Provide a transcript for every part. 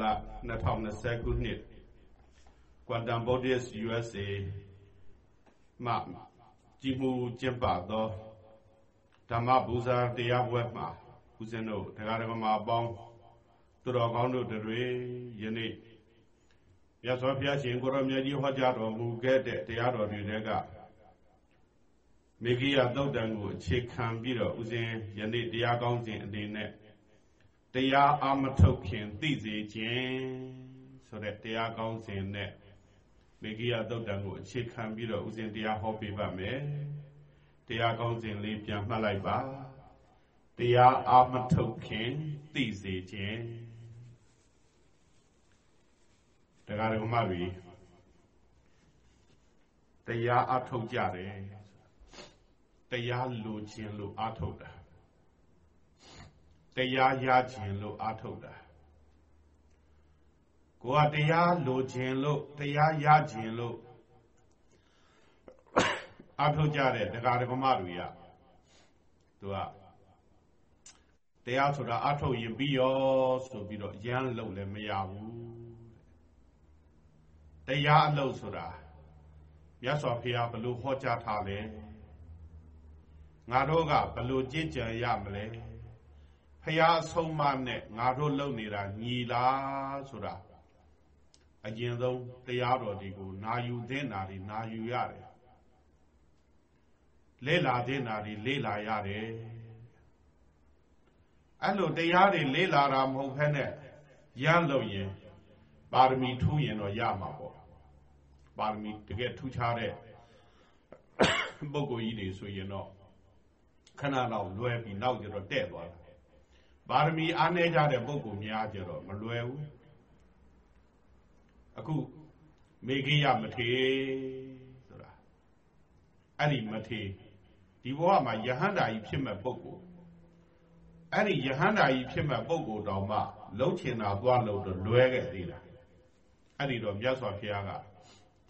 လ2020ခုနှစ် Quantum Buddhist USA မှကြည်မှုကျင့်ပသောဓမ္မပူဇာတရားပွဲမှာဦးဇင်းတို့တရားဓမ္မအပေါင်းသူတော်ကောင်းတို့တွေယနေ့မြတ်စွာဘုရားရှင်ကိုရောမြတ်ကြီးဟောကြားတော်မူခဲ့တဲ့တရားတော်တွေကမေဂိယသုတ်တံကိုအခြေခံပြီးတော့ဦးဇင်းယနေ့တရားကောင်းစဉ်အနေနဲ့ တရားအာမထုတ်ခင်သိစေခြင်းဆိုတဲ့တရားကောင်းစဉ်နဲ့မေဂိယသုတ်တံကိုအခြေခံပြီးတော့ဦးဇင်းတရားဟောပေးပါမယ်တရားကောင်းစဉ်လေးပြန်မှတ်လိုက်ပါတရားအာမထုတ်ခင်သိစေခြင်းတရားဓမ္မတွေတရားအထုတ်ကြတယ်တရားလိုခြင်းလို့အထုတ်တာ တရားရခြင်းလို့အားထုတ်တာကိုကတရားလိုခြင်းလို့တရားရခြင်းလို့အားထုတ်ကြတဲ့တရားဓမ္မတွေကသူကတရားဆိုတာအားထုတ်ရင်ပြီးရောဆိုပြီးတော့ရမ်းလို့လည်းမရဘူးတရားအလုပ်ဆိုတာမြတ်စွာဘုရားဘလို့ဟောကြားထားလဲငါတို့ကဘလို့ကြင်ကြံရမလဲ ဖះအဆုံးမနဲ့ငါတို့လုပ်နေတာညီလားဆိုတာအကျဉ်းဆုံးတရားတော်တွေကိုနာယူသင့်တာတွေနာယူရတယ်လေ့လာသင့်တာတွေလေ့လာရတယ်အဲ့လိုတရားတွေလေ့လာတာမဟုတ်ဖ ೇನೆ ရမ်းလို့ရင်ပါရမီထူးရင်တော့ရမှာပေါ့ပါရမီတကယ်ထူးခြားတဲ့ပုဂ္ဂိုလ်ကြီးတွေဆိုရင်တော့ခဏလောက်လွဲပြီးနောက်ကျတော့တဲ့သွားတာ ပါရမီအားနည်းကြတဲ့ပုဂ္ဂိုလ်များကြတော့မလွယ်ဘူးအခုမေခိယမထေဆိုတာအဲ့ဒီမထေဒီဘဝမှာယဟန္တာကြီးဖြစ်မဲ့ပုဂ္ဂိုလ်အဲ့ဒီယဟန္တာကြီးဖြစ်မဲ့ပုဂ္ဂိုလ်တောင်မှလှုပ်ချင်တာသွားလို့တော့လွဲခဲ့သေးတာအဲ့ဒီတော့မြတ်စွာဘုရားက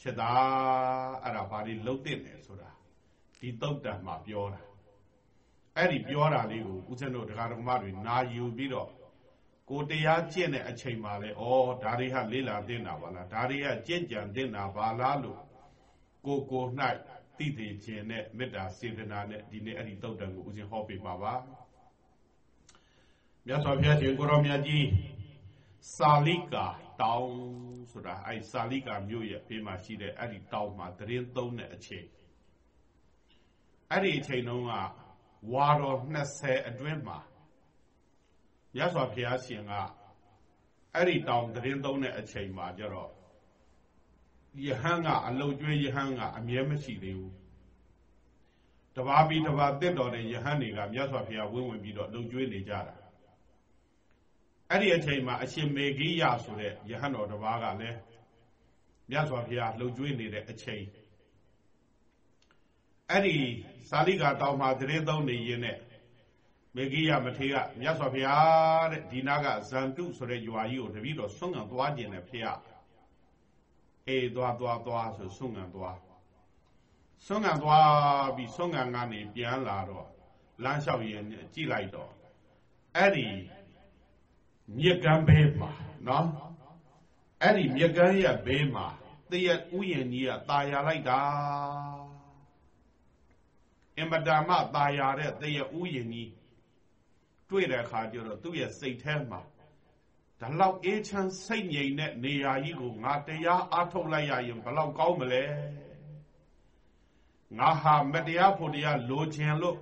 ချက်သားအဲ့ဒါဘာတွေလှုပ်တဲ့လဲဆိုတာဒီတုတ်တံမှာပြောတာ အဲ့ဒီပြောတာလေးကိုဦးဇင်းတို့ဒကာဒကမတွေနာယူပြီးတော့ကိုတရားကျင့်တဲ့အချိန်မှာလဲဩဒါတွေဟာလေးလာတင်တာပါလားဒါတွေကကြင့်ကြံတင်တာပါလားလို့ကိုကို၌သိသိခြင်းနဲ့မေတ္တာစေတနာနဲ့ဒီနေ့အဲ့ဒီတုတ်တံကိုဦးဇင်းဟောပေးပါပါမြတ်စွာဘုရားရှင်ကိုရောမြတ်ကြီးစာလိကာတောင်ဆိုတာအဲ့စာလိကာမြို့ရဲ့ဘေးမှာရှိတဲ့အဲ့ဒီတောင်မှာတရင်သုံးတဲ့အချိန်အဲ့ဒီအချိန်တုန်းက ဝါတော်20အတွင်းမှာမြတ်စွာဘုရားရှင်ကအဲ့ဒီတောင်တရင်သုံးတဲ့အချိန်မှာကျတော့ယဟန်ကအလုတ်ကျွေးယဟန်ကအမြဲမရှိသေးဘူးတဘာပြီးတဘာတစ်တော်တဲ့ယဟန်တွေကမြတ်စွာဘုရားဝင်းဝင်ပြီးတော့လုံကျွေးနေကြတာအဲ့ဒီအချိန်မှာအရှင်မေဂိယဆိုတဲ့ယဟန်တော်တဘာကလည်းမြတ်စွာဘုရားလှုပ်ကြွေးနေတဲ့အချိန် အဲ့ဒီဇာလိကာတောင်မှာတရေသုံးနေရင်းနဲ့မေဂိယမထေရမြတ်စွာဘုရားတဲ့ဒီနာကဇန်တုဆိုတဲ့ရွာကြီးကိုတပည့်တော်ဆွမ်းငံသွားခြင်းနဲ့ဖေရအေးသွားသွားသွားဆိုဆွမ်းငံသွားဆွမ်းငံသွားပြီးဆွမ်းငံကနေပြန်လာတော့လမ်းလျှောက်ရင်ကြည့်လိုက်တော့အဲ့ဒီမြက်ကမ်းဘေးမှာနော်အဲ့ဒီမြက်ကမ်းရဲ့ဘေးမှာတရဥယျာဉ်ကြီးကตายရလိုက်တာ အင်မတန်မှตายရတဲ့တရဥယျာဉ်ကြီးတွေ့တဲ့အခါကျတော့သူ့ရဲ့စိတ်ထဲမှာဒါလောက်အေးချမ်းစိတ်ငြိမ်တဲ့နေရာကြီးကိုငါတရားအားထုတ်လိုက်ရရင်ဘယ်လောက်ကောင်းမလဲငါဟာမတရားဖို့တရားလိုချင်လို့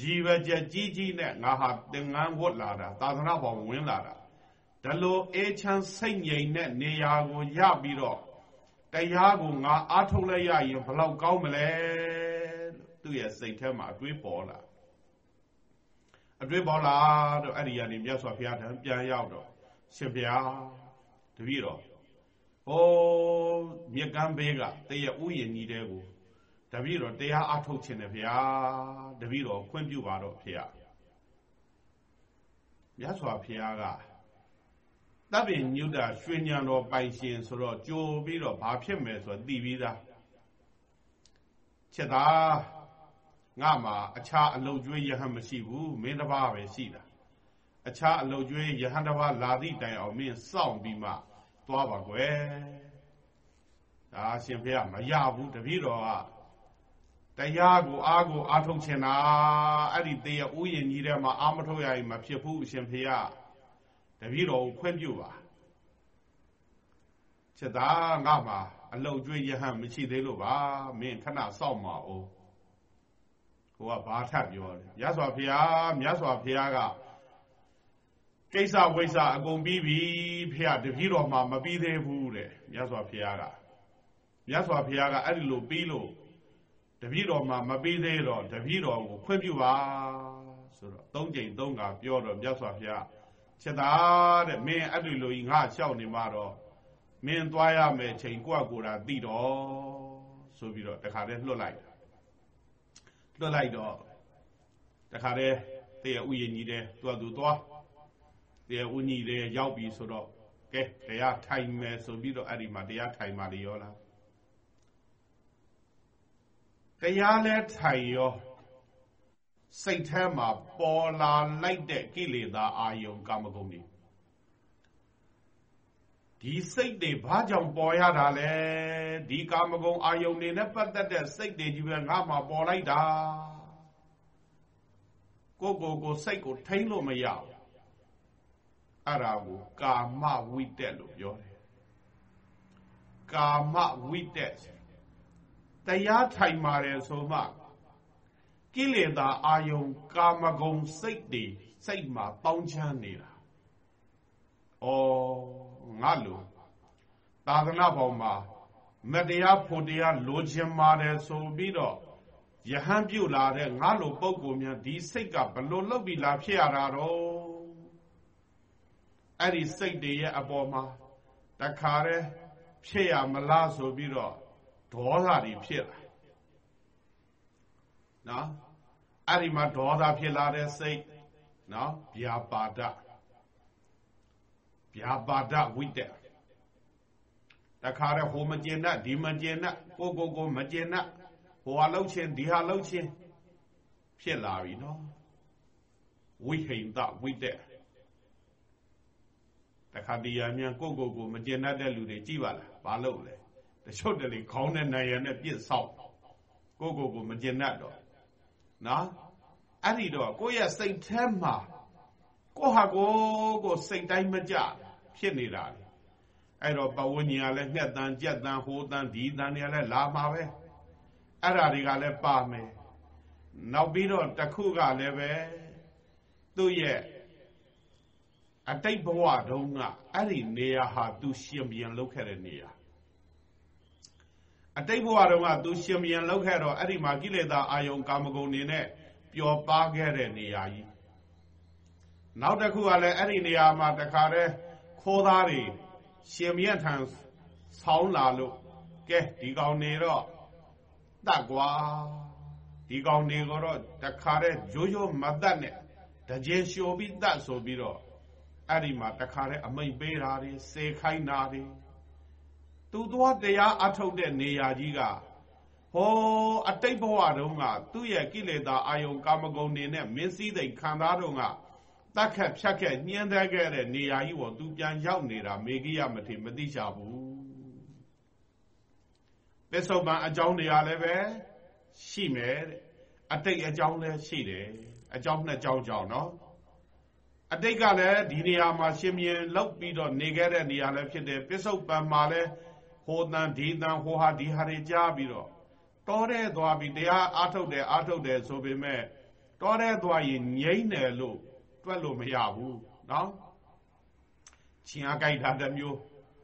ရည်ရွယ်ချက်ကြီးကြီးနဲ့ငါဟာသင်္ကန်းဝတ်လာတာသာသနာ့ဘောင်ဝင်လာတာဒါလိုအေးချမ်းစိတ်ငြိမ်တဲ့နေရာကိုရပြီးတော့တရားကိုငါအားထုတ်လိုက်ရရင်ဘယ်လောက်ကောင်းမလဲလို့ သူ့ရဲ့စိတ်ထဲမှာအတွေးပေါ်လာအတွေးပေါ်လာတော့အဲ့ဒီကနေမြတ်စွာဘုရားထံပြန်ရောက်တော့ရှင်ဘုရားတပည့်တော်ဟိုးမြက်ကမ်းဘေးကတရဥယျာဉ်ကြီးတဲကိုတပည့်တော်တရားအထုတ်ခြင်းနဲ့ဘုရားတပည့်တော်ခွင့်ပြုပါတော့ဖေရမြတ်စွာဘုရားကတပ်ပင်ညုတရွှေညံတော်ပိုင်ရှင်ဆိုတော့ကြိုပြီးတော့ဘာဖြစ်မယ်ဆိုတော့သိပြီးသားချက်သား ငါမှာအခြားအလုံကျွေးရဟန်းမရှိဘူးမင်းတစ်ပါးပဲရှိတာအခြားအလုတ်ကျွေးယဟန်တဘာလာသည့်တိုင်အောင်မင်းစောင့်ပြီးမှသွားပါကွယ်ဒါအရှင်ဖေကမရဘူးတပည့်တော်ကတရားကိုအားကိုအားထုတ်ချင်တာအဲ့ဒီတေးဥယျာဉ်ကြီးထဲမှာအာမထုတ်ရရင်မဖြစ်ဘူးအရှင်ဖေကတပည့်တော်ကိုခွင့်ပြုပါချက်သားငါမှာအလုတ်ကျွေးယဟန်မရှိသေးလို့ပါမင်းခဏစောင့်ပါဦး ကိုကဘာထပ်ပြောတယ်မြတ်စွာဘုရားမြတ်စွာဘုရားကကိစ္စဝိစ္စအကုန်ပြီးပြီဖះတပည့်တော်မှာမပြီးသေးဘူးတဲ့မြတ်စွာဘုရားကမြတ်စွာဘုရားကအဲ့ဒီလိုပြီးလို့တပည့်တော်မှာမပြီးသေးတော့တပည့်တော်ကိုခွင့်ပြုပါဆိုတော့သုံးကြိမ်သုံးကပြောတော့မြတ်စွာဘုရားချက်သားတဲ့မင်းအဲ့ဒီလိုကြီးငါလျှောက်နေမှတော့မင်းသွားရမယ်ချိန်ကိုယ့်အကိုယ်တာသိတော့ဆိုပြီးတော့တခါတည်းလွတ်လိုက် လွတ်လိုက်တော့တခါတည်းတည့်ရဥယျာဉ်ကြီးတဲ့သူကသူသွားတရားဦးညီတွေရောက်ပြီဆိုတော့ကဲတရားထိုင်မယ်ဆိုပြီးတော့အဲ့ဒီမှာတရားထိုင်ပါလေရောလားတရားလဲထိုင်ရောစိတ်ထဲမှာပေါ်လာလိုက်တဲ့ကိလေသာအာယုံကာမဂုဏ်တွေ ဒီစိတ်တွေဘာကြောင့်ပေါ်ရတာလဲဒီကာမဂုဏ်အာယုံတွေနဲ့ပတ်သက်တဲ့စိတ်တွေကြီးပဲငါမှပေါ်လိုက်တာကိုကိုကိုစိတ်ကိုထိမ့်လို့မရဘူးအဲ့ဒါကိုကာမဝိတက်လို့ပြောတယ်ကာမဝိတက်တရားထိုင်ပါတယ်ဆိုမှကိလေသာအာယုံကာမဂုဏ်စိတ်တွေစိတ်မှာတောင်းချမ်းနေတာဩ ငါလိုသာသနာပေါ်မှာမတရားဖို့တရားလိုချင်ပါတယ်ဆိုပြီးတော့ယဟန်ပြုတ်လာတဲ့ငါလိုပုံကိုများဒီစိတ်ကဘလို့လောက်ပြီးလာဖြစ်ရတာတော့အဲ့ဒီစိတ်တွေရဲ့အပေါ်မှာတခါတည်းဖြစ်ရမလားဆိုပြီးတော့ဒေါသတွေဖြစ်လာနော်အဲ့ဒီမှာဒေါသဖြစ်လာတဲ့စိတ်နော်ဗျာပါဒ ဗျာပါဒဝိတက်တခါတည်းဟိုမကျင်တတ်ဒီမကျင်တတ်ကိုကိုကိုမကျင်တတ်ဟိုဟာလှုပ်ချင်းဒီဟာလှုပ်ချင်းဖြစ်လာပြီနော်ဝိဟိန္တဝိတက်တခါတရံမြန်ကိုကိုကိုမကျင်တတ်တဲ့လူတွေကြည်ပါလားဘာလို့လဲတချို့တလေခေါင်းနဲ့နိုင်ရနဲ့ပြစ်ဆောက်ကိုကိုကိုမကျင်တတ်တော့နော်အဲ့ဒီတော့ကိုယ့်ရဲ့စိတ်ထဲမှာကိုဟာကိုကိုစိတ်တိုင်းမကြ ဖြစ်နေတာလေအဲ့တော့ပဝဉ္ညာလည်းငှက်တန်ကြက်တန်ဟိုတန်ဒီတန်တွေကလည်းလာမှာပဲအဲ့ဓာတွေကလည်းပါမယ်နောက်ပြီးတော့တခုကလည်းပဲသူ့ရဲ့အတိတ်ဘဝတုန်းကအဲ့ဒီနေရာဟာသူရှင်ပြန်လောက်ခဲ့တဲ့နေရာအတိတ်ဘဝတုန်းကသူရှင်ပြန်လောက်ခဲ့တော့အဲ့ဒီမှာကိလေသာအာယုံကာမဂုဏ်နေနဲ့ပျော်ပါခဲ့တဲ့နေရာကြီးနောက်တစ်ခုကလည်းအဲ့ဒီနေရာမှာတခါတည်း ခိုးသားတွေရှင်မြတ်ထံဆောင်းလာလို့ကဲဒီကောင်နေတော့တတ်ကွာဒီကောင်နေတော့တခါတည်းရိုးရိုးမတတ်နဲ့တကြင်လျှော်ပြီးတတ်ဆိုပြီးတော့အဲ့ဒီမှာတခါတည်းအမိတ်ပေးတာတွေစေခိုင်းတာတွေသူသွားတရားအထုတ်တဲ့နေရာကြီးကဟောအတိတ်ဘဝတုန်းကသူ့ရဲ့ကိလေသာအာယုံကာမဂုဏ်တွေနဲ့မင်းစည်းသိမ်ခံစားတုန်းက တတ်ခက်ဖြတ်ခက်ညှင်းတဲ့ခဲ့တဲ့နေရာကြီးကိုသူပြန်ရောက်နေတာမေဂိယမထေမသိချဘူးပစ္စုပန်အကြောင်းတရားလည်းပဲရှိမယ်တဲ့အတိတ်အကြောင်းလည်းရှိတယ်အကြောင်းနှစ်ကြောင်းကြောင်းနော်အတိတ်ကလည်းဒီနေရာမှာရှင်မြင်လောက်ပြီးတော့နေခဲ့တဲ့နေရာလည်းဖြစ်တယ်ပစ္စုပန်မှာလည်းဟိုတန်ဒီတန်ဟိုဟာဒီဟာတွေကြားပြီးတော့တောတဲ့သွားပြီးတရားအားထုတ်တယ်အားထုတ်တယ်ဆိုပေမဲ့တောတဲ့သွားရင်ငြိမ့်တယ်လို့ တွက်လို့မရဘူးနော်ချင်းအကြိုက်တာတစ်မျိုး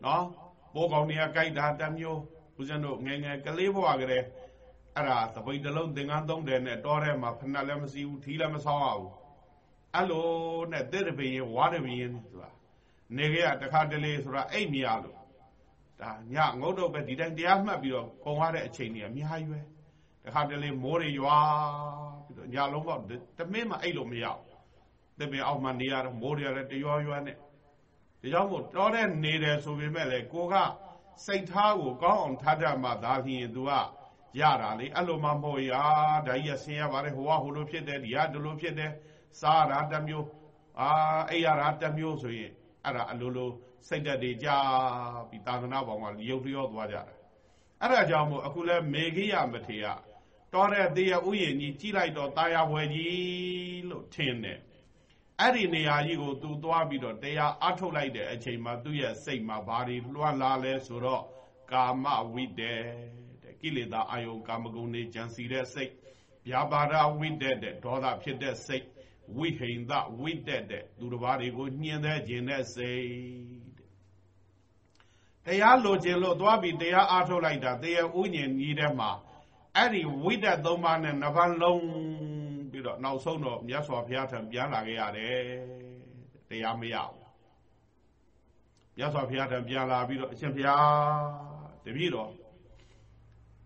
နော်ပိုးကောင်တွေကကြိုက်တာတစ်မျိုးဦးဇင်းတို့ငယ်ငယ်ကလေးဘဝကလေးအဲ့ဒါသပိတ်တလုံးသင်္ကန်းသုံးတယ်နဲ့တောထဲမှာဖဏလည်းမစီဘူးထီးလည်းမဆောင်းရဘူးအဲ့လိုနဲ့တဲ့တပင်းဝါတပင်းဆိုတာနေခဲ့ရတခါတလေဆိုတာအိတ်မရလို့ဒါညငုတ်တော့ပဲဒီတိုင်းတရားမှတ်ပြီးတော့ကုံရတဲ့အချိန်ကြီးအများကြီးပဲတခါတလေမိုးတွေရွာပြီးတော့ညလုံးတော့တမင်းမှအိတ်လို့မရဘူး တပင်းအောက်မှာနေရတော့မိုးတွေလည်းတရွာရွာနဲ့ဒါကြောင့်မို့တော်တဲ့နေတယ်ဆိုပေမဲ့လေကိုကစိတ်ထားကိုကောင်းအောင်ထားတတ်မှသာလျှင် तू ကရတာလေအဲ့လိုမှမဟုတ်ရာဒါကြီးကဆင်းရပါတယ်ဟိုကဟိုလိုဖြစ်တယ်ဒီကဒီလိုဖြစ်တယ်စားတာတစ်မျိုးအာအိယာရာတစ်မျိုးဆိုရင်အဲ့ဒါအလိုလိုစိတ်ဓာတ်တွေကြာပြီးသာသနာပေါင်းကရုပ်လျောသွားကြတာအဲ့ဒါကြောင့်မို့အခုလဲမေခိယမထေရတော်တဲ့တရားဥယျာဉ်ကြီးကြီးလိုက်တော့တာယာဝယ်ကြီးလို့ထင်တယ် အဲ့ဒီနေရာကြီးကိုသူသွားပြီးတော့တရားအထုတ်လိုက်တဲ့အချိန်မှာသူ့ရဲ့စိတ်မှာဘာတွေလွှမ်းလာလဲဆိုတော့ကာမဝိတ္တေတဲ့ကိလေသာအာယုကာမဂုဏ်တွေကြံစီတဲ့စိတ်ဗျာပါဒဝိတ္တေတဲ့ဒေါသဖြစ်တဲ့စိတ်ဝိဟိန္ဒဝိတ္တေတဲ့သူတစ်ပါးတွေကိုညှင်းတဲ့ခြင်းတဲ့စိတ်တရားလိုချင်လို့သွားပြီးတရားအားထုတ်လိုက်တာတရားဥညင်ကြီးထဲမှာအဲ့ဒီဝိတ္တသုံးပါးနဲ့နှစ်ပါးလုံး ပြီးတော့နောက်ဆုံးတော့မြတ်စွာဘုရားထံပြန်လာခဲ့ရတယ်တရားမရဘူးမြတ်စွာဘုရားထံပြန်လာပြီးတော့အရှင်ဘုရားတပည့်တော်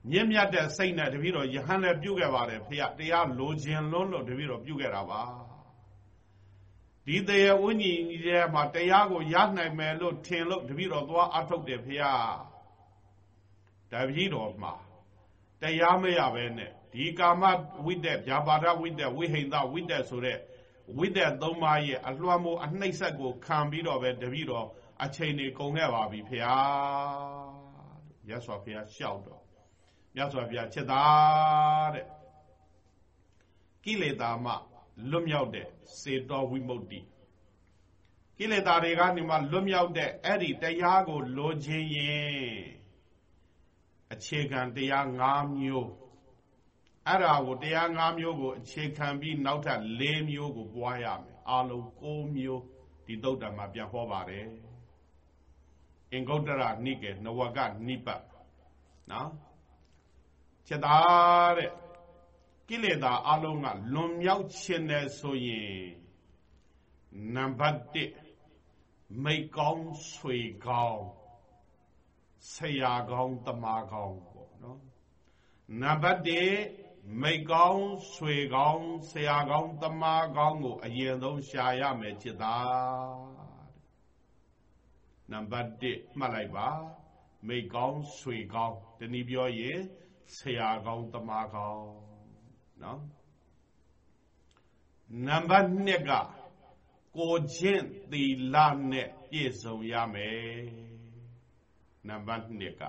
မြင့်မြတ်တဲ့စိတ်နဲ့တပည့်တော်ယဟန်လည်းပြုတ်ခဲ့ပါတယ်ဘုရားတရားလိုချင်လွန်းလို့တပည့်တော်ပြုတ်ခဲ့တာပါဒီတရားဝိညာဉ်ကြီးထဲမှာတရားကိုရနိုင်မယ်လို့ထင်လို့တပည့်တော်သွားအထုတ်တယ်ဖေဟာတပည့်တော်မှာတရားမရပဲနဲ့ ဒီကာမဝိတ္တဗျာပါဒဝိတ္တဝိဟိန္ဒဝိတ္တဆိုတဲ့ဝိတ္တသုံးပါးရဲ့အလွှမ်းမိုးအနှိမ့်ဆက်ကိုခံပြီးတော့ပဲတပည့်တော်အချိန်နေကုန်ခဲ့ပါပြီဖေဟာမြတ်စွာဘုရားရှောက်တော့မြတ်စွာဘုရားချက်သားတဲ့ကိလေသာမှလွတ်မြောက်တဲ့စေတောဝိမု ക്തി ကိလေသာတွေကနေမှလွတ်မြောက်တဲ့အဲ့ဒီတရားကိုလိုချင်ရင်အခြေခံတရား၅မျိုး အဲ့ဒါကိုတရား၅မျိုးကိုအခြေခံပြီးနောက်ထပ်၄မျိုးကိုပွားရမယ်အလုံး၉မျိုးဒီသုတ်တံမှာပြန်ဟောပါတယ်အင်္ဂုတ္တရနိကေနဝကနိပတ်နော်ချက်သားတဲ့ကိလေသာအလုံးကလွန်မြောက်ခြင်းနဲ့ဆိုရင်နံပါတ်1မိတ်ကောင်းဆွေကောင်းဆရာကောင်းတမာကောင်းပေါ့နော်နံပါတ်1 မိတ်ကောင်းဆွေကောင်းဆရာကောင်းတမာကောင်းကိုအရင်ဆုံးရှာရမယ်จิตသားနံပါတ်1မှတ်လိုက်ပါမိတ်ကောင်းဆွေကောင်းတနည်းပြောရင်ဆရာကောင်းတမာကောင်းနော်နံပါတ်2ကကိုချင်းသီလနဲ့ပြည့်စုံရမယ်နံပါတ်2က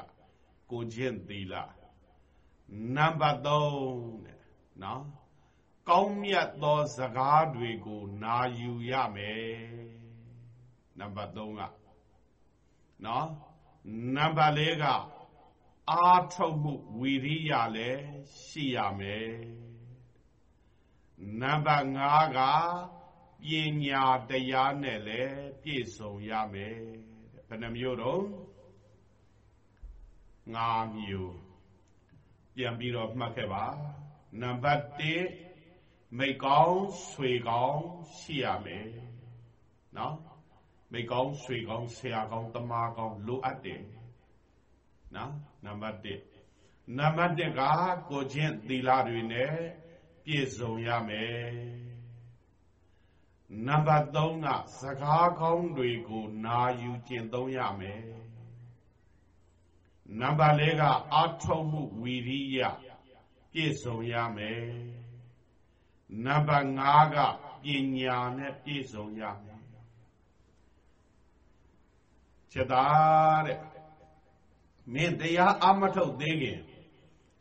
ကိုချင်းသီလ နံပါတ်3တဲ့နော်ကောင်းမြတ်သောစကားတွေကိုနာယူရမယ်နံပါတ်3ကနော်နံပါတ်4ကအာထုတ်မှုဝီရိယလည်းရှိရမယ်နံပါတ်5ကပညာတရားနဲ့လည်းပြည့်စုံရမယ်ဘယ်နှမျိုးတော့5မျိုး ပြန်ပြီးတော့မှတ်ခဲ့ပါနံပါတ်1မိကောင်းဆွေကောင်းရှိရမယ်နော်မိကောင်းဆွေကောင်းဆရာကောင်းတမားကောင်းလိုအပ်တယ်နော်နံပါတ်1နံပါတ်1ကကိုချင်းသီလတွေနဲ့ပြည့်စုံရမယ်နံပါတ်3ကစကားကောင်းတွေကို နာယူကျင့်သုံးရမယ် နံပါတ်4ကအာထုံမှုဝီရိယပြည့်စုံရမယ်နံပါတ်5ကပညာနဲ့ပြည့်စုံရမယ်ချက်သားတဲ့မင်းတရားအမထုတ်သေးခင်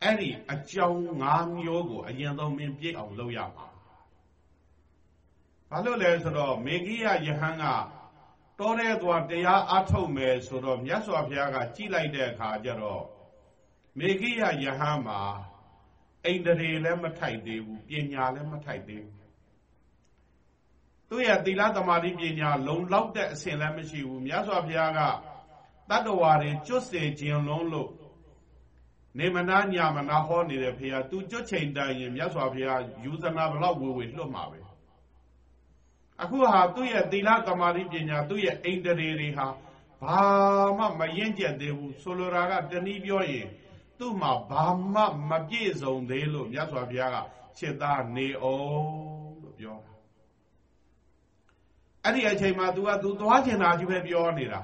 အဲ့ဒီအကြောင်း၅မျိုးကိုအရင်ဆုံးမင်းပြည့်အောင်လုပ်ရမှာဘာလို့လဲဆိုတော့မေဂိယယဟန်က တောတဲ့သွားတရားအထုတ်မယ်ဆိုတော့မြတ်စွာဘုရားကကြည်လိုက်တဲ့အခါကျတော့မေဂိယယဟန်မှာအိန္ဒြေလည်းမထိုက်သေးဘူးပညာလည်းမထိုက်သေးဘူးသူ့ရဲ့သီလသမာဓိပညာလုံလောက်တဲ့အဆင့်လည်းမရှိဘူးမြတ်စွာဘုရားကတတ္တဝါတွေကျွတ်စေခြင်းလုံးလို့နေမနာညမနာဟောနေတဲ့ဖေဟာသူကျွတ်ချိန်တိုင်ရင်မြတ်စွာဘုရားယူဇနာဘလောက်ဝေဝေလွတ်မှာပဲ အခုဟာသူ့ရဲ့သီလသမာဓိပညာသူ့ရဲ့အိန္ဒြေတွေဟာဘာမှမရင်ကျက်သေးဘူးဆိုလိုတာကတနည်းပြောရင်သူ့မှာဘာမှမပြည့်စုံသေးလို့မြတ်စွာဘုရားကခြေသားနေအောင်လို့ပြောတာအဲ့ဒီအချိန်မှာ तू က तू သွားကျင်တာကြီးပဲပြောနေတာ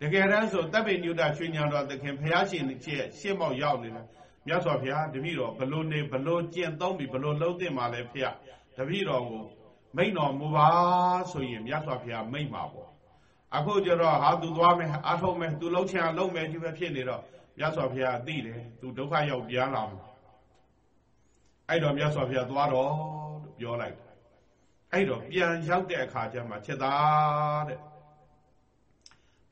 တကယ်တမ်းဆိုတပ်ပိညုတရွှေညံတော်သခင်ဘုရားရှင်ရဲ့ရှေ့မောက်ရောက်နေတာမြတ်စွာဘုရားတပည့်တော်ဘလို့နေဘလို့ကျင့်သုံးပြီးဘလို့လုံးသိမှလဲဖေတပည့်တော်ကို မိန်တော်မူပါဆိုရင်မြတ်စွာဘုရားမိန်ပါပေါ့အခုကျတော့ဟာသူသွားမယ်အထုံးမယ်သူလှုပ်ချင်အောင်လုပ်မယ်ဒီပဲဖြစ်နေတော့မြတ်စွာဘုရားသိတယ်သူဒုက္ခရောက်ပြန်လာမှာအဲ့တော့မြတ်စွာဘုရားသွားတော့လို့ပြောလိုက်အဲ့တော့ပြန်ရောက်တဲ့အခါကျမှချက်သားတဲ့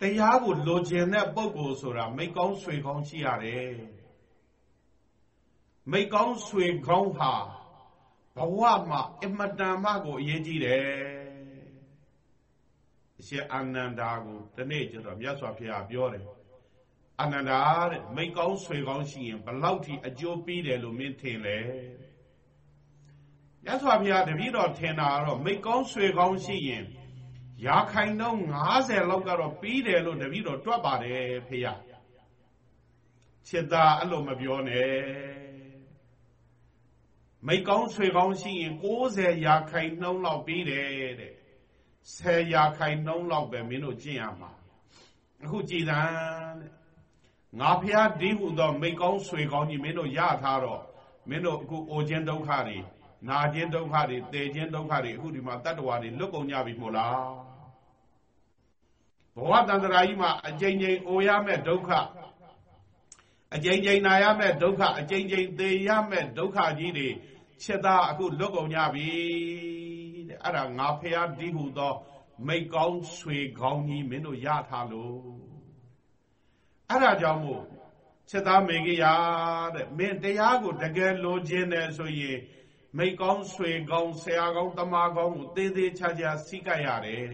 တရားကိုလိုချင်တဲ့ပုဂ္ဂိုလ်ဆိုတာမိကောင်းဆွေကောင်းရှိရတယ်မိကောင်းဆွေကောင်းဟာ ဘဝမှာအမတန်မှကိုအရေးကြီးတယ်အရှင်အာနန္ဒာကိုဒီနေ့ကျတော့မြတ်စွာဘုရားပြောတယ်အာနန္ဒာတဲ့မိကောင်းဆွေကောင်းရှိရင်ဘလောက်ထိအကျိုးပေးတယ်လို့မင်းထင်လဲမြတ်စွာဘုရားတပည့်တော်ထင်တာကတော့မိကောင်းဆွေကောင်းရှိရင်ရာခိုင်နှုန်း90လောက်ကတော့ပြီးတယ်လို့တပည့်တော်တွက်ပါတယ်ဖေရချစ်သားအဲ့လိုမပြောနဲ့ မိကောင်းဆွေကောင်းရှိရင်90ရာခိုင်နှုန်းလောက်ပြီးတယ်တဲ့10ရာခိုင်နှုန်းလောက်ပဲမင်းတို့ကျင့်ရမှာအခုကြည်သံတဲ့ငါဖះဒီဟုသောမိကောင်းဆွေကောင်းကြီးမင်းတို့ရထားတော့မင်းတို့အခုအိုခြင်းဒုက္ခတွေနာခြင်းဒုက္ခတွေသေခြင်းဒုက္ခတွေအခုဒီမှာတတ္တဝါတွေလွတ်ကုန်ကြပြီမို့လားဘဝတန္တရာကြီးမှာအကြိမ်ကြိမ်အိုရမဲ့ဒုက္ခအကြိမ်ကြိမ်နာရမဲ့ဒုက္ခအကြိမ်ကြိမ်သေရမဲ့ဒုက္ခကြီးတွေ ချက်သားအခုလွတ်ကုန်ကြပြီတဲ့အဲ့ဒါငါဖះဒီဟုသော မိတ်ကောင်းဆွေကောင်းကြီးမင်းတို့ရထားလို့အဲ့ဒါကြောင့်မို့ချက်သားမေကြီးရတဲ့မင်းတရားကိုတကယ်လိုချင်တယ်ဆိုရင်မိကောင်းဆွေကောင်းဆရာကောင်းတမကောင်းကိုသေးသေးချာချာစိတ်ကရတယ်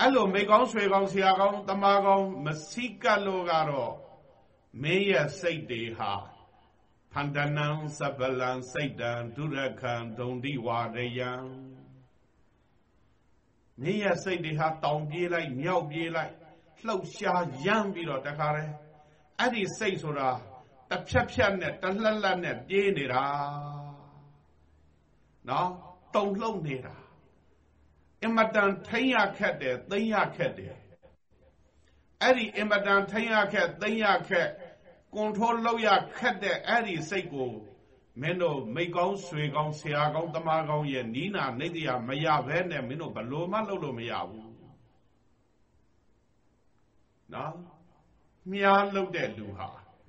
အဲ့လိုမိကောင်းဆွေကောင်းဆရာကောင်းတမကောင်းမစိတ်ကလို့ကတော့မင်းရဲ့စိတ်တွေဟာ ဖန္တနံစပလံစိတ်တံဒုရခံဒုံတိဝါရယံမင်းရဲ့စိတ်တွေဟာတောင်ပြေးလိုက်မြောက်ပြေးလိုက်လှုပ်ရှားရမ်းပြီးတော့တခါတည်းအဲ့ဒီစိတ်ဆိုတာတဖြက်ဖြက်နဲ့တလှက်လက်နဲ့ပြေးနေတာနော်တုံလှုပ်နေတာအင်မတန်ထိမ့်ရခက်တယ်သိမ့်ရခက်တယ်အဲ့ဒီအင်မတန်ထိမ့်ရခက်သိမ့်ရခက် ကွန်ထရိုးလုပ်ရခက်တဲ့အဲ့ဒီစိတ်ကိုမင်းတို့မိကောင်းဆွေကောင်းဆရာကောင်းတမကောင်းရဲ့နီးနာနေတရားမရဘဲနဲ့မင်းတို့ဘလို့မှလုပ်လို့မရဘူးနော်မြားလုပ်တဲ့လူဟာ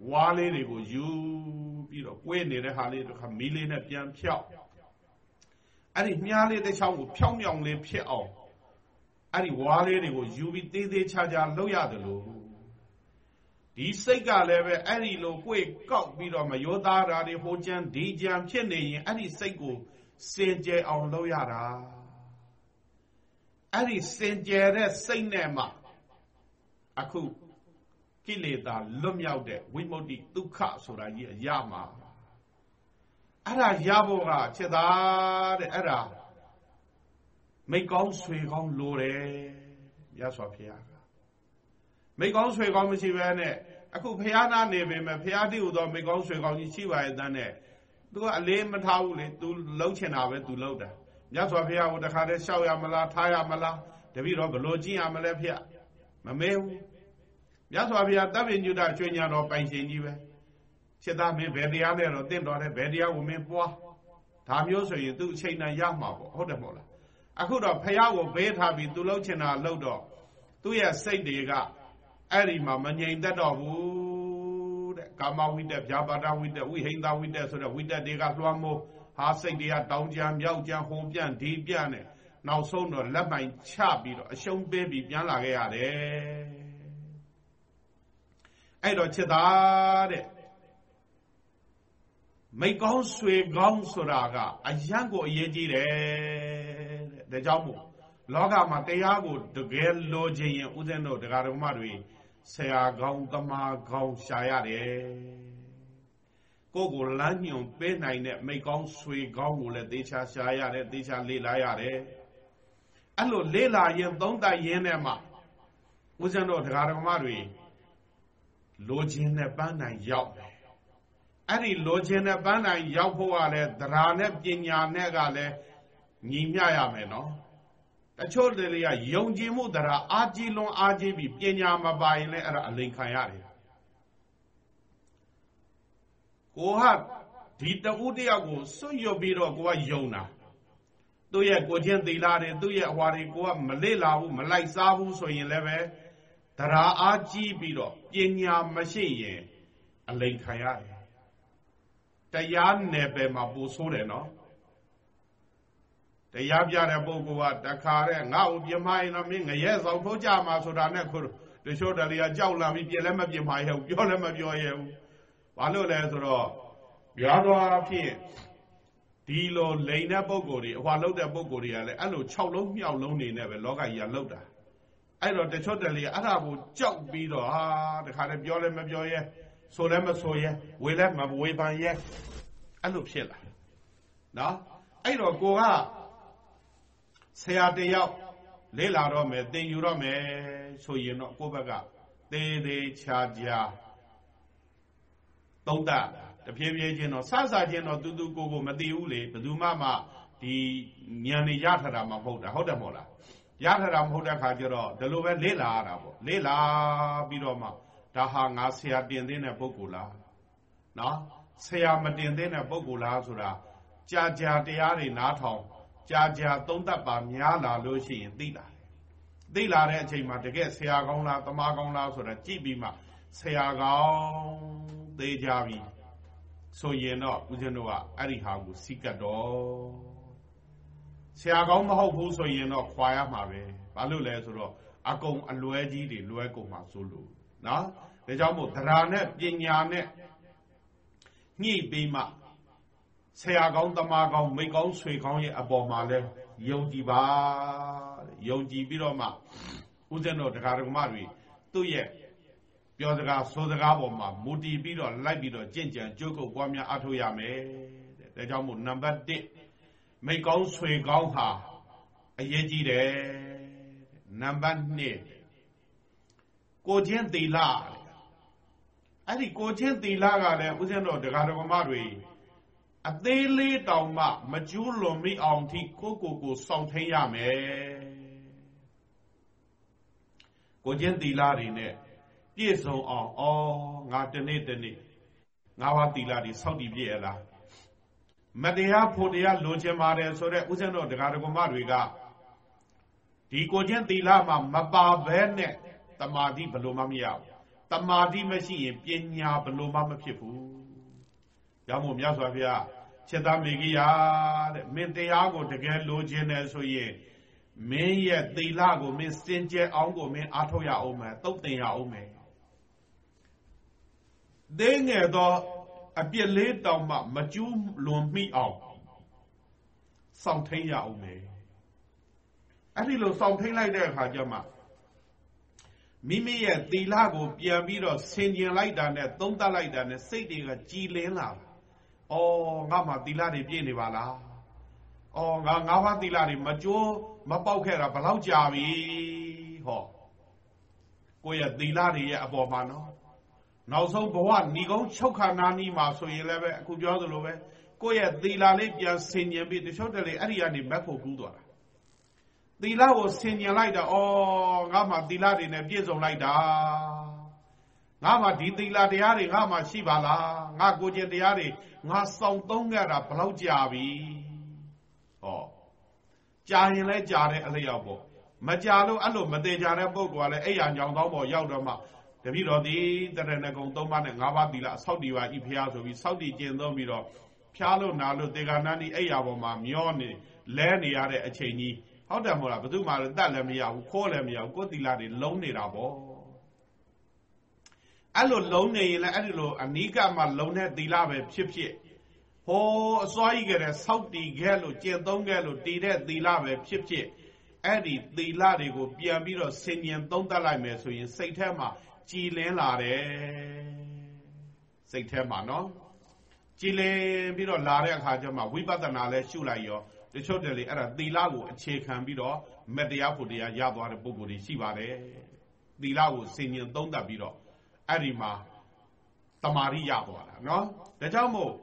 ဝါးလေးတွေကိုယူပြီးတော့ကွဲနေတဲ့ဟာလေးတစ်ခါမီးလေးနဲ့ပြန်ဖြောက်အဲ့ဒီမြားလေးတစ်ချောင်းကိုဖြောင်းမြောင်လေးဖြစ်အောင်အဲ့ဒီဝါးလေးတွေကိုယူပြီးသေးသေးချာချာလုပ်ရတယ်လို့ ဒီစိတ်ကလည်းပဲအဲ့ဒီလိုကိုယ်ကောက်ပြီးတော့မယောသားတာတွေဟိုကြံဒီကြံဖြစ်နေရင်အဲ့ဒီစိတ်ကိုစင်ကြယ်အောင်လုပ်ရတာအဲ့ဒီစင်ကြယ်တဲ့စိတ်နဲ့မှအခုကိလေသာလွတ်မြောက်တဲ့ဝိမု ക്തി ဒုက္ခဆိုတာကြီးအရမှာအဲ့ဒါရဖို့ကချက်သားတဲ့အဲ့ဒါမိကောင်းဆွေကောင်းလိုတယ်ရသော်ဖရာကမိကောင်းဆွေကောင်းမရှိဘဲနဲ့ အခုဖရာနာနေပေမဲ့ဖရာတိဟူသောမိကောင်းဆွေကောင်းကြီးရှိပါရဲ့တန်းနဲ့သူကအလေးမထားဘူးလေသူလှုပ်ချင်တာပဲသူလှုပ်တာမြတ်စွာဘုရားကိုတခါတည်းရှောက်ရမလားထားရမလားတပည့်တော်ဘလို့ကြည့်ရမလဲဖေမမဲဘူးမြတ်စွာဘုရားတပ်ပညုတကျွေညာတော်ပိုင်ရှင်ကြီးပဲချက်သားမင်းဘယ်တရားနဲ့တော့တင့်တော်တယ်ဘယ်တရားကိုမင်းပွားဒါမျိုးဆိုရင်သူအချိန်နဲ့ရမှာပေါ့ဟုတ်တယ်မဟုတ်လားအခုတော့ဖះကိုဘေးထားပြီးသူလှုပ်ချင်တာလှုပ်တော့သူ့ရဲ့စိတ်တွေက အဲ့ဒီမှာမငြိမ်သက်တော့ဘူးတဲ့ကာမဝိတက်ဗျာပါဒဝိတက်ဝိဟိန္ဒဝိတက်ဆိုတဲ့ဝိတက်တွေကလွှမ်းမိုးဟာစိတ်တွေကတောင်းကြံမြောက်ကြံဟိုပြန့်ဒီပြန့်နဲ့နောက်ဆုံးတော့လက်ပိုင်ချပြီးတော့အရှုံးပေးပြီးပြန်လာခဲ့ရတယ်အဲ့တော့ချစ်သားတဲ့မိကောင်းဆွေကောင်းဆိုတာကအယံကိုအရေးကြီးတယ်တဲ့ဒါကြောင့်မို့လောကမှာတရားကိုတကယ်လိုချင်ရင်ဥစဉ်တို့တရားဓမ္မတွေ ဆရာကောင်းတမကောင်းရှာရတယ်ကိုကိုလမ်းညွန်ပေးနိုင်တဲ့မိကောင်းဆွေကောင်းကိုလည်းသေချာရှာရတယ်သေချာလေ့လာရတယ်အဲ့လိုလေ့လာရင်သုံးသပ်ရင်းနဲ့မှဥစဉ်တို့တရားဓမ္မတွေလိုချင်တဲ့ပန်းတိုင်ရောက်တယ်အဲ့ဒီလိုချင်တဲ့ပန်းတိုင်ရောက်ဖို့ကလည်းသရာနဲ့ပညာနဲ့ကလည်းညီမျှရမယ်နော် တချို့တွေကယုံကြည်မှုသရာအာကြည်လွန်အာကြည်ပြီးပညာမပါရင်လည်းအဲ့ဒါအလိန်ခံရတယ်ကိုဟာဒီတဦးတယောက်ကိုစွန့်ရွတ်ပြီးတော့ကိုကယုံတာသူ့ရဲ့ကိုချင်းသီလာတွေသူ့ရဲ့အဟွာတွေကိုကမလေ့လာဘူးမလိုက်စားဘူးဆိုရင်လည်းပဲတရားအားကြီးပြီးတော့ပညာမရှိရင်အလိန်ခံရတယ်တရားနယ်ပယ်မှာပို့ဆိုးတယ်နော် တရားပြတဲ့ပုဂ္ဂိုလ်ကတခါတဲ့ငါ့ကိုပြမရင်တော့မင်းငရဲဆောင်ထိုးကြမှာဆိုတာနဲ့ခုတချို့တလေကကြောက်လာပြီးပြင်လည်းမပြင်မရဘူးပြောလည်းမပြောရဘူးဘာလို့လဲဆိုတော့ပြားသွားဖြင့်ဒီလိုလိန်တဲ့ပုံကိုယ်တွေအဟွာလှုပ်တဲ့ပုံကိုယ်တွေကလည်းအဲ့လို6လုံးမြောက်လုံးနေနဲ့ပဲလောကကြီးကလှုပ်တာအဲ့တော့တချို့တလေအဲ့ဒါကိုကြောက်ပြီးတော့ဟာတခါတည်းပြောလည်းမပြောရဲဆိုလည်းမဆိုရဲဝေလည်းမဝေပန်ရဲအဲ့လိုဖြစ်လာနော်အဲ့တော့ကိုက ဆရာတယောက်လေ့လာတော့မယ်သင်ယူတော့မယ်ဆိုရင်တော့ကိုယ့်ဘက်ကသေးသေးချာချာသုံးသပ်တဖြည်းဖြည်းချင်းတော့စစချင်းတော့တူတူကိုကိုမသိဘူးလေဘယ်သူမှမှဒီဉာဏ်နေရထတာမှမဟုတ်တာဟုတ်တယ်မဟုတ်လားရထတာမဟုတ်တဲ့ခါကျတော့ဒီလိုပဲလေ့လာရတာပေါ့လေ့လာပြီးတော့မှဒါဟာငါဆရာတင်သိတဲ့ပုဂ္ဂိုလ်လားနော်ဆရာမတင်သိတဲ့ပုဂ္ဂိုလ်လားဆိုတာကြာကြာတရားတွေနားထောင် ကြာကြာသုံးသပ်ပါများလာလို့ရှိရင်သိလာတယ်သိလာတဲ့အချိန်မှာတကယ်ဆရာကောင်းလားတမကောင်းလားဆိုတာကြည့်ပြီးမှဆရာကောင်းသေးကြပြီဆိုရင်တော့ဦးဇင်းတို့ကအဲ့ဒီဟာကိုစီကတ်တော့ဆရာကောင်းမဟုတ်ဘူးဆိုရင်တော့ခွာရမှာပဲဘာလို့လဲဆိုတော့အကုန်အလွဲကြီးတွေလွဲကုန်မှာဆိုလို့နော်ဒါကြောင့်မို့တရားနဲ့ပညာနဲ့ညှိပြီးမှ ဆရာကောင်းတမကောင်းမိကောင်းဆွေကောင်းရဲ့အပေါ်မှာလဲယုံကြည်ပါယုံကြည်ပြီးတော့မှဦးဇင်းတို့တရားဓမ္မတွေသူ့ရဲ့ပြောစကားဆိုစကားပေါ်မှာမူတည်ပြီးတော့လိုက်ပြီးတော့ကြင့်ကြံကြိုးကုပ်ပွားများအထောက်ရမယ်တဲ့ဒါကြောင့်မို့နံပါတ်1မိကောင်းဆွေကောင်းဟာအရေးကြီးတယ်နံပါတ်2ကိုချင်းသီလအဲ့ဒီကိုချင်းသီလကလည်းဦးဇင်းတော်တရားဓမ္မတွေ အသေးလေးတောင်မှမကျူးလွန်မိအောင်ထိကိုကိုကိုစောင့်ထိန်ရမယ်ကိုချင်းသီလတွေနဲ့ပြည့်စုံအောင်ဩငါတနေ့တနေ့ငါးပါးသီလတွေစောင့်တည်ပြည့်ရလားမတရားဖို့တရားလိုချင်ပါတယ်ဆိုတော့ဥစဉ်တော်တရားတော်မတွေကဒီကိုချင်းသီလမှာမပါဘဲနဲ့တမာတိဘလို့မှမရဘူးတမာတိမရှိရင်ပညာဘလို့မှမဖြစ်ဘူး ကြောင့်မို့မြတ်စွာဘုရားခြေသားမေကြီးယာတဲ့မင်းတရားကိုတကယ်လိုချင်တယ်ဆိုရင်မင်းရဲ့သီလကိုမင်းစင်ကြယ်အောင်ကိုမင်းအားထုတ်ရအောင်မယ်တုတ်တင်ရအောင်မယ်သိငယ်သောအပြစ်လေးတောင်မှမကျူးလွန်မိအောင်စောင့်ထိန်ရအောင်မယ်အဲ့ဒီလိုစောင့်ထိန်လိုက်တဲ့အခါကျမှမိမိရဲ့သီလကိုပြန်ပြီးတော့ဆင်ကျင်လိုက်တာနဲ့သုံးသပ်လိုက်တာနဲ့စိတ်တွေကကြည်လင်းလာတယ်။ အော်ငါမှသီလတွေပြည့်နေပါလား။အော်ငါငါးပါးသီလတွေမကြိုးမပေါက်ခဲ့တာဘယ်လောက်ကြာပြီ။ဟောကိုယ့်ရဲ့သီလတွေရဲ့အပေါ်မှာနော်နောက်ဆုံးဘဝဏီကုန်းချုပ်ခါနာနီးမှာဆိုရင်လည်းပဲအခုပြောသလိုပဲကိုယ့်ရဲ့သီလလေးပြန်ဆင်ញင်ပြီးတချို့တလေအဲ့ဒီကနေမက်ဖို့ကူးသွားတာသီလကိုဆင်ញင်လိုက်တာဩငါမှသီလတွေနဲ့ပြည့်စုံလိုက်တာ ငါမှဒီသီလတရားတွေငါမှရှိပါလားငါကိုကျင်တရားတွေငါစောင့်သုံးခဲ့တာဘလောက်ကြာပြီဟောကြာရင်လဲကြာတဲ့အလျောက်ပေါ့မကြာလို့အဲ့လိုမသေးကြတဲ့ပုံကလည်းအဲ့ရညောင်သောပေါ်ရောက်တော့မှတပည့်တော်ဒီတရဏဂုံ၃ပါးနဲ့၅ပါးသီလအဆောက်တီပါဤဖျားဆိုပြီးစောက်တီကျင့်သုံးပြီးတော့ဖျားလို့နာလို့တေဂာနာနီအဲ့ရပေါ်မှာမျောနေလဲနေရတဲ့အချိန်ကြီးဟုတ်တယ်မဟုတ်လားဘယ်သူမှလည်းတတ်လည်းမရဘူးခိုးလည်းမရဘူးကိုယ်သီလတွေလုံးနေတာပေါ့ အဲ့လိုလုံးနေရင်လည်းအဲ့ဒီလိုအနိကမှလုံးတဲ့သီလပဲဖြစ်ဖြစ်ဟိုးအစွာကြီးကြတဲ့စောက်တီခဲ့လို့ကျင့်သုံးခဲ့လို့တည်တဲ့သီလပဲဖြစ်ဖြစ်အဲ့ဒီသီလတွေကိုပြန်ပြီးတော့ဆင်ញင်သုံးသပ်လိုက်မယ်ဆိုရင်စိတ်ထဲမှာကြည်လင်းလာတယ်စိတ်ထဲမှာနော်ကြည်လင်းပြီးတော့လာတဲ့အခါကျမှဝိပဿနာလဲရှုလိုက်ရောတချို့တလေအဲ့ဒါသီလကိုအခြေခံပြီးတော့မတရားဖို့တရားရသွားတဲ့ပုံကိုယ်တွေရှိပါတယ်သီလကိုစင်ញင်သုံးသပ်ပြီးတော့ အဲ့ဒီမှာတမာရိရသွားတာနော်ဒါကြောင့်မို့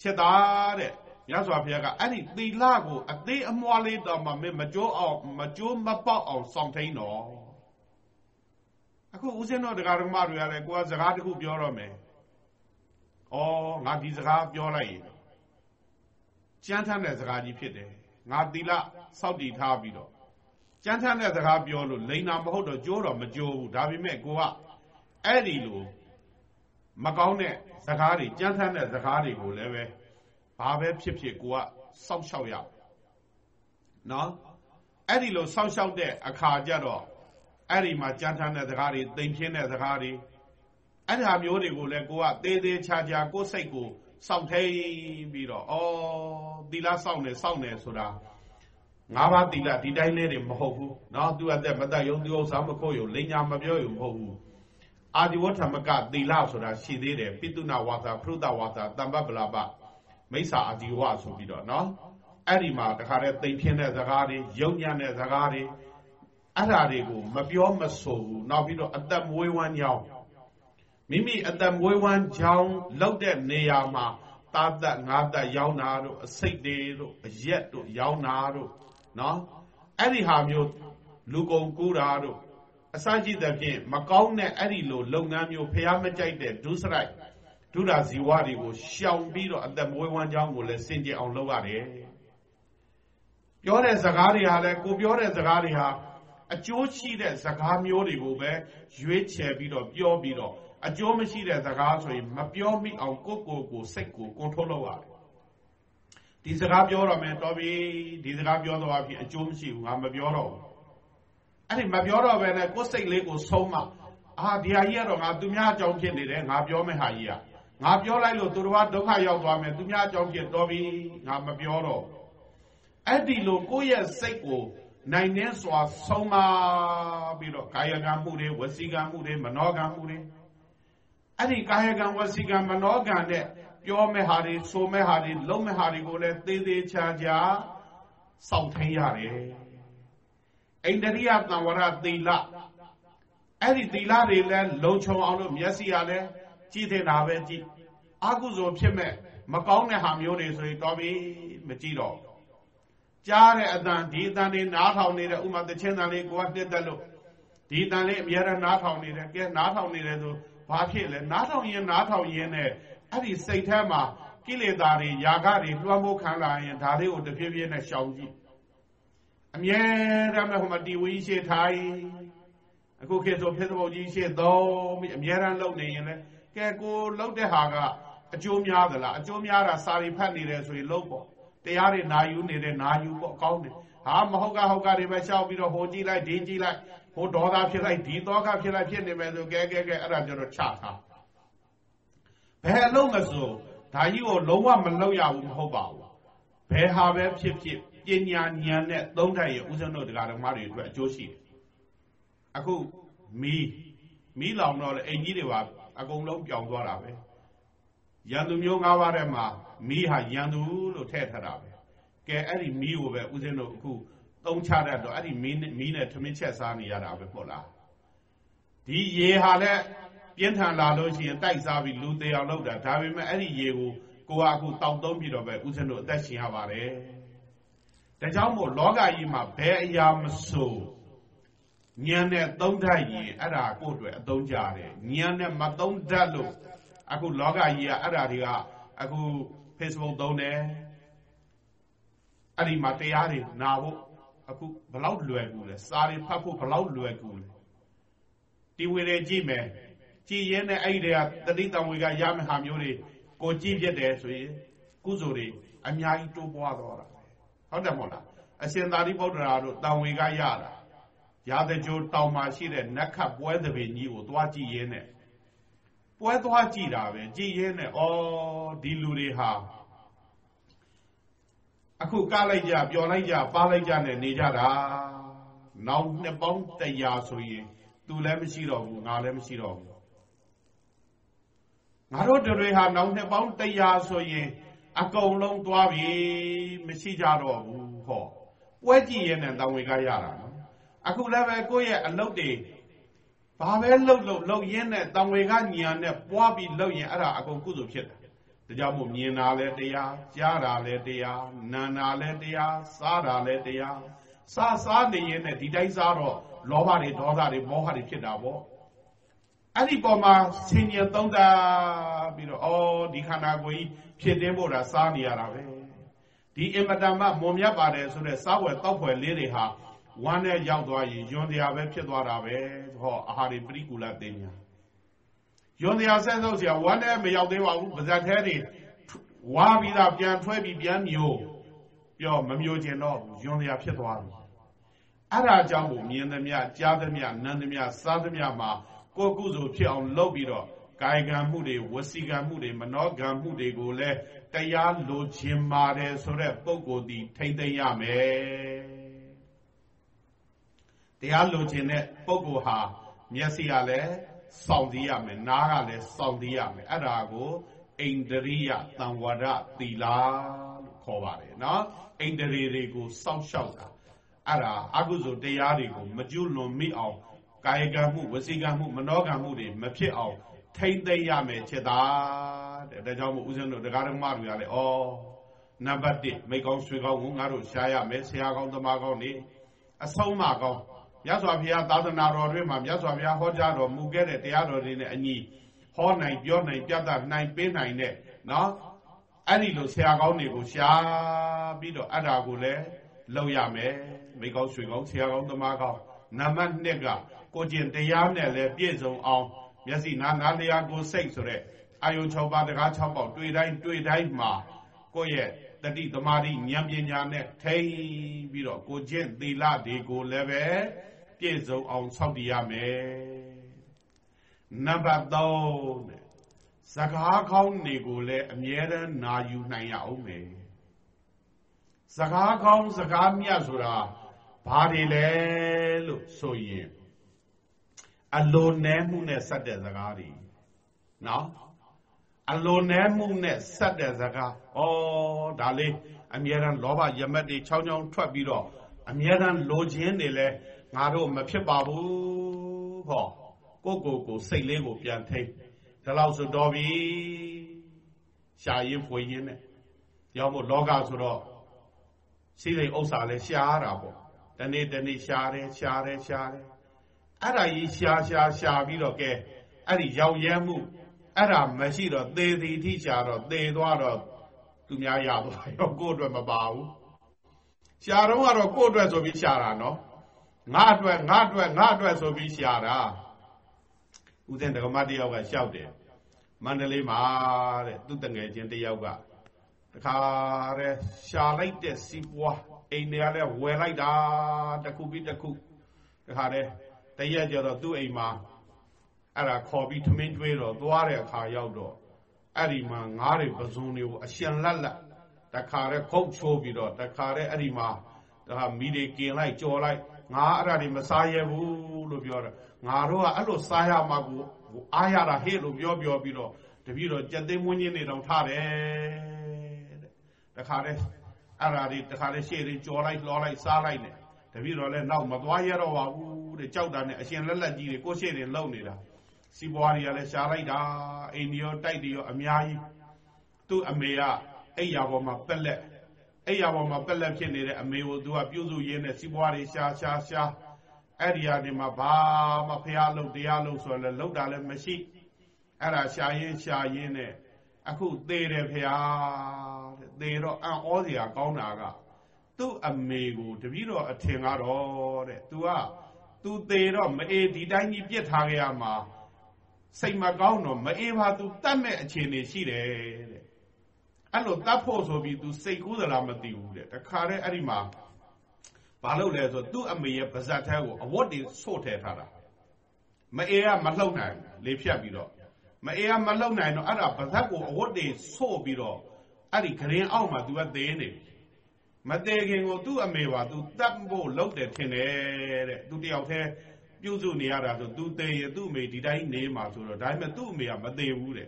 ချက်သားတဲ့မြတ်စွာဘုရားကအဲ့ဒီသီလကိုအသေးအမွှားလေးတော့မှမကြိုးအောင်မကြိုးမပေါက်အောင်စောင့်ထိန်တော့အခုဦးဇင်းတော်တရားဓမ္မတွေကလည်းကိုယ်ကစကားတခုပြောတော့မယ်ငါဒီစကားပြောလိုက်ရင်ကြမ်းထမ်းတဲ့စကားကြီးဖြစ်တယ်ငါသီလစောင့်တည်ထားပြီးတော့ကြမ်းထမ်းတဲ့စကားပြောလို့လိန်နာမဟုတ်တော့ကြိုးတော့မကြိုးဘူးဒါပေမဲ့ကိုက အဲ့ဒီလိုမကောင်းတဲ့စကားတွေကြမ်းထမ်းတဲ့စကားတွေကိုလည်းပဲဘာပဲဖြစ်ဖြစ်ကိုကစောင့်ရှောက်ရနော်အဲ့ဒီလိုစောင့်ရှောက်တဲ့အခါကျတော့အဲ့ဒီမှာကြမ်းထမ်းတဲ့စကားတွေတိမ်ပြင်းတဲ့စကားတွေအဲ့ဒါမျိုးတွေကိုလည်းကိုကသေးသေးချာချာကိုယ်စိတ်ကိုစောင့်ထိန်ပြီးတော့ဩသီလစောင့်နေစောင့်နေဆိုတာငါးပါးသီလဒီတိုင်းလေးတွေမဟုတ်ဘူးเนาะသူအသက်မသက်ယုံသူဥစ္စာမခိုးယုံလိညာမပြောယုံမဟုတ်ဘူး အာဒီဝဋ္ဌမကသီလဆိုတာရှိသေးတယ်ပိတုနာဝါစာဖရုဒဝါစာတမ္ပပလာပမိစ္ဆာအာဒီဝဆိုပြီးတော့နော်အဲ့ဒီမှာတခါတည်းသိမ့်ဖြင်းတဲ့ဇကားတွေယုံညံ့တဲ့ဇကားတွေအဲ့ဓာတွေကိုမပြောမဆိုဘူးနောက်ပြီးတော့အသက်မွေးဝမ်းကြောင်းမိမိအသက်မွေးဝမ်းကြောင်းလောက်တဲ့နေရာမှာတာသက်ငါသက်ရောင်းတာတို့အစိတ်တွေတို့အရက်တို့ရောင်းတာတို့နော်အဲ့ဒီဟာမျိုးလူကုန်ကူးတာတို့ အစရှိသဖြင့်မကောင်းတဲ့အဲ့ဒီလိုလုပ်ငန်းမျိုးဖျားမကြိုက်တဲ့ဒုစရိုက်ဒုရာဇီဝတွေကိုရှောင်ပြီးတော့အသက်မွေးဝမ်းကြောင်းကိုလည်းစင်ကြယ်အောင်လုပ်ရတယ်ပြောတဲ့စကားတွေဟာလည်းကိုပြောတဲ့စကားတွေဟာအကျိုးရှိတဲ့စကားမျိုးတွေကိုပဲရွေးချယ်ပြီးတော့ပြောပြီးတော့အကျိုးမရှိတဲ့စကားဆိုရင်မပြောမိအောင်ကိုယ့်ကိုယ်ကိုစိတ်ကိုကွန်ထရိုးလုပ်ရတယ်ဒီစကားပြောတော့မယ်တော်ပြီဒီစကားပြောတော့အဖြစ်အကျိုးမရှိဘူးငါမပြောတော့ဘူး အဲ့ဒီမပြောတော့ပဲနဲ့ကိုယ်စိတ်လေးကိုဆုံးမအာဒီဟာကြီးကတော့ငါသူများအကြောင်းဖြစ်နေတယ်ငါပြောမယ့်ဟာကြီးကငါပြောလိုက်လို့သူတော်ဘာဒုက္ခရောက်သွားမယ်သူများအကြောင်းဖြစ်တော်ပြီငါမပြောတော့အဲ့ဒီလိုကိုယ့်ရဲ့စိတ်ကိုနိုင်နေစွာဆုံးမပြီးတော့ကာယကံမှုတွေဝစီကံမှုတွေမနောကံမှုတွေအဲ့ဒီကာယကံဝစီကံမနောကံနဲ့ပြောမဲ့ဟာတွေဆိုမဲ့ဟာတွေလုံးမဲ့ဟာတွေကိုလည်းသေးသေးချာချာစောင့်ထိန်ရတယ် အိန္ဒရိယသံဝရသီလအဲ့ဒီသီလတွေလည်းလုံခြုံအောင်လို့မျက်စိရလည်းကြည့်နေတာပဲကြည့်အကုသိုလ်ဖြစ်မဲ့မကောင်းတဲ့ဟာမျိုးတွေဆိုရင်တော်ပြီမကြည့်တော့ကြားတဲ့အတန်ဒီအတန်တွေနားထောင်နေတဲ့ဥမာတချင်းတန်လေးကိုကတက်တက်လို့ဒီတန်လေးအများရနားထောင်နေတယ်ကဲနားထောင်နေတယ်ဆိုဘာဖြစ်လဲနားထောင်ရင်နားထောင်ရင်နဲ့အဲ့ဒီစိတ်ထဲမှာကိလေသာတွေຢာကတွေလွှမ်းမိုးခံလာရင်ဒါလေးကိုတဖြည်းဖြည်းနဲ့ရှောင်ကြည့် အမြဲတမ်းဟိုမှာတီဝီရှိထိုင်အခုခေတ်ဆို Facebook ကြီးရှိသုံးပြီးအမြဲတမ်းလုပ်နေရင်လည်းကဲကိုလုပ်တဲ့ဟာကအကျိုးများသလားအကျိုးများတာစာရီဖတ်နေတယ်ဆိုရင်လုပ်ပေါ့တရားတွေနာယူနေတဲ့နာယူပေါ့ကောင်းတယ်ဟာမဟုတ်ကဟုတ်ကတွေပဲရှောက်ပြီးတော့ဟိုကြည့်လိုက်ဒီကြည့်လိုက်ဟိုဒေါသဖြစ်လိုက်ဒီသောကဖြစ်လိုက်ဖြစ်နေမယ်ဆိုကဲကဲကဲအဲ့ဒါကြတော့ချထားဘယ်အလုံးမဆိုဒါကြီးကိုလုံးဝမလောက်ရဘူးမဟုတ်ပါဘူးဘယ်ဟာပဲဖြစ်ဖြစ် ပညာဉာဏ်နဲ့သုံးထိုက်ရဥစဉ်တို့တရားဓမ္မတွေအတွက်အကျိုးရှိတယ်အခုမီးမီးလောင်တော့လေအိမ်ကြီးတွေပါအကုန်လုံးပြောင်းသွားတာပဲရန်သူမျိုး၅ပါးထဲမှာမီးဟာရန်သူလို့ထည့်ထားတာပဲကဲအဲ့ဒီမီးကိုပဲဥစဉ်တို့အခုသုံးချတတ်တော့အဲ့ဒီမီးမီးနဲ့ထမင်းချက်စားနေရတာပဲပေါ့လားဒီရေဟာလည်းပြင်းထန်လာလို့ရှိရင်တိုက်စားပြီးလူသေးအောင်လုပ်တာဒါပေမဲ့အဲ့ဒီရေကိုကိုကအခုတောက်သုံးပြီးတော့ပဲဥစဉ်တို့အသက်ရှင်ရပါတယ် ဒါကြောင့်မို့လောကကြီးမှာဘယ်အရာမဆိုဉာဏ်နဲ့သုံးတတ်ရင်အဲ့ဒါကိုယ့်အတွက်အသုံးကြတယ်ဉာဏ်နဲ့မသုံးတတ်လို့အခုလောကကြီးကအဲ့ဒါတွေကအခု Facebook သုံးတယ်အဲ့ဒီမှာတရားတွေနာဖို့အခုဘလောက်လွယ်ကူလဲစာတွေဖတ်ဖို့ဘလောက်လွယ်ကူလဲဒီဝေတွေကြည့်မယ်ကြည်ရဲနဲ့အဲ့ဒီတွေကတတိတံဝေကရမယ့်ဟာမျိုးတွေကိုကြည့်ပြတယ်ဆိုရင်ကုသိုလ်တွေအများကြီးတိုးပွားသွားတာ ဟုတ်တယ်မဟုတ်လားအရှင်သာရိပုတ္တရာတို့တံဝေကရတာရာဇကြိုတောင်မှာရှိတဲ့နတ်ခတ်ပွဲသဘင်ကြီးကိုသွားကြည့်ရဲနဲ့ပွဲသွားကြည့်တာပဲကြည့်ရဲနဲ့ဩဒီလူတွေဟာအခုကလိုက်ကြပျော်လိုက်ကြပါလိုက်ကြနဲ့နေကြတာနောက်နှစ်ပေါင်းတရာဆိုရင်သူလည်းမရှိတော့ဘူးငါလည်းမရှိတော့ဘူးငါတို့တွေဟာနောက်နှစ်ပေါင်းတရာဆိုရင် အကုန်လုံးသွားပြီမရှိကြတော့ဘူးဟောပွဲကြည့်ရင်နဲ့တောင်ဝေကရတာနော်အခုလည်းပဲကိုယ့်ရဲ့အလုပ်တွေဘာပဲလှုပ်လှုပ်လှုပ်ရင်းနဲ့တောင်ဝေကညာနဲ့ပွားပြီးလှုပ်ရင်အဲ့ဒါအကုန်ကုသိုလ်ဖြစ်တယ်ဒါကြောင့်မို့မြင်တာလဲတရားကြားတာလဲတရားနာတာလဲတရားစားတာလဲတရားစားစားနေရင်နဲ့ဒီတိုင်းစားတော့လောဘတွေဒေါသတွေမောဟတွေဖြစ်တာပေါ့ အဲ့ဒီပေါ်မှာဆင်ញံသုံးသပ်ပြီးတော့ဩဒီခန္ဓာကိုယ်ကြီးဖြစ်တင်းဖို့တာစားနေရတာပဲဒီအင်မတန်မှမွန်မြတ်ပါတယ်ဆိုတဲ့စားဝယ်တောက်ဖွယ်လေးတွေဟာဝမ်းနဲ့ရောက်သွားရင်ယွန်တရားပဲဖြစ်သွားတာပဲဟောအာဟာရပရိကူလသိညာယွန်တရားဆက်ဆုံးဆရာဝမ်းနဲ့မရောက်သေးပါဘူးပါဇက်သေးတွေဝါပြီးသားပြန်ထွက်ပြီးပြန်မျိုးပြောမမျိုးကျင်တော့ယွန်တရားဖြစ်သွားပြီအဲ့ဒါကြောင့်ကိုမြင်သမျှကြားသမျှနမ်းသမျှစားသမျှမှာ ကိုကုစုဖြစ်အောင်လုပ်ပြီးတော့ကာယကံမှုတွေဝစီကံမှုတွေမနောကံမှုတွေကိုလည်းတရားလိုချင်ပါတယ်ဆိုတဲ့ပုံကိုယ်ဒီထိမ့်သိမ့်ရမယ်တရားလိုချင်တဲ့ပုံကိုယ်ဟာမျက်စိကလည်းစောင့်သိရမယ်နားကလည်းစောင့်သိရမယ်အဲ့ဒါကိုအိန္ဒရိယသံဝရသီလာလို့ခေါ်ပါတယ်နော်အိန္ဒြေတွေကိုစောင့်ရှောက်တာအဲ့ဒါအကုသိုလ်တရားတွေကိုမကျွလွန်မိအောင် ကာယကံမှုဝစီကံမှုမနောကံမှုတွေမဖြစ်အောင်ထိမ့်သိမ့်ရမယ်ချက်သားတဲ့ဒါကြောင့်မို့ဦးဇင်းတို့တရားဓမ္မတွေကလည်းဩနံပါတ်1မိကောင်းရွှေကောင်းကိုငါတို့ရှားရမယ်ဆရာကောင်းသမားကောင်းနေအဆုံးမကောင်းမြတ်စွာဘုရားသာသနာတော်တွေမှာမြတ်စွာဘုရားဟောကြားတော်မူခဲ့တဲ့တရားတော်တွေနဲ့အညီဟောနိုင်ပြောနိုင်ပြသနိုင်ပေးနိုင်တဲ့နော်အဲ့ဒီလိုဆရာကောင်းတွေကိုရှားပြီးတော့အဲ့ဒါကိုလည်းလုပ်ရမယ်မိကောင်းရွှေကောင်းဆရာကောင်းသမားကောင်းနံပါတ်2က ကိုကျင်တရားနဲ့လည်းပြည့်စုံအောင်မျက်စိနားနားလျာကိုစိတ်ဆိုတဲ့အာယုံ6ပါးတကား6ပေါက်တွေ့တိုင်းတွေ့တိုင်းမှာကိုယ့်ရဲ့တတိသမာဓိဉာဏ်ပညာနဲ့ထိပြီးတော့ကိုကျင့်သီလတွေကိုလည်းပဲပြည့်စုံအောင်ဆောက်တည်ရမယ်နံပါတ်3တဲ့စကားကောင်းတွေကိုလည်းအမြဲတမ်းနာယူနိုင်ရအောင်မယ်စကားကောင်းစကားမြတ်ဆိုတာဘာတွေလဲလို့ဆိုရင် အလိုနဲမှုနဲ့ဆက်တဲ့စကားတွေနော်အလိုနဲမှုနဲ့ဆက်တဲ့စကားဩဒါလေးအမြဲတမ်းလောဘယမက်တွေချောင်းချောင်းထွက်ပြီးတော့အမြဲတမ်းလိုချင်နေလဲငါတို့မဖြစ်ပါဘူးဟောကိုကိုကိုစိတ်လေးကိုပြန်ထိတ်ဒါလောက်ဆိုတော့ပြီရှာရင်ဖွေရင်နဲ့ရောက်မို့လောကဆိုတော့စိတ်စိတ်ဥစ္စာလဲရှားရတာပေါ့တနေ့တနေ့ရှားတယ်ရှားတယ်ရှားတယ် အဲ့ဒါကြီးရှားရှားရှားပြီးတော့ကဲအဲ့ဒီရောက်ရဲမှုအဲ့ဒါမရှိတော့သေသည်ထိရှားတော့သေသွားတော့သူများရသွားရောကိုယ့်အတွက်မပါဘူးရှားတော့ကတော့ကိုယ့်အတွက်ဆိုပြီးရှားတာနော်ငါအတွက်ငါအတွက်ငါအတွက်ဆိုပြီးရှားတာဦးဇင်းဒကမတယောက်ကရှောက်တယ်မန္တလေးမှာတဲ့သူတငယ်ချင်းတယောက်ကတခါတဲ့ရှာလိုက်တဲ့စီးပွားအိမ်တွေကလည်းဝယ်လိုက်တာတစ်ခုပြီးတစ်ခုတခါတဲ့ တရက်ကျတော့သူ့အိမ်မှာအဲ့ဒါခေါ်ပြီးထမင်းကျွေးတော့သွားတဲ့အခါရောက်တော့အဲ့ဒီမှာငားတွေပဇွန်တွေကိုအရှင်လက်လက်တခါတဲ့ခုတ်ချိုးပြီးတော့တခါတဲ့အဲ့ဒီမှာဒါမီတွေกินလိုက်ကြော်လိုက်ငါအဲ့ဒါတွေမစားရဘူးလို့ပြောတယ်ငါတို့ကအဲ့လိုစားရမှာကိုအားရတာဟဲ့လို့ပြောပြောပြီးတော့တပည့်တော်ကြက်သိမ်းမွင်းချင်းနေတောင်ထားတယ်တဲ့တခါတဲ့အဲ့ဒါတွေတခါတဲ့ရှေ့တွေကြော်လိုက်လောလိုက်စားလိုက်နဲ့တပည့်တော်လည်းနောက်မသွားရတော့ပါဘူး တဲ့ကြောက်တာနဲ့အရှင်လက်လက်ကြီးတွေကိုရှေ့တွေလုံနေတာစီပွားတွေကလည်းရှားလိုက်တာအိမ်ရောတိုက်တွေရောအများကြီးသူ့အမေကအိယာပေါ်မှာပက်လက်အိယာပေါ်မှာပက်လက်ဖြစ်နေတဲ့အမေကိုသူကပြုစုရင်းနဲ့စီပွားတွေရှားရှားရှားအဲ့ဒီကနေမှဘာမှဖះလုံးတရားလုံးဆိုလည်းလောက်တာလည်းမရှိအဲ့ဒါရှာရင်ရှာရင်နဲ့အခုသေးတယ်ဖះတဲ့သေတော့အံ့ဩစရာကောင်းတာကသူ့အမေကိုတပည့်တော်အထင်ကတော့တဲ့ तू က သူသေးတော့မအေးဒီတိုင်းကြီးပြစ်ထားခဲ့ရမှာစိတ်မကောင်းတော့မအေးပါသူတတ်မဲ့အခြေအနေရှိတယ်တဲ့အဲ့လိုတတ်ဖို့ဆိုပြီး तू စိတ်ကူးသလားမသိဘူးတဲ့တခါတည်းအဲ့ဒီမှာဘာလုပ်လဲဆိုသူ့အမေရဲ့ပါဇက်ထဲကိုအဝတ်တွေဆို့ထည့်ထားတာမအေးကမလှုပ်နိုင်လေဖြတ်ပြီးတော့မအေးကမလှုပ်နိုင်တော့အဲ့ဒါပါဇက်ကိုအဝတ်တွေဆို့ပြီးတော့အဲ့ဒီဂရင်အောက်မှာ तू ကသေးနေပြီ မသေးခင်ကိုသူ့အမေပါ तू တတ်ဖို့လှုပ်တယ်ထင်တယ်တဲ့ तू တယောက်တည်းပြုစုနေရတာဆို तू သေးရင်သူ့အမေဒီတိုင်းနေမှာဆိုတော့ဒါပေမဲ့သူ့အမေကမသေးဘူးတဲ့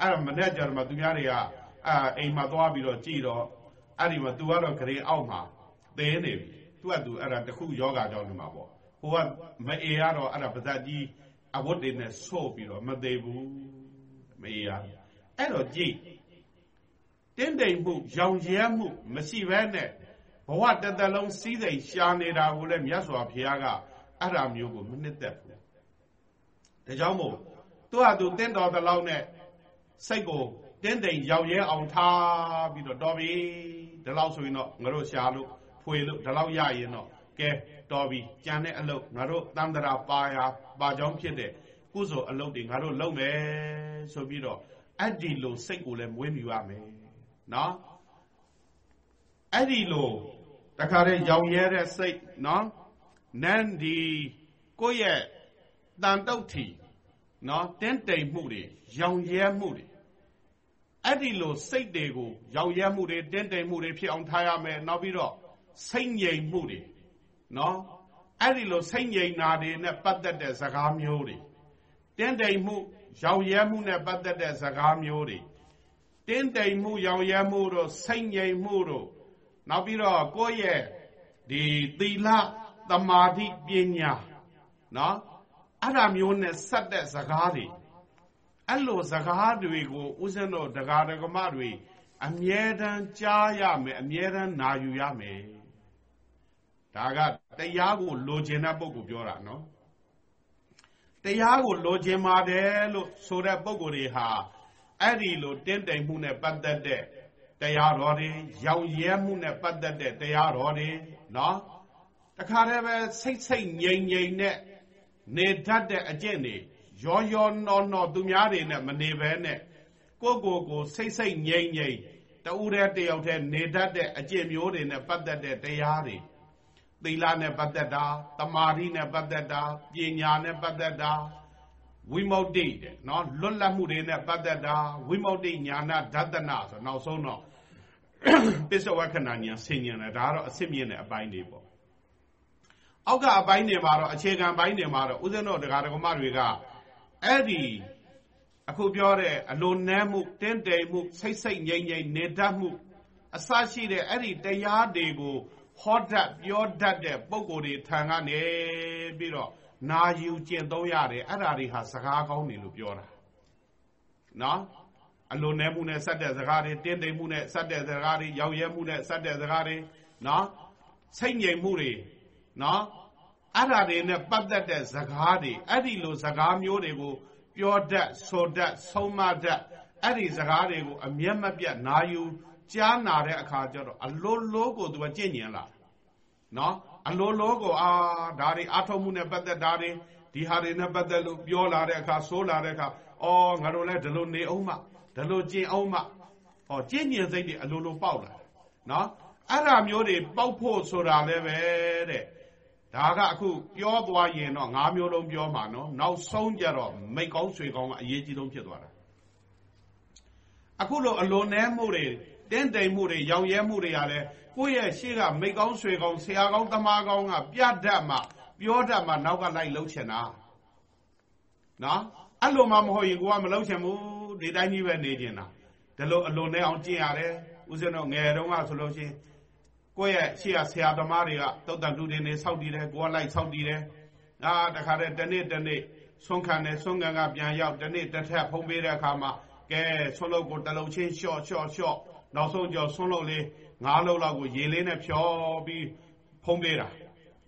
အဲ့ဒါမနဲ့ကြတော့မှသူများတွေကအာအိမ်မှာသွားပြီးတော့ကြည်တော့အဲ့ဒီမှာ तू ကတော့ဂရင်အောက်မှာသေးနေပြီသူကသူအဲ့ဒါတခုယောဂကြောင့်နေမှာပေါ့ဟိုကမအေရတော့အဲ့ဒါပါဇက်ကြီးအဝတ်တွေနဲ့ဆော့ပြီးတော့မသေးဘူးမအေရအဲ့တော့ကြည့် တင်းတိမ်မှုရောင်ရဲမှုမရှိဘဲနဲ့ဘဝတသက်လုံးစီးစိမ်ရှားနေတာကိုလည်းမြတ်စွာဘုရားကအဲ့ဒါမျိုးကိုမနှစ်သက်ဘူးဒါကြောင့်မို့သူဟာသူတင်းတော်သလောက်နဲ့စိတ်ကိုတင်းတိမ်ရောက်ရဲအောင်ထားပြီးတော့တော်ပြီဒီလောက်ဆိုရင်တော့ငါတို့ရှာလို့ဖွေလို့ဒီလောက်ရရင်တော့ကဲတော်ပြီကြံတဲ့အလုပ်ငါတို့တန်တရာပါရာပါကြောင်းဖြစ်တဲ့ကုသိုလ်အလုပ်တွေငါတို့လုပ်မယ်ဆိုပြီးတော့အဲ့ဒီလိုစိတ်ကိုလည်းမွေးမြူရမယ် နော်အဲ့ဒီလိုတခါတည်းရောင်ရဲတဲ့စိတ်နော်နန်းဒီကိုယ့်ရဲ့တန်တုတ်ထီနော်တင်းတိမ်မှုတွေရောင်ရဲမှုတွေအဲ့ဒီလိုစိတ်တွေကိုရောင်ရဲမှုတွေတင်းတိမ်မှုတွေဖြစ်အောင်ထားရမယ်နောက်ပြီးတော့စိတ်ငြိမ်မှုတွေနော်အဲ့ဒီလိုစိတ်ငြိမ်နာတွေနဲ့ပတ်သက်တဲ့စကားမျိုးတွေတင်းတိမ်မှုရောင်ရဲမှုနဲ့ပတ်သက်တဲ့စကားမျိုးတွေ တင်းတိမ်မှုရောင်ရဲမှုတို့စိတ်ငြိမ်မှုတို့နောက်ပြီးတော့ကိုယ့်ရဲ့ဒီသီလသမာဓိပညာနော်အဲ့ဒါမျိုးနဲ့ဆက်တဲ့စကားတွေအဲ့လိုစကားတွေကိုဦးဇင်းတို့ဒကာဒကမတွေအမြဲတမ်းကြားရမယ်အမြဲတမ်းနာယူရမယ်ဒါကတရားကိုလိုချင်တဲ့ပုဂ္ဂိုလ်ပြောတာနော်တရားကိုလိုချင်ပါတယ်လို့ဆိုတဲ့ပုဂ္ဂိုလ်တွေဟာ အဲ့ဒီလိုတင့်တယ်မှုနဲ့ပတ်သက်တဲ့တရားတော်တွေရောင်ရဲမှုနဲ့ပတ်သက်တဲ့တရားတော်တွေနော်တခါတည်းပဲစိတ်စိတ်ငြိမ်ငြိမ်နဲ့နေတတ်တဲ့အကျင့်တွေရောရောနော်နော်သူများတွေနဲ့မနေဘဲနဲ့ကိုကိုကိုစိတ်စိတ်ငြိမ်ငြိမ်တူတဲ့တယောက်တည်းနေတတ်တဲ့အကျင့်မျိုးတွေနဲ့ပတ်သက်တဲ့တရားတွေသီလနဲ့ပတ်သက်တာတမာတိနဲ့ပတ်သက်တာပညာနဲ့ပတ်သက်တာ ဝိမု ക്തി တဲ့နော်လွတ်လပ်မှုတွေနဲ့ပတ်သက်တာဝိမု ക്തി ညာနာဒသနာဆိုနောက်ဆုံးတော့ပစ္စဝခဏညာဆင်ញံတယ်ဒါကတော့အစစ်မြင့်တဲ့အပိုင်းတွေပေါ့အောက်ကအပိုင်းတွေမှာတော့အခြေခံပိုင်းတွေမှာတော့ဦးဇင်းတော်တရားတော်မတွေကအဲ့ဒီအခုပြောတဲ့အလိုနည်းမှုတင်းတိမ်မှုစိတ်စိတ်ငြိမ်ငြိမ်နေတတ်မှုအစရှိတဲ့အဲ့ဒီတရားတွေကိုဟောတတ်ပြောတတ်တဲ့ပုံကိုယ်တွေထံကနေပြီးတော့ နာယူကျင့်သုံးရတယ်အဲ့ဒါတွေဟာစကားကောင်းနေလို့ပြောတာနော်အလိုနဲမှုနဲ့ဆက်တဲ့စကားတွေတင်းတိမ်မှုနဲ့ဆက်တဲ့စကားတွေရောက်ရဲမှုနဲ့ဆက်တဲ့စကားတွေနော်စိတ်ငြိမ်မှုတွေနော်အဲ့ဒါတွေနဲ့ပတ်သက်တဲ့စကားတွေအဲ့ဒီလိုစကားမျိုးတွေကိုပြောတတ်ဆိုတတ်ဆုံးမတတ်အဲ့ဒီစကားတွေကိုအမျက်မပြတ်နာယူကြားနာတဲ့အခါကျတော့အလိုလိုကိုသူကကြင့်ညင်လာနော် အလိုလိုကိုအာဒါတွေအထုံးမှုနဲ့ပတ်သက်တာတွေဒီဟာတွေနဲ့ပတ်သက်လို့ပြောလာတဲ့အခါဆိုးလာတဲ့အခါအော်ငါတို့လည်းဒီလိုနေအောင်မဒီလိုကျင့်အောင်မဟောကြင့်ညင်စိတ်တွေအလိုလိုပေါက်လာနော်အဲ့ဒါမျိုးတွေပေါက်ဖို့ဆိုတာလည်းပဲတဲ့ဒါကအခုပြောသွားရင်တော့၅မျိုးလုံးပြောမှာနော်နောက်ဆုံးကြတော့မိတ်ကောင်းဆွေကောင်းကအရေးကြီးဆုံးဖြစ်သွားတာအခုလိုအလွန်နဲမှုတွေတင်းတိမ်မှုတွေရောင်ရဲမှုတွေရလဲ ကိုယ့်ရဲ့ရှေ့ကမိတ်ကောင်းဆွေကောင်းဆရာကောင်းတမကောင်းကပြတတ်မှပြောတတ်မှနောက်ကလိုက်လှုပ်ချင်တာနော်အဲ့လိုမှမဟုတ်ရင်ကိုကမလှုပ်ချင်ဘူးဒီတိုင်းကြီးပဲနေချင်တာဒီလိုအလွန်နဲ့အောင်ကျင့်ရတယ်ဦးဇင်းတို့ငယ်တုန်းကဆိုလို့ရှိရင်ကိုယ့်ရဲ့ရှေ့ကဆရာသမားတွေကတုတ်တန်တူတွေနေစောက်တည်တယ်ကိုကလိုက်စောက်တည်တယ်အာတခါတည်းတနေ့တနေ့ဆွန့်ခံတယ်ဆွန့်ခံကပြန်ရောက်တနေ့တစ်ထက်ဖုံးပေးတဲ့အခါမှာကဲဆွန့်လို့ကိုတလုံးချင်းလျှော့လျှော့လျှော့ နောက်ဆုံးကျော်ဆွန့်လို့လေးငါးလုံးလောက်ကိုရေလေးနဲ့ဖြောပြီးဖုံးပေးတာ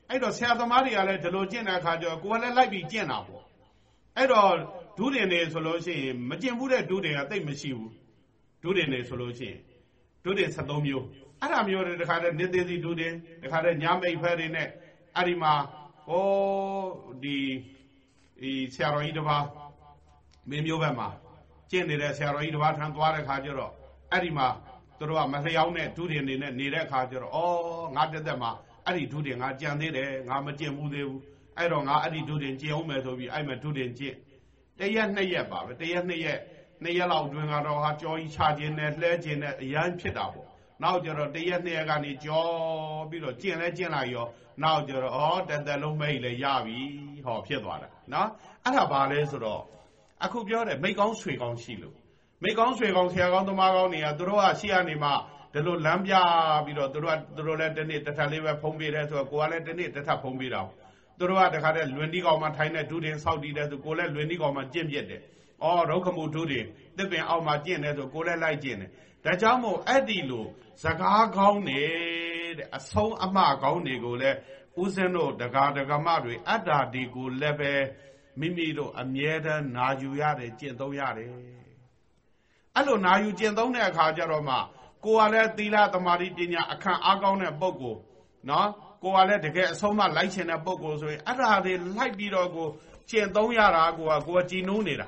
အဲ့တော့ဆရာသမားတွေကလည်းဒီလိုကျင့်တဲ့အခါကျတော့ကိုယ်ကလည်းလိုက်ပြီးကျင့်တာပေါ့အဲ့တော့ဒုတင်နေဆိုလို့ရှိရင်မကျင့်ဘူးတဲ့ဒုတင်ကတိတ်မရှိဘူးဒုတင်နေဆိုလို့ရှိရင်ဒုတင်73မျိုးအဲ့ဒါမျိုးတွေတခါတည်းနေသေးစီဒုတင်တခါတည်းညမိတ်ဖဲတွေနဲ့အဲ့ဒီမှာဟောဒီဒီဆရာတော်ကြီးတစ်ပါးမင်းမျိုးဘက်မှာကျင့်နေတဲ့ဆရာတော်ကြီးတစ်ပါးထံသွားတဲ့ခါကျတော့အဲ့ဒီမှာ သူတို့ကမလျောင်းတဲ့ဒုတင်နေနဲ့နေတဲ့အခါကျတော့ဩငါတက်တက်မှာအဲ့ဒီဒုတင်ငါကြံသေးတယ်ငါမကျင့်ဘူးသေးဘူးအဲ့တော့ငါအဲ့ဒီဒုတင်ကျင့်အောင်မယ်ဆိုပြီးအဲ့မှာဒုတင်ကျင့်တရက်နှစ်ရက်ပါပဲတရက်နှစ်ရက်နှစ်ရက်လောက်တွင်ကတော့ဟာကြောကြီးချခြင်းနဲ့လှဲခြင်းနဲ့အရန်ဖြစ်တာပေါ့နောက်ကျတော့တရက်နှစ်ရက်ကနေကြောပြီးတော့ကျင့်လဲကျင့်လိုက်ရောနောက်ကျတော့ဩတသက်လုံးမိတ်လဲရပြီဟောဖြစ်သွားတာနော်အဲ့ဒါဘာလဲဆိုတော့အခုပြောတယ်မိကောင်းဆွေကောင်းရှိလို့ မိကောင်းဆွေကောင်းဆရာကောင်းသမားကောင်းတွေကသူတို့ကရှေ့ကနေမှဒီလိုလမ်းပြပြီးတော့သူတို့ကသူတို့လည်းတနေ့တစ်ထပ်လေးပဲဖုံးပေးတယ်ဆိုတော့ကိုကလည်းတနေ့တစ်ထပ်ဖုံးပေးတာသူတို့ကတခါတည်းလွင်ဒီကောင်မှထိုင်းတဲ့ဒုတင်ဆောက်တည်တယ်ဆိုကိုလည်းလွင်ဒီကောင်မှကျင့်ပြစ်တယ်။အော်ရုပ်ခမှုဒုတင်တစ်ပင်အောက်မှာကျင့်တယ်ဆိုကိုလည်းလိုက်ကျင့်တယ်။ဒါကြောင့်မို့အဲ့ဒီလိုစကားကောင်းနေတဲ့အဆုံးအမကောင်းတွေကိုလည်းဦးဇင်းတို့ဒကာဒကမတွေအတ္တာဒီကိုလည်းပဲမိမိတို့အမြဲတမ်းနာယူရတယ်ကျင့်သုံးရတယ် အဲ့လိုနာယူကျင့်သုံးတဲ့အခါကျတော့မှကိုယ်ကလည်းသီလသမာဓိပညာအခန့်အားကောင်းတဲ့ပုဂ္ဂိုလ်နော်ကိုယ်ကလည်းတကယ်အဆုံးမလိုက်ချင်တဲ့ပုဂ္ဂိုလ်ဆိုရင်အဲ့ဒါတွေလိုက်ပြီးတော့ကိုကျင့်သုံးရတာကိုကကိုယ်ကကြည်နိုးနေတာ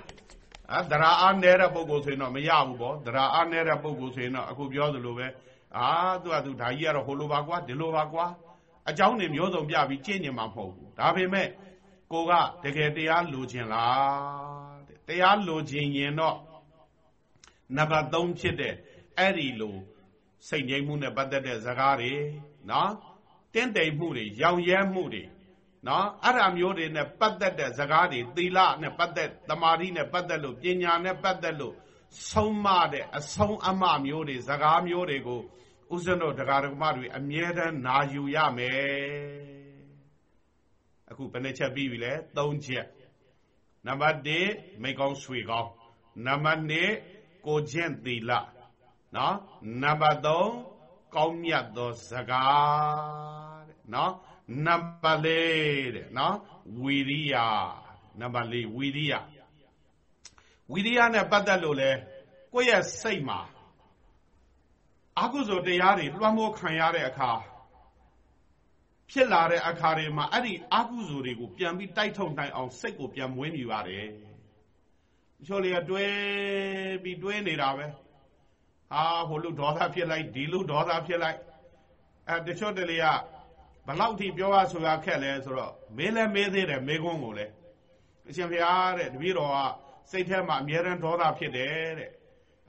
အာဒရာအားနေတဲ့ပုဂ္ဂိုလ်ဆိုရင်တော့မရဘူးပေါ့ဒရာအားနေတဲ့ပုဂ္ဂိုလ်ဆိုရင်တော့အခုပြောသလိုပဲအာသူကသူဒါကြီးကတော့ဟိုလိုပါကွာဒီလိုပါကွာအကြောင်းတွေမျိုးစုံပြပြီးကျင့်နေမှာမဟုတ်ဘူးဒါပေမဲ့ကိုကတကယ်တရားလိုချင်လားတဲ့တရားလိုချင်ရင်တော့ နံပါတ်3ဖြစ်တဲ့အဲ့ဒီလိုစိတ်ငြိမ်းမှုနဲ့ပတ်သက်တဲ့ဇကားတွေနော်တင့်တယ်မှုတွေရောင်ရဲမှုတွေနော်အဲ့ဒါမျိုးတွေနဲ့ပတ်သက်တဲ့ဇကားတွေသီလနဲ့ပတ်သက်တမာတိနဲ့ပတ်သက်လို့ပညာနဲ့ပတ်သက်လို့ဆုံးမတဲ့အဆုံးအမမျိုးတွေဇကားမျိုးတွေကိုဥစ္စံတို့တရားဓမ္မတွေအမြဲတမ်းနာယူရမယ်အခုဘယ်နှချက်ပြီးပြီလဲ၃ချက်နံပါတ်1မိကောင်းဆွေကောင်းနံပါတ်2 ကိုကျင့်သီလနော်နံပါတ်3ကောင်းမြတ်သောစကားတဲ့နော်နံပါတ်4တဲ့နော်ဝီရိယနံပါတ်4ဝီရိယဝီရိယနဲ့ပတ်သက်လို့လဲကိုယ့်ရဲ့စိတ်မှာအကုသိုလ်တရားတွေလွှမ်းမိုးခံရတဲ့အခါဖြစ်လာတဲ့အခါတွေမှာအဲ့ဒီအကုသိုလ်တွေကိုပြန်ပြီးတိုက်ထုတ်နိုင်အောင်စိတ်ကိုပြန်မွေးမြူရတယ်။ ချို့လေတွဲပြီးတွဲနေတာပဲ။ဟာဟိုလူဒေါသဖြစ်လိုက်ဒီလူဒေါသဖြစ်လိုက်အဲတချို့တလေကဘလောက်ထိပြောရဆိုရခက်လဲဆိုတော့မေးလဲမေးသေးတယ်မေးခွန်းကိုလေအရှင်ဘုရားတဲ့တပည့်တော်ကစိတ်ထဲမှာအမြဲတမ်းဒေါသဖြစ်တယ်တဲ့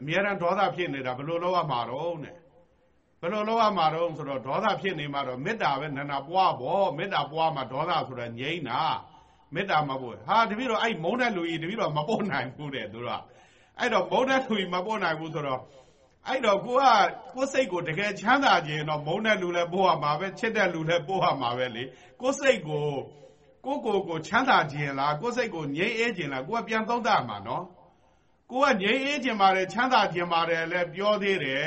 အမြဲတမ်းဒေါသဖြစ်နေတာဘယ်လိုလုပ်ရမှာတော့တဲ့ဘယ်လိုလုပ်ရမှာတော့ဆိုတော့ဒေါသဖြစ်နေမှာတော့မေတ္တာပဲနန္နာပွားပေါ့မေတ္တာပွားမှာဒေါသဆိုတာငြိမ့်တာ မေတ္တာမပို့ဟာတပည့်တော်အဲ့မုန်းတဲ့လူကြီးတပည့်တော်မပို့နိုင်ဘူးတဲ့သူတို့ကအဲ့တော့မုန်းတဲ့လူကြီးမပို့နိုင်ဘူးဆိုတော့အဲ့တော့ကိုကကိုစိတ်ကိုတကယ်ချမ်းသာခြင်းတော့မုန်းတဲ့လူလည်းပို့ရမှာပဲချစ်တဲ့လူလည်းပို့ရမှာပဲလေကိုစိတ်ကိုကိုကိုကိုချမ်းသာခြင်းလားကိုစိတ်ကိုငြိမ်းအေးခြင်းလားကိုကပြန်သုံးသပ်မှာနော်ကိုကငြိမ်းအေးခြင်းပါတယ်ချမ်းသာခြင်းပါတယ်လည်းပြောသေးတယ်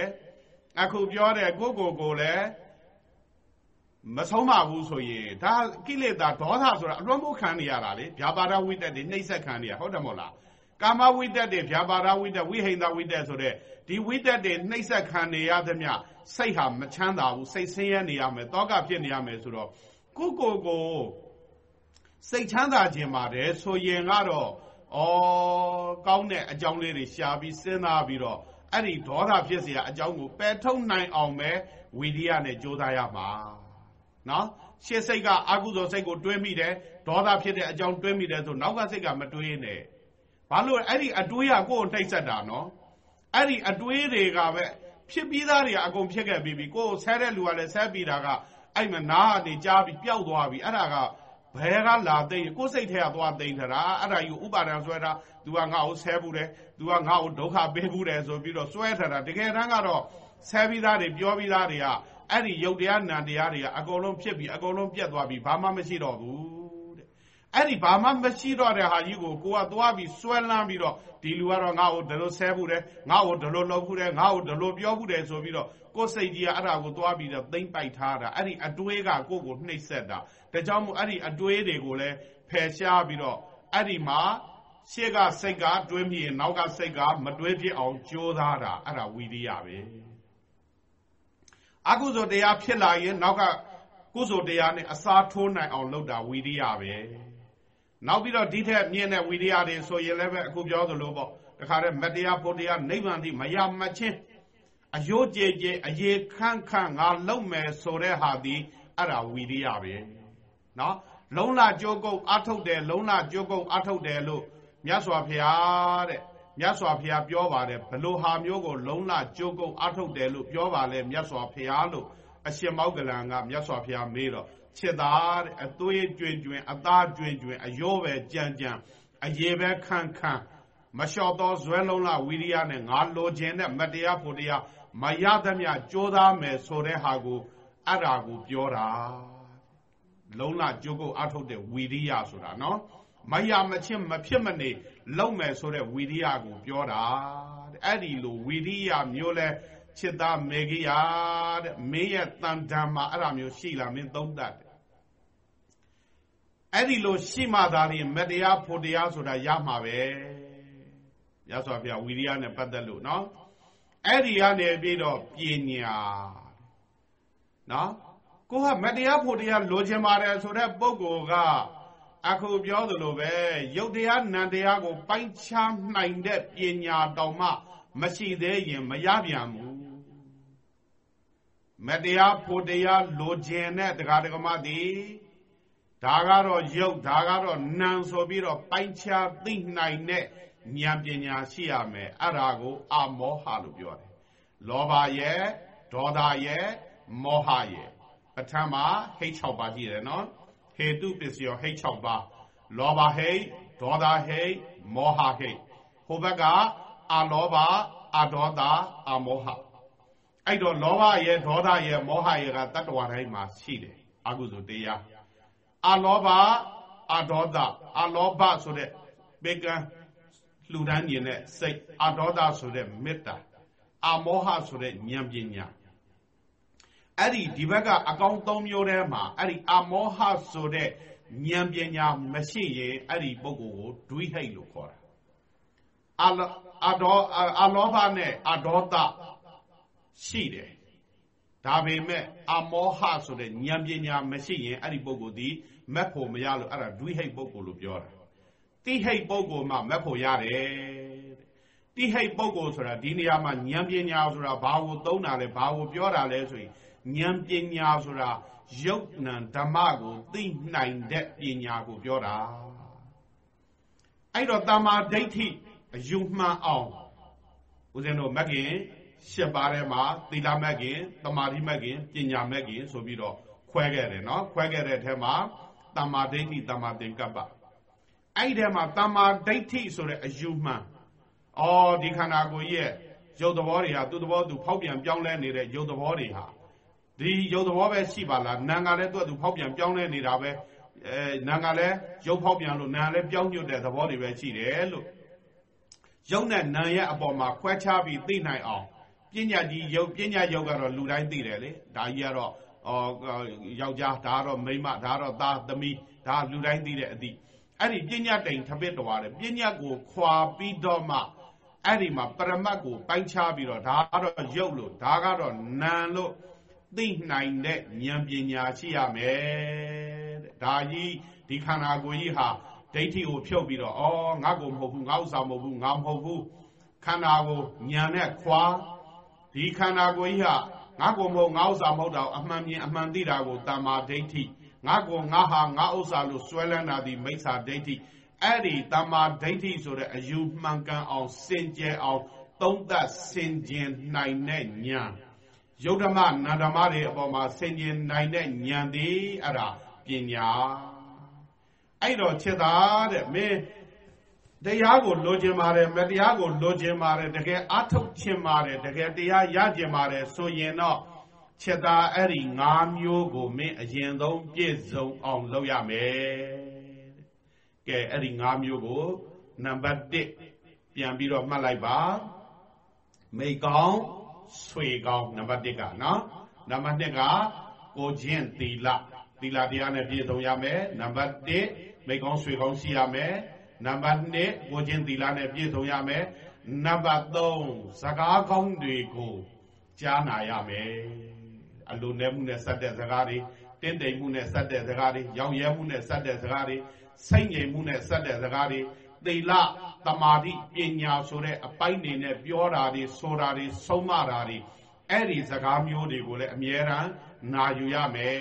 အခုပြောတဲ့ကိုကိုကိုလည်း မဆုံးမဘူးဆိုရင်ဒါကိလေသာဒေါသဆိုတာအလွန်မှုခံနေရတာလေဗျာပါဒဝိတ္တတွေနှိမ့်ဆက်ခံနေရဟုတ်တယ်မဟုတ်လားကာမဝိတ္တတွေဗျာပါဒဝိတ္တဝိဟိန္ဒဝိတ္တဆိုတဲ့ဒီဝိတ္တတွေနှိမ့်ဆက်ခံနေရသမျှစိတ်ဟာမချမ်းသာဘူးစိတ်ဆင်းရဲနေရမယ်တောကဖြစ်နေရမယ်ဆိုတော့ကိုကိုကိုစိတ်ချမ်းသာခြင်းပါတယ်ဆိုရင်ကတော့ဩကောင်းတဲ့အကြောင်းလေးတွေရှားပြီးစဉ်းစားပြီးတော့အဲ့ဒီဒေါသဖြစ်เสียအကြောင်းကိုပယ်ထုတ်နိုင်အောင်ပဲဝီရိယနဲ့ကြိုးစားရမှာ နော်ရှေ့စိတ်ကအကုသိုလ်စိတ်ကိုတွေးမိတယ်ဒေါသဖြစ်တဲ့အကြောင်းတွေးမိတယ်ဆိုနောက်ကစိတ်ကမတွေးနဲ့ဘာလို့အဲ့ဒီအတွေးကကိုယ်ကိုနှိပ်စက်တာနော်အဲ့ဒီအတွေးတွေကပဲဖြစ်ပြီးသားတွေကအကုန်ဖြစ်ခဲ့ပြီးပြီကိုယ်ဆဲတဲ့လူကလည်းဆဲပြီးတာကအဲ့မှာနားကနေကြားပြီးပျောက်သွားပြီအဲ့ဒါကဘယ်ကလာသိကိုယ်စိတ်ထဲကသွားသိနေတာအဲ့ဒါယူဥပါဒံဆွဲတာ तू ကငါ့ကိုဆဲဘူးတယ် तू ကငါ့ကိုဒုက္ခပေးဘူးတယ်ဆိုပြီးတော့ဆွဲထားတာတကယ်တမ်းကတော့ဆဲပြီးသားတွေပြောပြီးသားတွေက အဲ့ဒီယုတ်တရားနံတရားတွေကအကုန်လုံးဖြစ်ပြီးအကုန်လုံးပြတ်သွားပြီးဘာမှမရှိတော့ဘူးတဲ့အဲ့ဒီဘာမှမရှိတော့တဲ့ဟာကြီးကိုကိုကသွားပြီးဆွဲလန်းပြီးတော့ဒီလူကတော့ငါ့ကိုဒီလိုဆဲဘူးတယ်ငါ့ကိုဒီလိုလုပ်ဘူးတယ်ငါ့ကိုဒီလိုပြောဘူးတယ်ဆိုပြီးတော့ကိုယ်စိတ်ကြီးကအဲ့ဒါကိုသွားပြီးတော့သိမ့်ပိုက်ထားတာအဲ့ဒီအတွေးကကိုယ့်ကိုနှိပ်စက်တာဒါကြောင့်မို့အဲ့ဒီအတွေးတွေကိုလည်းဖယ်ရှားပြီးတော့အဲ့ဒီမှာရှေ့ကစိတ်ကတွေးမိရင်နောက်ကစိတ်ကမတွေးဖြစ်အောင်ကြိုးစားတာအဲ့ဒါဝီရိယပဲ အကုသိုလ်တရားဖြစ်လာရင်နောက်ကကုသိုလ်တရားနဲ့အစားထိုးနိုင်အောင်လုပ်တာဝီရိယပဲနောက်ပြီးတော့ဒီထက်မြင့်တဲ့ဝီရိယတွေဆိုရင်လည်းပဲအခုပြောသလိုပေါ့တခါတည်းမတရားဖို့တရားနိဗ္ဗာန်တိမရမချင်းအယိုးကြေကြေအယေခန့်ခန့်ငါလုံမယ်ဆိုတဲ့ဟာဒီအဲ့ဒါဝီရိယပဲနော်လုံလကြိုးကုတ်အထုတ်တယ်လုံလကြိုးကုတ်အထုတ်တယ်လို့မြတ်စွာဘုရားတဲ့ မြတ်စွာဘုရားပြောပါတယ်ဘလို့ဟာမျိုးကို လုံလကြိုးကုတ်အထုတ်တယ်လို့ပြောပါလေမြတ်စွာဘုရားလို့အရှင်မောက္ကလံကမြတ်စွာဘုရားမေးတော့ချစ်သားတဲ့အသွေးကျွင်ကျွင်အသားကျွင်ကျွင်အယောပဲကြံကြံအရေပဲခန့်ခန့်မလျှော့သောဇွဲလုံးလဝီရိယနဲ့ငါလိုခြင်းနဲ့မတရားဖို့တရားမရသမျှကြိုးစားမယ်ဆိုတဲ့ဟာကိုအဲ့ဒါကိုပြောတာလုံးလကြိုးကုတ်အထုတ်တဲ့ဝီရိယဆိုတာနော် မရမချင်းမဖြစ်မနေလုံမယ်ဆိုတဲ့ဝီရိယကိုပြောတာအဲ့ဒီလိုဝီရိယမျိုးလဲจิตသားမေဂိယတဲ့မင်းရဲ့တန်တန်မှာအဲ့ဒါမျိုးရှိလာမင်းသုံးတတ်တယ်အဲ့ဒီလိုရှိမှသာလျှင်မတရားဖို့တရားဆိုတာရမှာပဲရသော်ဘုရားဝီရိယနဲ့ပတ်သက်လို့နော်အဲ့ဒီကနေပြီးတော့ပညာနော်ကိုကမတရားဖို့တရားလိုချင်ပါတယ်ဆိုတဲ့ပုံကိုက အခုပြောသလိုပဲရုပ်တရားနံတရားကို ပိုင်းခြားနိုင်တဲ့ပညာတောင်မှ မရှိသေးရင်မရပြန်ဘူးမတရားဖို့တရားလိုချင်တဲ့တရားဓမ္မသည်ဒါကတော့ရုပ်ဒါကတော့နံဆိုပြီးတော့ပိုင်းခြားသိနိုင်တဲ့ဉာဏ်ပညာရှိရမယ်အဲ့ဒါကိုအမောဟလို့ပြောတယ်လောဘရဲ့ဒေါသရဲ့မောဟရဲ့ပထမဟိတ်6ပါးရှိတယ်နော် ဟေတုပစ္စယောဟိတ်6ပါးလောဘဟိတ်ဒေါသဟိတ်မောဟဟိတ်ဟိုဘက်ကအလောဘအဒေါသအမောဟအဲ့တော့လောဘရဲ့ဒေါသရဲ့မောဟရဲ့ကတတ္တဝါတိုင်းမှာရှိတယ်အကုသိုလ်တရားအလောဘအဒေါသအလောဘဆိုတဲ့ပေကံလှူဒန်းနေတဲ့စိတ်အဒေါသဆိုတဲ့မေတ္တာအမောဟဆိုတဲ့ဉာဏ်ပညာ အဲ့ဒီဒီဘက်ကအကောင်း၃မျိုးထဲမှာအဲ့ဒီအမောဟဆိုတဲ့ဉာဏ်ပညာမရှိရင်အဲ့ဒီပုဂ္ဂိုလ်ကိုဒွိဟိတ်လို့ခေါ်တာအလောအဒေါအလောဘနဲ့အဒေါသရှိတယ်ဒါပေမဲ့အမောဟဆိုတဲ့ဉာဏ်ပညာမရှိရင်အဲ့ဒီပုဂ္ဂိုလ်ဒီမက်ဖို့မရလို့အဲ့ဒါဒွိဟိတ်ပုဂ္ဂိုလ်လို့ပြောတာတိဟိတ်ပုဂ္ဂိုလ်မှမက်ဖို့ရတယ်တိဟိတ်ပုဂ္ဂိုလ်ဆိုတာဒီနေရာမှာဉာဏ်ပညာဆိုတာဘာကိုသုံးတာလဲဘာကိုပြောတာလဲဆိုရင် ဉာဏ်ပညာဆိုတာယုတ်နံဓမ္မကိုသိနိုင်တဲ့ပညာကိုပြောတာအဲ့တော့တမာဒိဋ္ဌိအယူမှန်အောင်ဦးဇင်းတို့မကင်ရှစ်ပါးထဲမှာသီလမကင်တမာတိမကင်ပညာမကင်ဆိုပြီးတော့ခွဲခဲ့တယ်နော်ခွဲခဲ့တဲ့အထက်မှာတမာဒိဋ္ဌိတမာသင်္ကပ္ပအဲ့ဒီထဲမှာတမာဒိဋ္ဌိဆိုတဲ့အယူမှန်အော်ဒီခန္ဓာကိုယ်ရဲ့ရုပ်သဘောတွေဟာသူ့သဘောသူဖောက်ပြန်ပြောင်းလဲနေတဲ့ရုပ်သဘောတွေဟာ ဒီရုပ်သဘောပဲရှိပါလားနာငါလည်းသူ့သူဖောက်ပြန်ပြောင်းလဲနေတာပဲအဲနာငါလည်းရုပ်ဖောက်ပြန်လို့နာလည်းပြောင်းညွတ်တဲ့သဘောတွေပဲရှိတယ်လို့ရုပ်နဲ့နာရဲ့အပေါ်မှာခွဲခြားပြီးသိနိုင်အောင်ပညာကြီးရုပ်ပညာရုပ်ကတော့လူတိုင်းသိတယ်လေဒါကြီးကတော့အော်ယောက်ျားဒါကတော့မိန်းမဒါကတော့သားသမီးဒါလူတိုင်းသိတဲ့အသည့်အဲ့ဒီပညာတိန်ထပစ်တော်တယ်ပညာကိုခွာပြီးတော့မှအဲ့ဒီမှာပရမတ်ကိုပိုင်းခြားပြီးတော့ဒါကတော့ရုပ်လို့ဒါကတော့နာလို့ သိနိုင်တဲ့ဉာဏ်ပညာရှိရမယ်တဲ့ဒါကြီးဒီခန္ဓာကိုယ်ကြီးဟာဒိဋ္ဌိကိုဖြုတ်ပြီးတော့ဩငါ့ကိုမဟုတ်ဘူးငါဥစ္စာမဟုတ်ဘူးငါမဟုတ်ဘူးခန္ဓာကိုဉာဏ်နဲ့ခွာဒီခန္ဓာကိုယ်ကြီးဟာငါကိုမဟုတ်ငါဥစ္စာမဟုတ်တာအမှန်မြင်အမှန်သိတာကိုတမ္မာဒိဋ္ဌိငါကိုငါဟာငါဥစ္စာလို့စွဲလန်းတာဒီမိစ္ဆာဒိဋ္ဌိအဲ့ဒီတမ္မာဒိဋ္ဌိဆိုတဲ့အယူမှန်ကန်အောင်စင်ကြယ်အောင် သုံးသပ်စင်ကြင်နိုင်တဲ့ဉာဏ် ယုတ်ဓမ္မနန္ဓမ္မတွေအပေါ်မှာစင်ကြင်နိုင်တဲ့ဉာဏ်သည်အဲ့ဒါပညာအဲ့တော့ချက်သားတဲ့မင်းတရားကိုလိုချင်ပါတယ်မတရားကိုလိုချင်ပါတယ်တကယ်အထုတ်ချင်ပါတယ်တကယ်တရားရချင်ပါတယ်ဆိုရင်တော့ချက်သားအဲ့ဒီ၅မျိုးကိုမင်းအရင်ဆုံးပြည့်စုံအောင်လုပ်ရမယ်ကဲအဲ့ဒီ၅မျိုးကိုနံပါတ်1ပြန်ပြီးတော့မှတ်လိုက်ပါမိကောင်း ဆွေကောင်းနံပါတ်1ကနော်နံပါတ်2ကကိုချင်းသီလသီလတရားနဲ့ပြည့်စုံရမယ်နံပါတ်1မိကောင်းဆွေကောင်းရှိရမယ်နံပါတ်2ကိုချင်းသီလနဲ့ပြည့်စုံရမယ်နံပါတ်3စကားကောင်းတွေကိုကြားနာရမယ်အလိုနဲ့မှုနဲ့ဆက်တဲ့စကားတွေတင်းတိမ်မှုနဲ့ဆက်တဲ့စကားတွေရောင်ရဲမှုနဲ့ဆက်တဲ့စကားတွေစိတ်ငြိမ်မှုနဲ့ဆက်တဲ့စကားတွေ သေလတမာတိပညာဆိုတဲ့အပိုင်းနေနဲ့ပြောတာတွေဆိုတာတွေဆုံးမတာတွေအဲ့ဒီစကားမျိုးတွေကိုလည်းအမြဲတမ်းနာယူရမယ်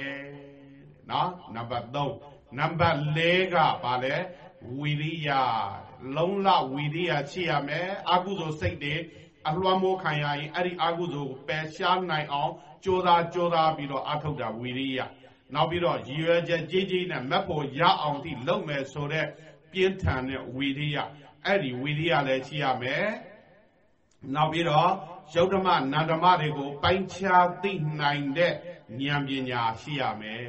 နော်နံပါတ်3နံပါတ်4ကပါလဲဝီရိယလုံးလဝီရိယရှိရမယ်အကုသိုလ်စိတ်တွေအလွှမ်းမိုးခံရရင်အဲ့ဒီအကုသိုလ်ကိုပယ်ရှားနိုင်အောင်ကြိုးစားကြိုးစားပြီးတော့အထုတ်တာဝီရိယနောက်ပြီးတော့ရည်ရွယ်ချက်ကြီးကြီးနဲ့မက်ဖို့ရအောင်တိလုပ်မယ်ဆိုတဲ့ ပြင်းထန်တဲ့ဝီရိယအဲ့ဒီဝီရိယလည်းရှိရမယ်နောက်ပြီးတော့ယုတ်ဓမ္မနန္ဓမ္မတွေကိုပိုင်းခြားသိနိုင်တဲ့ဉာဏ်ပညာရှိရမယ်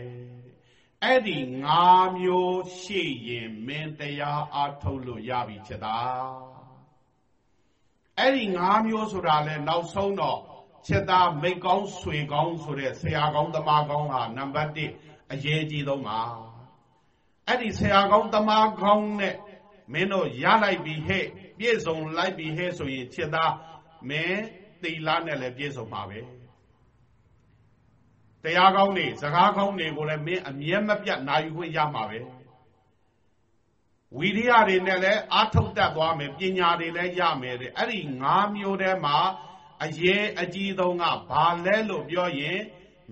အဲ့ဒီ၅မျိုးရှိရင်မင်းတရားအားထုတ်လို့ရပြီချက်သာအဲ့ဒီ၅မျိုးဆိုတာလဲနောက်ဆုံးတော့ချက်သားမိတ်ကောင်းဆွေကောင်းဆိုတဲ့ဆရာကောင်းသမားကောင်းဟာနံပါတ်1အရေးကြီးဆုံးပါ အဲ့ဒီဆရာကောင်းတမားကောင်းနဲ့မင်းတို့ရလိုက်ပြီဟဲ့ပြည့်စုံလိုက်ပြီဟဲ့ဆိုရင်ချက်သားမင်းသီလနဲ့လည်းပြည့်စုံပါပဲတရားကောင်းနေစကားကောင်းတွေကိုလည်းမင်းအမြဲမပြတ်နိုင်ခွင့်ရမှာပဲဝီရိယတွေနဲ့လည်းအာထုတ်တတ်သွားမယ်ပညာတွေလည်းရမယ်တဲ့အဲ့ဒီ၅မျိုးထဲမှာအရေးအကြီးဆုံးကဘာလဲလို့ပြောရင်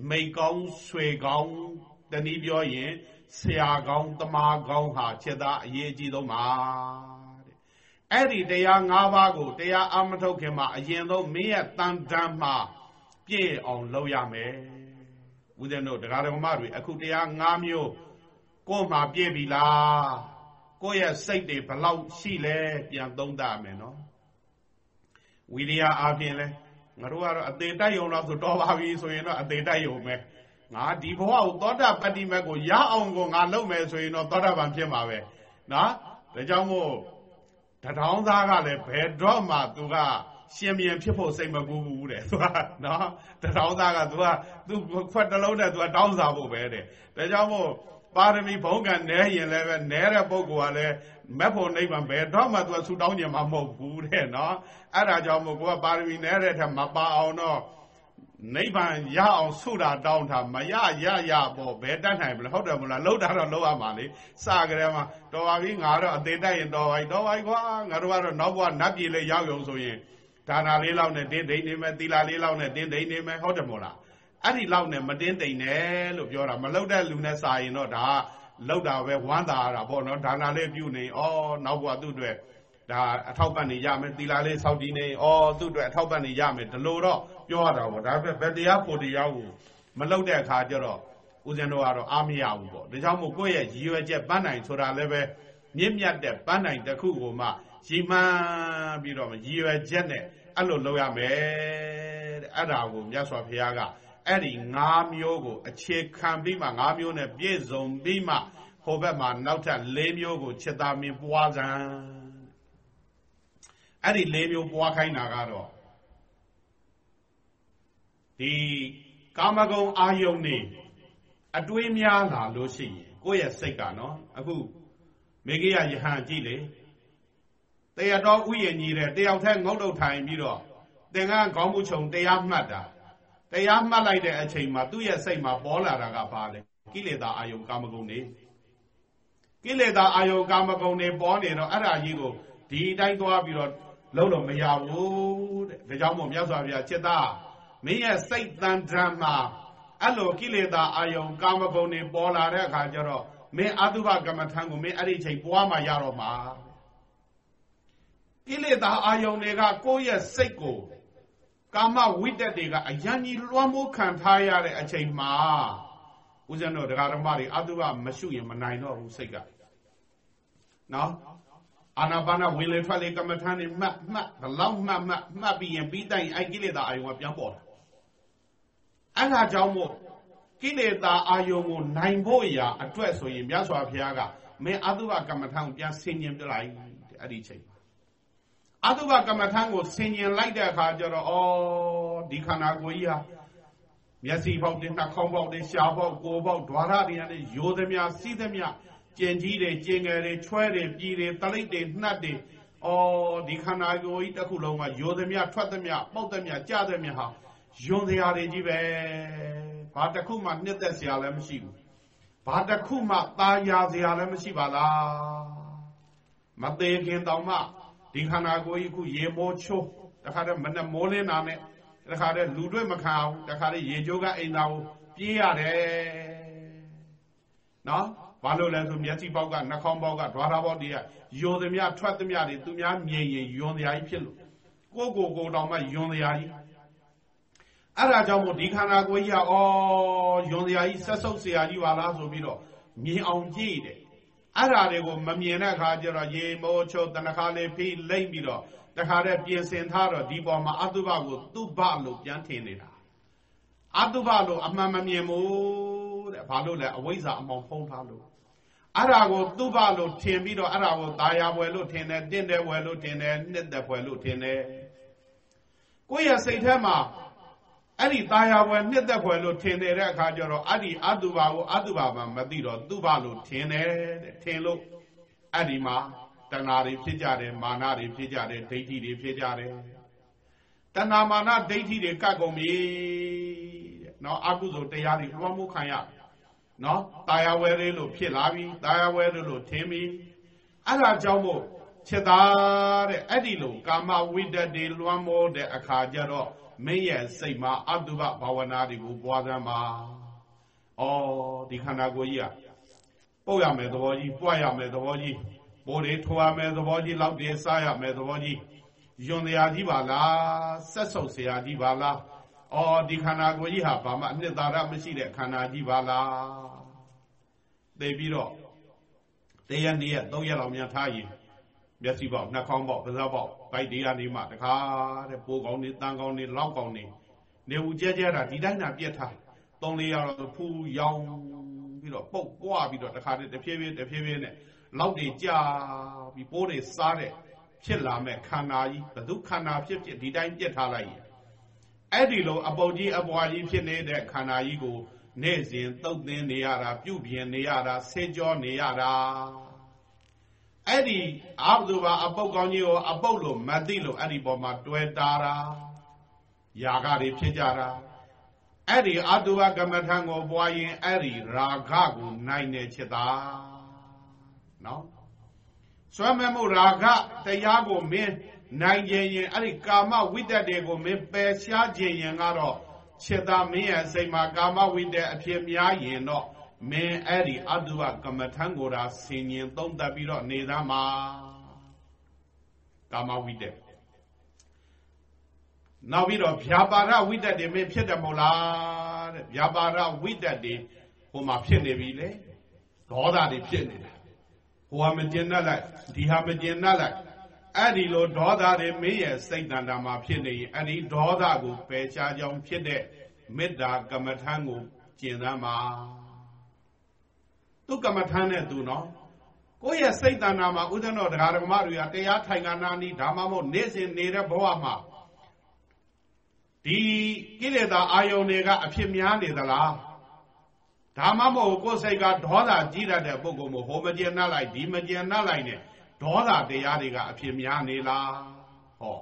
မိကောင်းဆွေကောင်းတနည်းပြောရင် ဆရာကောင်းတမားကောင်းဟာချက်သားအရေးအကြီးဆုံးပါတဲ့အဲ့ဒီတရား၅ပါးကိုတရားအမထုတ်ခင်မှာအရင်ဆုံးမင်းရဲ့တန်တမ်းမှာပြည့်အောင်လုပ်ရမယ်ဦးဇင်းတို့တရားတော်မတွေအခုတရား၅မျိုးကိုယ်မှာပြည့်ပြီလားကိုယ့်ရဲ့စိတ်တွေဘလောက်ရှိလဲပြန်သုံးသပ်မယ်နော်ဝိရိယအပြင်လဲငါတို့ကတော့အသေးတိုက်ယုံတော့ဆိုတော်ပါပြီဆိုရင်တော့အသေးတိုက်ယုံပဲ ငါဒီဘဝကိုသောတာပတ္တိမက်ကိုရအောင်ကိုငါလုပ်မယ်ဆိုရင်တော့သောတာပန်ဖြစ်မှာပဲနော်ဒါကြောင့်မို့တထောင်းသားကလည်းဘယ်တော့မှသူကရှင်မြန်ဖြစ်ဖို့စိတ်မကူးဘူးတဲ့သူကနော်တထောင်းသားကသူကသူခွက်တလုံးနဲ့သူကတောင်းစားဖို့ပဲတဲ့ဒါကြောင့်မို့ပါရမီဘုံကနဲရင်လည်းပဲနဲတဲ့ပုဂ္ဂိုလ်ကလည်းမက်ဖို့နိဗ္ဗာန်ဘယ်တော့မှသူကဆူတောင်းကြမှာမဟုတ်ဘူးတဲ့နော်အဲ့ဒါကြောင့်မို့ကိုကပါရမီနဲတဲ့ထက်မပါအောင်တော့ နိဗ္ဗာန်ရအောင်ဆုတာတောင်းတာမရရရပေါ့ဘယ်တတ်နိုင်မလဲဟုတ်တယ်မလားလှုပ်တာတော့လှုပ်ရမှာလေစကြဲမှာတော်ပါပြီငါတော့အသေးတက်ရင်တော်ပါပြီတော်ပါပြီကွာငါတို့ကတော့နောက်ဘဝနတ်ပြည်လေးရောက်ရုံဆိုရင်ဒါနာလေးလောက်နဲ့တင်းတိန်နေမယ်သီလာလေးလောက်နဲ့တင်းတိန်နေမယ်ဟုတ်တယ်မို့လားအဲ့ဒီလောက်နဲ့မတင်းတိန်နဲ့လို့ပြောတာမလှုပ်တဲ့လူနဲ့စာရင်တော့ဒါလောက်တာပဲဝမ်းသာရတာပေါ့နော်ဒါနာလေးပြုနေဩနောက်ဘဝသူ့အတွက် ဒါအထောက်ပံ့နေရမယ်သီလာလေးစောက်တည်နေဩသူ့အတွက်အထောက်ပံ့နေရမယ်ဒီလိုတော့ပြောရတာပေါ့ဒါပေမဲ့ဘယ်တရားဖို့တရားကိုမလောက်တဲ့အခါကျတော့ဦးဇင်းတို့ကတော့အားမရဘူးပေါ့ဒါကြောင့်မို့ကိုယ့်ရဲ့ရည်ရွယ်ချက်ပန်းနိုင်ဆိုတာလည်းပဲမြင့်မြတ်တဲ့ပန်းနိုင်တစ်ခုကိုမှရည်မှန်းပြီးတော့ရည်ရွယ်ချက်နဲ့အဲ့လိုလုပ်ရမယ်တဲ့အဲ့ဒါကိုမြတ်စွာဘုရားကအဲ့ဒီ၅မျိုးကိုအခြေခံပြီးမှ၅မျိုးနဲ့ပြည့်စုံပြီးမှဟိုဘက်မှာနောက်ထပ်၄မျိုးကိုချက်သားမင်းပွားစံ အဲ့ဒီ၄မျိုးပွားခိုင်းတာကတော့ဒီကာမဂုဏ်အာယုန်နေအတွေးများလာလို့ရှိရင်ကိုယ့်ရဲ့စိတ်ကနော်အခုမေဂိယယဟန်ကြည့်လေတရတော်ဥယျာဉ်ကြီးတဲ့တယောက်တည်းငုတ်တုတ်ထိုင်ပြီးတော့သင်္ကန်းခေါင်းမှုခြုံတရားမှတ်တာတရားမှတ်လိုက်တဲ့အချိန်မှာသူ့ရဲ့စိတ်မှာပေါ်လာတာကဘာလဲကိလေသာအာယုံကာမဂုဏ်တွေကိလေသာအာယုံကာမဂုဏ်တွေပေါ်နေတော့အဲ့ဒါကြီးကိုဒီတိုင်းသွားပြီးတော့ လုံးလို့မရဘူးတဲ့ဒါကြောင့်မို့မြတ်စွာဘုရားจิตသားမင်းရဲ့စိတ်တန်ត្រမ်းမှာအဲ့လိုကိလေသာအာယုံကာမဂုဏ်တွေပေါ်လာတဲ့အခါကျတော့မင်းအတုပကမ္မထံကိုမင်းအဲ့ဒီချိန်ပွားမှရတော့မှာကိလေသာအာယုံတွေကကိုယ့်ရဲ့စိတ်ကိုကာမဝိတက်တွေကအယံကြီးလွှမ်းမိုးခံထားရတဲ့အချိန်မှာဦးဇင်းတို့တရားဓမ္မတွေအတုပမရှုရင်မနိုင်တော့ဘူးစိတ်ကနော် အာနာပါနဝင်လေထွက်လေကမ္မထာနေမှတ်မှတ်ဘလောက်မှတ်မှတ်မှတ်ပြီးရင်ပြီးတိုင်အဲ့ကိလေသာအာယုံကပြန်ပေါ်လာအဲ့ဒါကြောင့်မို့ကိလေသာအာယုံကိုနိုင်ဖို့ရာအတွက်ဆိုရင်မြတ်စွာဘုရားကမင်းအတုပကမ္မထာကိုပြန်ဆင်ញင်ပြလိုက်အဲ့ဒီချိန်အတုပကမ္မထာကိုဆင်ញင်လိုက်တဲ့အခါကျတော့ဩဒီခန္ဓာကိုယ်ကြီးဟာမျက်စိပေါက်တွေနှာခေါင်းပေါက်တွေရှားပေါက်ကိုယ်ပေါက်ဓွာရတွေနဲ့ရိုးသမျှစီးသမျှ ကျင်ကြီးတွေကျင်ငယ်တွေချွဲတွေပြည်တွေတလိပ်တွေနှက်တွေအော်ဒီခန္ဓာကိုယ်ကြီးတစ်ခုလုံးကရိုသမျှထွက်သမျှပေါက်သမျှကြသမျှဟာယွန်တရားတွေကြီးပဲဘာတစ်ခုမှနှစ်သက်စရာလည်းမရှိဘူးဘာတစ်ခုမှตาရစရာလည်းမရှိပါလားမသေးခင်တောင်မှဒီခန္ဓာကိုယ်ကြီးခုရေမောချိုးတခါတည်းမနဲ့မိုးလင်းတာနဲ့တခါတည်းလူတွေ့မခံအောင်တခါတည်းရေကြိုးကအိမ်သားကိုပြေးရတယ်နော် ဘာလို့လဲဆိုမျက်စိပေါက်ကနှာခေါင်းပေါက်ကဓွားထားပေါက်တွေကယွန်သမျှထွက်သမျှတွေသူများမြင်ရင်ယွန်တရားကြီးဖြစ်လို့ကိုကိုကိုတောင်မှယွန်တရားကြီးအဲ့ဒါကြောင့်မို့ဒီခန္ဓာကိုယ်ကြီးကဩယွန်တရားကြီးဆက်ဆုပ်เสียကြီးပါလားဆိုပြီးတော့မြင်အောင်ကြည့်တယ်အဲ့ဓာတွေကိုမမြင်တဲ့အခါကျတော့ရေမိုးချုပ်တနခါလေးဖိလိမ့်ပြီးတော့တခါတည်းပြင်ဆင်ထားတော့ဒီပေါ်မှာအတုပကိုသူ့ဘလို့ပြန်ထင်နေတာအတုပလို့အမှန်မမြင်ဘူးတဲ့ဘာလို့လဲအဝိဇ္ဇာအမောင်ဖုံးထားလို့ အဲ့ဒါကိုသူ့ဘလို့ထင်ပြီးတော့အဲ့ဒါကိုตายာပွဲလို့ထင်တယ်တင့်တယ်ပွဲလို့ထင်တယ်နှစ်သက်ပွဲလို့ထင်တယ်ကိုယ့်ရဲ့စိတ်ထဲမှာ အဲ့ဒီตายာဘွယ်နှစ်သက်ဘွယ်လို့ထင်တယ်တဲ့အခါကျတော့အဲ့ဒီအတုပါကိုအတုပါမှမသိတော့သူ့ဘာလို့ထင်တယ်တဲ့ထင်လို့အဲ့ဒီမှာတဏှာတွေဖြစ်ကြတယ်မာနတွေဖြစ်ကြတယ်ဒိဋ္ဌိတွေဖြစ်ကြတယ်တဏှာမာနဒိဋ္ဌိတွေကတ်ကုန်ပြီတဲ့နော်အကုသိုလ်တရားတွေလွှမ်းမိုးခံရ နော်တာယာဝဲလေးလို့ဖြစ်လာပြီတာယာဝဲလို့လို့ထင်ပြီအဲ့ဒါကြောင့်မို့ချက်သားတဲ့အဲ့ဒီလိုကာမဝိတ္တတွေလွှမ်းမိုးတဲ့အခါကျတော့မင်းရဲ့စိတ်မှာအတုပဘာဝနာတွေကိုပွားစမ်းပါ။အော်ဒီခန္ဓာကိုယ်ကြီးကပုတ်ရမယ်သဘောကြီးပွားရမယ်သဘောကြီးပိုးတွေထွားမယ်သဘောကြီးလောက်တွေစားရမယ်သဘောကြီးယွန်တရားကြီးပါလားဆက်ဆုပ်စရာကြီးပါလားအော်ဒီခန္ဓာကိုယ်ကြီးဟာဘာမှအနှစ်သာရမရှိတဲ့ခန္ဓာကြီးပါလား သိပြီးတော့တရက်နေ့ရက်သုံးရက်လောက်များထားရင်မျက်စိပေါက်နှာခေါင်းပေါက်ပါးစပ်ပေါက်ဗိုက်တရားနေမှတခါတဲ့ပိုးကောင်းနေတန်းကောင်းနေလောက်ကောင်းနေနေဦးကြဲကြဲတာဒီတိုင်းသာပြက်ထားသုံးလေးရတော့ဖူးရောင်ပြီးတော့ပုတ်ပွားပြီးတော့တခါတည်းတဖြည်းဖြည်းတဖြည်းဖြည်းနဲ့လောက်တွေကြာပြီးပိုးတွေစားတဲ့ဖြစ်လာမဲ့ခန္ဓာကြီးဘသူခန္ဓာဖြစ်ဖြစ်ဒီတိုင်းပြက်ထားလိုက်ရင်အဲ့ဒီလိုအပုတ်ကြီးအပွားကြီးဖြစ်နေတဲ့ခန္ဓာကြီးကို နေ့စဉ်သုတ်သင်နေရတာပြုပြင်နေရတာဆေးကြောနေရတာအဲ့ဒီအာဘသူပါအပုတ်ကောင်းကြီးကိုအပုတ်လို့မသိလို့အဲ့ဒီပေါ်မှာတွဲတာတာຢာကတွေဖြစ်ကြတာအဲ့ဒီအတုဝကမ္မထံကိုပွားရင်အဲ့ဒီရာဂကိုနိုင်နေချစ်တာနော်စွမ်းမဲ့မှုရာဂတရားကိုမင်းနိုင်ခြင်းရင်အဲ့ဒီကာမဝိတ္တတွေကိုမင်းပယ်ရှားခြင်းရင်ကတော့ ခြေသာမင်းရဲ့စိတ်မှာကာမဝိတ္တအဖြစ်များရင်တော့မင်းအဲ့ဒီအတုဝကမ္မထံကိုသာဆင်ញင်သုံးသပ်ပြီးတော့နေသားမှာကာမဝိတ္တနောက်ပြီးတော့ဗျာပါဒဝိတ္တတွေမင်းဖြစ်တယ်မဟုတ်လားတဲ့ဗျာပါဒဝိတ္တတွေဟိုမှာဖြစ်နေပြီလေဒေါသတွေဖြစ်နေတာဟိုဟာမကျင်တတ်လိုက်ဒီဟာမကျင်တတ်လိုက် အဲ့ဒီလိုဒေါသတွေမင်းရဲ့စိတ်တန်တာမှာဖြစ်နေရင်အဲ့ဒီဒေါသကိုပယ်ရှားကြောင်းဖြစ်တဲ့မေတ္တာကမ္မထံကိုကျင့်သမ်းပါသူကမ္မထမ်းနဲ့သူနော်ကိုယ့်ရဲ့စိတ်တဏ္ဍာမှာဥဒ္ဒနောတရားဓမ္မတွေကတရားထိုင်ကနာနီဒါမှမဟုတ်နေ့စဉ်နေတဲ့ဘဝမှာဒီကိလေသာအာယုန်တွေကအဖြစ်များနေသလားဒါမှမဟုတ်ကိုယ်စိတ်ကဒေါသကြီးတတ်တဲ့ပုဂ္ဂိုလ်မျိုးဟိုမကျေနပ်လိုက်ဒီမကျေနပ်လိုက်နဲ့ ဒေါသတရားတွေကအဖြစ်များနေလားဟော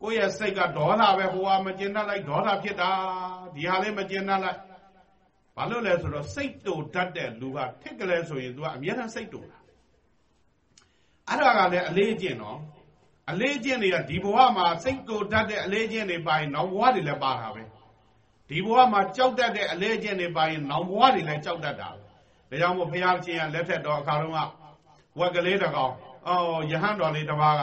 ကိုယ့်ရဲ့စိတ်ကဒေါသပဲဟိုဟာမကျေနပ်လိုက်ဒေါသဖြစ်တာဒီဟာလေးမကျေနပ်လိုက်ဘာလို့လဲဆိုတော့စိတ်တူတတ်တဲ့လူကထစ်ကလေးဆိုရင် तू ကအများအားစိတ်တူတာအဲ့ဒါကလည်းအလေးကျင့်နော်အလေးကျင့်တွေကဒီဘဝမှာစိတ်တူတတ်တဲ့အလေးကျင့်တွေပါရင်နောက်ဘဝတွေလည်းပါတာပဲဒီဘဝမှာကြောက်တတ်တဲ့အလေးကျင့်တွေပါရင်နောက်ဘဝတွေလည်းကြောက်တတ်တာပဲဒါကြောင့်မို့ဘုရားရှင်ကလက်ထက်တော်အခါတုန်းက ဝက်ကလေးတကောင်အော်ယဟန်တော်လေးတစ်ပါးက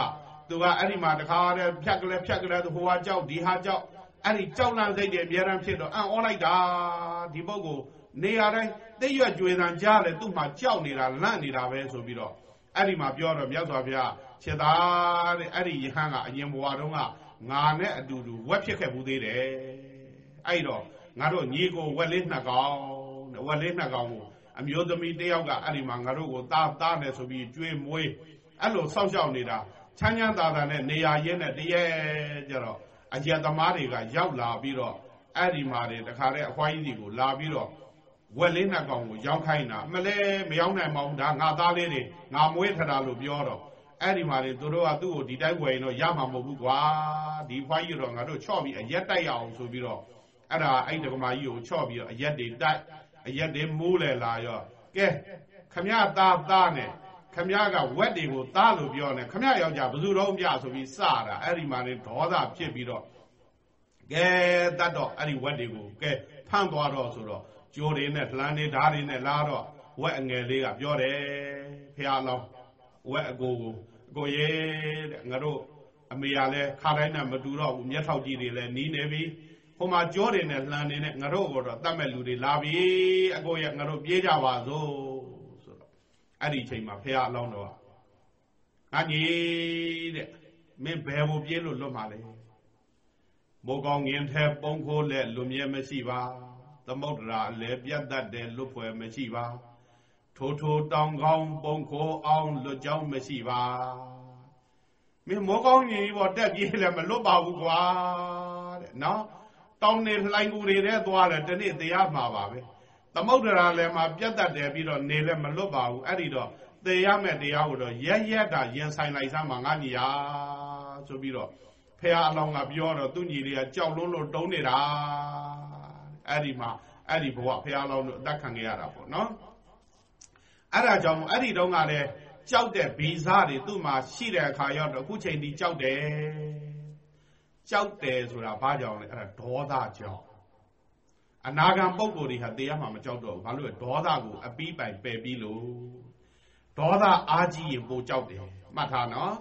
သူကအဲ့ဒီမှာတခါတည်းဖြတ်ကလေးဖြတ်ကလေးဟိုဟာကြောက်ဒီဟာကြောက်အဲ့ဒီကြောက်လန့်စိတ်တွေအများရန်ဖြစ်တော့အံ့ဩလိုက်တာဒီပုဂ္ဂိုလ်နေရာတိုင်းသိရွက်ကြွေတန်ကြားတယ်သူ့မှာကြောက်နေတာလန့်နေတာပဲဆိုပြီးတော့အဲ့ဒီမှာပြောတော့မြတ်စွာဘုရားခြေသားတဲ့အဲ့ဒီယဟန်ကအရင်ဘဝတုန်းကငါနဲ့အတူတူဝက်ဖြစ်ခဲ့ဘူးသေးတယ်အဲ့တော့ငါတို့ညီကိုဝက်လေးနှစ်ကောင်ဝက်လေးနှစ်ကောင်ကို အမျိုးသမီးတယောက်ကအဲ့ဒီမှာငါတို့ကိုသားသားနဲ့ဆိုပြီးကျွေးမွေးအဲ့လိုစောင့်ရှောက်နေတာချမ်းချမ်းသာသာနဲ့နေရာရင်းနဲ့တရေကြတော့အကြသမားတွေကရောက်လာပြီးတော့အဲ့ဒီမှာတွေတခါတည်းအဖွားကြီးတွေကိုလာပြီးတော့ဝက်လေးနှစ်ကောင်ကိုရောင်းခိုင်းတာမလဲမရောင်းနိုင်ပါဘူးဒါငါသားလေးတွေငါမွေးထတာလို့ပြောတော့အဲ့ဒီမှာတွေသူတို့ကသူ့ကိုဒီတိုင်းဝယ်ရင်တော့ရမှာမဟုတ်ဘူးကွာဒီဖွားကြီးတော့ငါတို့ချော့ပြီးအရက်တိုက်ရအောင်ဆိုပြီးတော့အဲ့ဒါအဲ့ဒီကမာကြီးကိုချော့ပြီးတော့အရက်တွေတိုက် အရက်တွေမိုးလဲလာရောကဲခမရသားသားနဲ့ခမရကဝက်တွေကိုသားလို့ပြောနေခမရယောက်ျားဘယ်သူတော့ပြဆိုပြီးစတာအဲ့ဒီမှာနေဒေါသဖြစ်ပြီးတော့ကဲတတ်တော့အဲ့ဒီဝက်တွေကိုကဲဖမ်းသွားတော့ဆိုတော့ကြိုးတွေနဲ့လှမ်းတွေဓားတွေနဲ့လာတော့ဝက်အငယ်လေးကပြောတယ်ဖះလောင်းဝက်အကိုကိုအကိုရဲတဲ့ငါတို့အမေကလည်းခါတိုင်းနဲ့မတူတော့ဘူးမျက်ထောက်ကြီးတွေလည်းနီးနေပြီ ဟိုမှာကြောတွေနဲ့လှမ်းနေနဲ့ငါတို့ကတော့တတ်မဲ့လူတွေလာပြီအကိုရဲ့ငါတို့ပြေးကြပါစို့ဆိုတော့အဲ့ဒီချိန်မှာဖះအလောင်းတော့ငါကြီးတဲ့မင်းဘယ်ကိုပြေးလို့လွတ်မှာလဲမိုးကောင်းငင်ထဲပုံခိုးလက်လွမြဲမရှိပါသမုဒ္ဒရာအလဲပြတ်တတ်တယ်လွတ်ဖွယ်မရှိပါထိုးထိုးတောင်ကောင်းပုံခိုးအောင်လွတ်ကြောင်းမရှိပါမင်းမောကောင်းကြီးပေါ်တက်ပြေးလည်းမလွတ်ပါဘူးကွာတဲ့နော် တောင်းနေလှိုင်းကူတွေထဲသွားတယ်တနေ့တရားမှာပါပဲသမုဒ္ဒရာလည်းမှာပြတ်တတ်တယ်ပြီးတော့နေလည်းမလွတ်ပါဘူးအဲ့ဒီတော့သေရမဲ့တရားကိုတော့ရက်ရက်တာရင်ဆိုင်လိုက်စမ်းမှာငါညီယာဆိုပြီးတော့ဖះအလောင်းကပြောတော့သူညီတွေကကြောက်လုံးလို့တုံးနေတာအဲ့ဒီမှာအဲ့ဒီဘဝဖះအလောင်းတို့အသက်ခံခဲ့ရတာပေါ့နော်အဲ့ဒါကြောင့်အဲ့ဒီတုန်းကလည်းကြောက်တဲ့ဗီဇတွေသူ့မှာရှိတဲ့အခါရောက်တော့အခုချိန်ဒီကြောက်တယ် ကြောက်တယ်ဆိုတာဘာကြောင့်လဲအဲ့ဒါဒေါသကြောင့်အနာဂံပုံကိုယ်တွေဟာတရားမှမကြောက်တော့ဘူးဘာလို့လဲဒေါသကိုအပီးပိုင်ပယ်ပြီးလို့ဒေါသအားကြီးရင်ပိုကြောက်တယ်မှတ်ထားနော်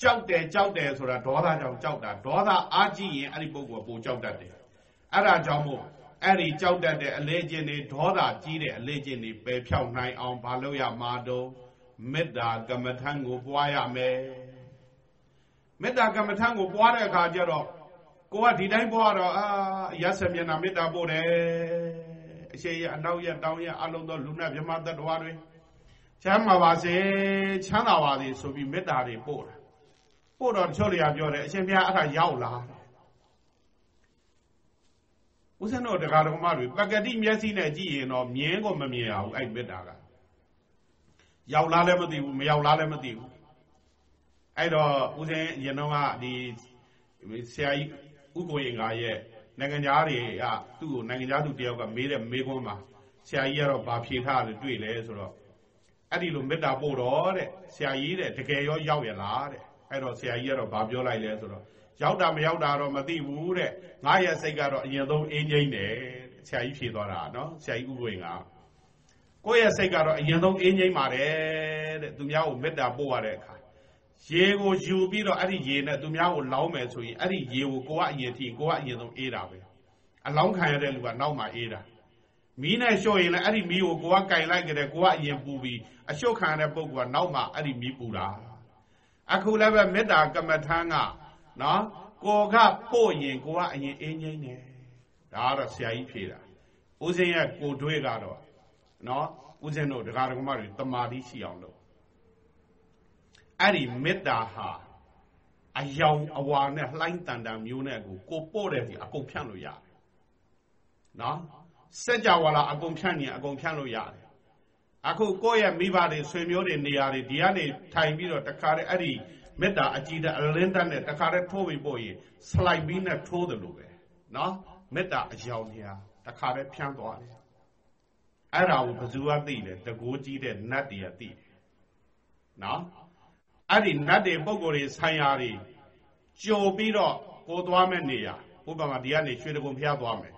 ကြောက်တယ်ကြောက်တယ်ဆိုတာဒေါသကြောင့်ကြောက်တာဒေါသအားကြီးရင်အဲ့ဒီပုံကိုပိုကြောက်တတ်တယ်အဲ့ဒါကြောင့်မို့အဲ့ဒီကြောက်တတ်တဲ့အလေးချင်းတွေဒေါသကြီးတဲ့အလေးချင်းတွေပယ်ဖြောက်နိုင်အောင်ဘာလို့ရမှာတော့မေတ္တာကမ္မထံကိုပွားရမယ် မေတ္တာကမ္မထံကိုပွားတဲ့အခါကျတော့ကိုကဒီတိုင်းပွားတော့အာရသမျက်နှာမေတ္တာပို့တယ်အရှိရအနောက်ရတောင်းရအလုံးသောလူနာမြမတ္တဝါတွေချမ်းသာပါစေချမ်းသာပါစေဆိုပြီးမေတ္တာတွေပို့တာပို့တော့တချို့တွေကပြောတယ်အရှင်ဘုရားအဲ့ဒါရောက်လာဦးဇင်းတို့တရားတော်မတွေပကတိမျက်စိနဲ့ကြည့်ရင်တော့မြင်ကိုမမြင်အောင်အဲ့မေတ္တာကရောက်လားလည်းမသိဘူးမရောက်လားလည်းမသိဘူး အဲ့တော့ဦးဇင်းရင်တော့ကဒီဆရာကြီးဥကိုရင်ကရဲ့နိုင်ငံသားတွေကသူ့ကိုနိုင်ငံသားသူတယောက်ကမေးတဲ့မေးခွန်းမှာဆရာကြီးကတော့ဘာဖြေထားတယ်တွေ့လဲဆိုတော့အဲ့ဒီလိုမေတ္တာပို့တော့တဲ့ဆရာကြီးတဲ့တကယ်ရောရောက်ရလားတဲ့အဲ့တော့ဆရာကြီးကတော့ဘာပြောလိုက်လဲဆိုတော့ရောက်တာမရောက်တာတော့မသိဘူးတဲ့ငါရဲ့စိတ်ကတော့အရင်ဆုံးအင်းငိမ့်တယ်ဆရာကြီးဖြေသွားတာနော်ဆရာကြီးဥကိုရင်ကကိုယ့်ရဲ့စိတ်ကတော့အရင်ဆုံးအင်းငိမ့်ပါတယ်တဲ့သူများကိုမေတ္တာပို့ရတဲ့အခါ ရေကိုယူပြီးတော့အဲ့ဒီရေနဲ့သူများကိုလောင်းမယ်ဆိုရင်အဲ့ဒီရေကိုကိုကအရင်ထိကိုကအရင်ဆုံးအေးတာပဲအလောင်းခံရတဲ့လူကနောက်မှအေးတာမီးနဲ့လျှော့ရင်လည်းအဲ့ဒီမီးကိုကိုကကင်လိုက်ကြတယ်ကိုကအရင်ပူပြီးအလျှော့ခံရတဲ့ပုဂ္ဂိုလ်ကနောက်မှအဲ့ဒီမီးပူတာအခုလည်းပဲမေတ္တာကမ္မထံကနော်ကိုကပို့ရင်ကိုကအရင်အေးငိမ့်တယ်ဒါကတော့ဆရာကြီးဖြေတာဦးစင်းရဲ့ကိုတွေးကတော့နော်ဦးစင်းတို့ဒကာဒကမတွေတမာတိရှိအောင်လုပ် အဲ့ဒီမေတ္တာဟာအယောင်အဝါနဲ့လှိုင်းတန်တန်မျိုးနဲ့ကိုကိုပို့တဲ့စီအကုန်ဖြန့်လို့ရတယ်နော်စက်ကြဝဠာအကုန်ဖြန့်ရင်အကုန်ဖြန့်လို့ရတယ်အခုကိုယ့်ရဲ့မိဘတွေဆွေမျိုးတွေနေရာတွေဒီကနေထိုင်ပြီးတော့တခါတည်းအဲ့ဒီမေတ္တာအကြည်တဲ့အလင်းတတ်နဲ့တခါတည်းထိုးပြီးပို့ရင်စလိုက်ပြီးနဲ့ထိုးတယ်လို့ပဲနော်မေတ္တာအယောင်ညာတခါတည်းဖြန့်သွားတယ်အဲ့ဒါကိုဘယ်သူကသိတယ်တကိုးကြီးတဲ့နတ်တွေကသိတယ်နော် အဲ့ဒီနတ်တွေပုံကိုယ်တွေဆိုင်ရာတွေကြိုပြီးတော့ကိုသွားမဲ့နေရဥပမာဒီကနေရွှေတကုံဖျားသွားမယ်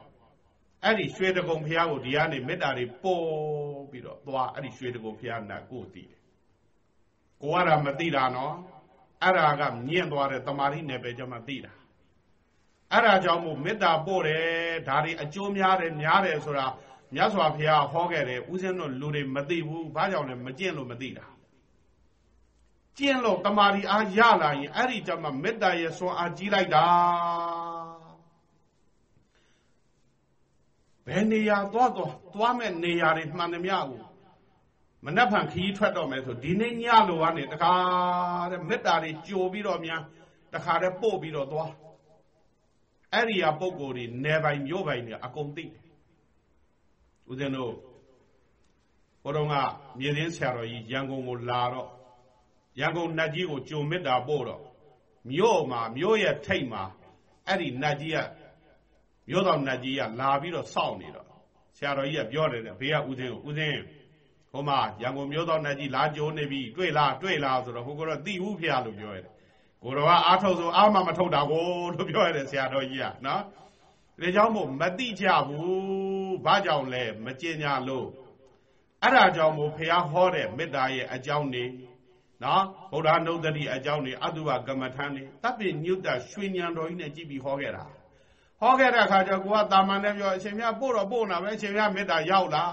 အဲ့ဒီရွှေတကုံဖျားကိုဒီကနေမေတ္တာတွေပို့ပြီးတော့သွားအဲ့ဒီရွှေတကုံဖျားနတ်ကိုသိတယ်ကိုကတာမသိတာနော်အဲ့ဒါကမြင့်သွားတဲ့တမာတိနယ်ပယ်ကျမှသိတာအဲ့ဒါကြောင့်မို့မေတ္တာပို့တယ်ဒါတွေအကျိုးများတယ်များတယ်ဆိုတာမြတ်စွာဘုရားဟောခဲ့တယ်ဥစဉ်တို့လူတွေမသိဘူးဘာကြောင့်လဲမကျင့်လို့မသိတာ ကျင့်လို့တမာရီအားရလာရင်အဲ့ဒီကြမှာမေတ္တာရဲ့စွမ်းအားကြီးလိုက်တာဘယ်နေရာသွားတော့သွားမဲ့နေရာတွေမှန်သမျှကိုမနှက်ဖန်ခီးထွက်တော့မယ်ဆိုဒီနေ့ညလိုကနေတခါတဲ့မေတ္တာတွေကြိုပြီးတော့များတခါတည်းပို့ပြီးတော့သွားအဲ့ဒီဟာပုံကိုယ်တွေနေပိုင်မြို့ပိုင်တွေအကုန်သိဦးဇင်းတို့ဘုတော်ကမြေသိန်းဆရာတော်ကြီးရန်ကုန်ကိုလာတော့ ရန်ကုန်နတ်ကြီးကိုကြုံမေတ္တာပို့တော့မြို့မှာမြို့ရဲ့ထိတ်မှာအဲ့ဒီနတ်ကြီးကမြို့တော်နတ်ကြီးကလာပြီးတော့စောင့်နေတော့ဆရာတော်ကြီးကပြောတယ်ဘေးကဦးစင်းကိုဦးစင်းဟိုမှာရန်ကုန်မြို့တော်နတ်ကြီးလာကြိုးနေပြီတွေ့လားတွေ့လားဆိုတော့ဟိုကတော့တိဟုဖျားလို့ပြောရတယ်ကိုတော်ကအားထုတ်ဆိုအားမမထုတ်တာကိုလို့ပြောရတယ်ဆရာတော်ကြီးကနော်ဒါကြောင့်မို့မတိကြဘူးဘာကြောင့်လဲမကျင်ညာလို့အဲ့ဒါကြောင့်မို့ဖះဟောတဲ့မေတ္တာရဲ့အကြောင်းနေ နော်ဗုဒ္ဓနုဒ္ဓတိအကြောင်းနေအတုဝကမ္မထန်နေတပ်ပိညုတရွှေညံတော်ကြီးနဲ့ကြည့်ပြီးဟောခဲ့တာဟောခဲ့တဲ့အခါကျကိုကတာမန်နဲ့ပြောအရှင်မြတ်ပို့တော့ပို့နာပဲအရှင်မြတ်မေတ္တာရောက်လာ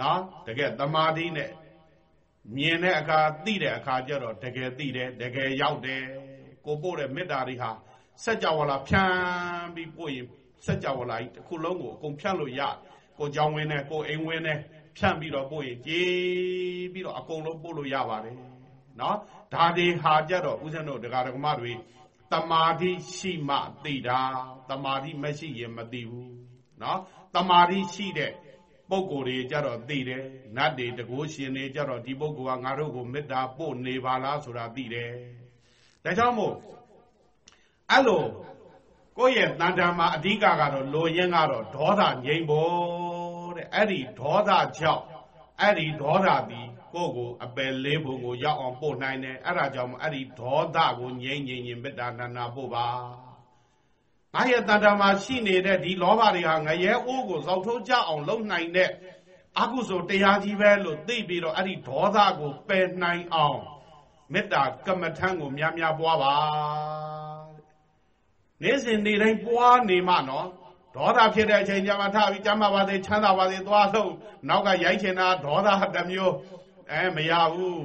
နော်တကယ်တမာတိနဲ့မြင်တဲ့အခါသိတဲ့အခါကျတော့တကယ်သိတယ်တကယ်ရောက်တယ်ကိုပို့တဲ့မေတ္တာတွေဟာစัจ java လာဖြန်းပြီးပို့ရင်စัจ java လာကြီးတစ်ခုလုံးကိုအကုန်ဖြန့်လို့ရကိုကြောင်းဝင်းနဲ့ကိုအိမ်ဝင်းနဲ့ ဖြန့်ပြီးတော့ပို့ရင်ကြေးပြီးတော့အကုန်လုံးပို့လို့ရပါတယ်နော်ဒါတွေဟာကြတော့ဦးဇင်းတို့ဒကာဒကမတွေတမာတိရှိမှသိတာတမာတိမရှိရင်မသိဘူးနော်တမာတိရှိတဲ့ပုဂ္ဂိုလ်တွေကြတော့သိတယ်နတ်တွေတကိုးရှင်တွေကြတော့ဒီပုဂ္ဂိုလ်ကငါတို့ကိုမေတ္တာပို့နေပါလားဆိုတာသိတယ်ဒါကြောင့်မို့အဲ့လိုကိုယ့်ရဲ့တန်တမ်းမှာအဓိကကတော့လိုရင်းကတော့ဒေါသငြိမ့်ဖို့ တဲ့အဲ့ဒီဒေါသကြောင့်အဲ့ဒီဒေါသသည်ကိုယ့်ကိုအပယ်လေးဘုံကိုရောက်အောင်ပို့နိုင်တယ်အဲ့ဒါကြောင့်အဲ့ဒီဒေါသကိုငြိမ့်ငြိမ့်ရင်မေတ္တာနာနာပို့ပါငါရဲ့တန်တမာရှိနေတဲ့ဒီလောဘတွေဟာငရဲအိုးကိုဇောက်ထိုးကြအောင်လုပ်နိုင်တဲ့အကုသိုလ်တရားကြီးပဲလို့သိပြီးတော့အဲ့ဒီဒေါသကိုပယ်နိုင်အောင်မေတ္တာကမ္မထံကိုများများပွားပါနေ့စဉ်နေ့တိုင်းပွားနေမှနော် ဒေါသဖြစ်တဲ့အချိန်ကျမှထပြီးကျမ်းမာပါစေချမ်းသာပါစေသွားလို့နောက်ကရိုက်ချင်တာဒေါသတစ်မျိုးအဲမရဘူး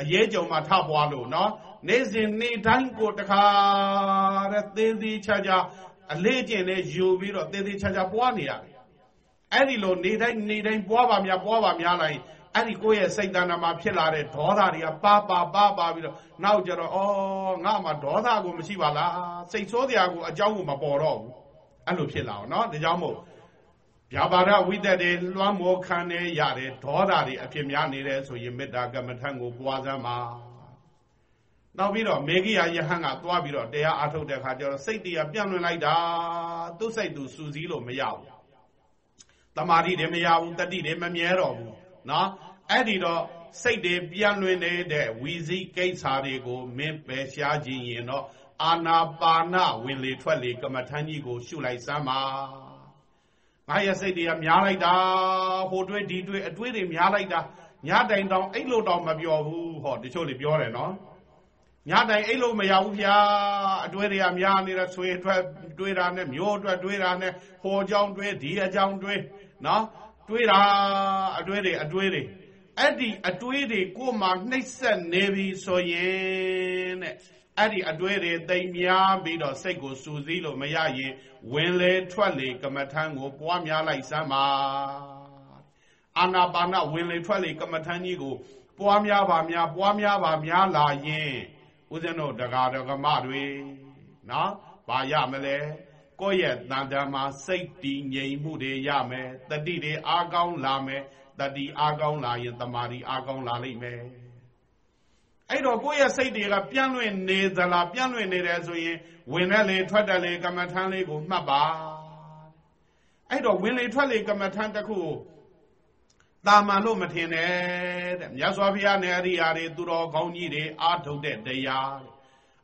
အရေးကြုံမှထပွားလို့နော်နေ့စဉ်နေ့တိုင်းကိုတခါတဲ့သေးသေးချာချာအလေးကျင့်နဲ့ယူပြီးတော့သေးသေးချာချာပွားနေရတယ်အဲ့ဒီလိုနေတိုင်းနေတိုင်းပွားပါများပွားပါများလိုက်အဲ့ဒီကိုယ့်ရဲ့စိတ်တဏ္ဍာမှာဖြစ်လာတဲ့ဒေါသတွေကပါပါပါပါပြီးတော့နောက်ကြတော့ဩငါမှဒေါသကိုမရှိပါလားစိတ်ဆိုးတရားကိုအကြောင်းကိုမပေါ်တော့ဘူး အဲ့လိုဖြစ်လာအောင်နော်ဒါကြောင့်မို့ဗျာပါဒဝိတက်တွေလွှမ်းမိုးခံနေရတဲ့ဒေါသတွေအဖြစ်များနေတယ်ဆိုရင်မေတ္တာကမ္မထံကိုပွားစမ်းပါနောက်ပြီးတော့မေဂိယယဟန်ကသွားပြီးတော့တရားအားထုတ်တဲ့အခါကျတော့စိတ်တရားပြန့်လွင်လိုက်တာသူ့စိတ်သူစူးစီးလို့မရဘူးတမာတိတွေမရဘူးတတိတွေမမြဲတော့ဘူးနော်အဲ့ဒီတော့စိတ်တွေပြန့်လွင်နေတဲ့ဝီစီကိစ္စတွေကိုမင်းပယ်ရှားခြင်းရင်တော့ အာနာပါနဝင်လေထွက်လေကမ္မထမ်းကြီးကို ရှုလိုက်စမ်းပါငါရဲ့စိတ်တွေကများလိုက်တာဟိုတွေးဒီတွေးအတွေးတွေများလိုက်တာညတိုင်တောင်အဲ့လိုတောင်မပြောဘူးဟောတချို့တွေပြောတယ်နော်ညတိုင်အဲ့လိုမရဘူးဗျာအတွေးတွေကများနေတဲ့ဆွေထွက်တွေးတာနဲ့မျိုးအတွက်တွေးတာနဲ့ဟိုအကြောင်းတွေးဒီအကြောင်းတွေးနော်တွေးတာအတွေးတွေအတွေးတွေအဲ့ဒီအတွေးတွေကိုမှနှိပ်စက်နေပြီဆိုရင်တဲ့ အဲ့ဒီအတွေ့တွေတိမ်များပြီးတော့စိတ်ကိုစူးစီးလို့မရရင်ဝင်လေထွက်လေကမ္မထံကို ပွားများလိုက်စမ်းပါအာနာပါနဝင်လေထွက်လေကမ္မထံကြီးကို ပွားများပါများပွားများပါများလာရင်ဦးဇင်းတို့တရားတော်ကမတွေနော်ဘာရမလဲကိုယ့်ရဲ့တန်တမှာစိတ်တည်ငြိမ်မှုတွေရမယ်တတိတွေအားကောင်းလာမယ်တတိအားကောင်းလာရင်တမာတိအားကောင်းလာလိမ့်မယ် အဲ့တော့ကိုယ့်ရဲ့စိတ်တွေကပြန့်လွင့်နေသလားပြန့်လွင့်နေတယ်ဆိုရင်ဝင်တဲ့လေထွက်တဲ့လေကမ္မထမ်းလေးကိုမှတ်ပါအဲ့တော့ဝင်လေထွက်လေကမ္မထမ်းတစ်ခုကိုတာမန်လို့မထင်နဲ့တဲ့မြတ်စွာဘုရားနဲ့အရိယာတွေသူတော်ကောင်းကြီးတွေအာထုတ်တဲ့တရား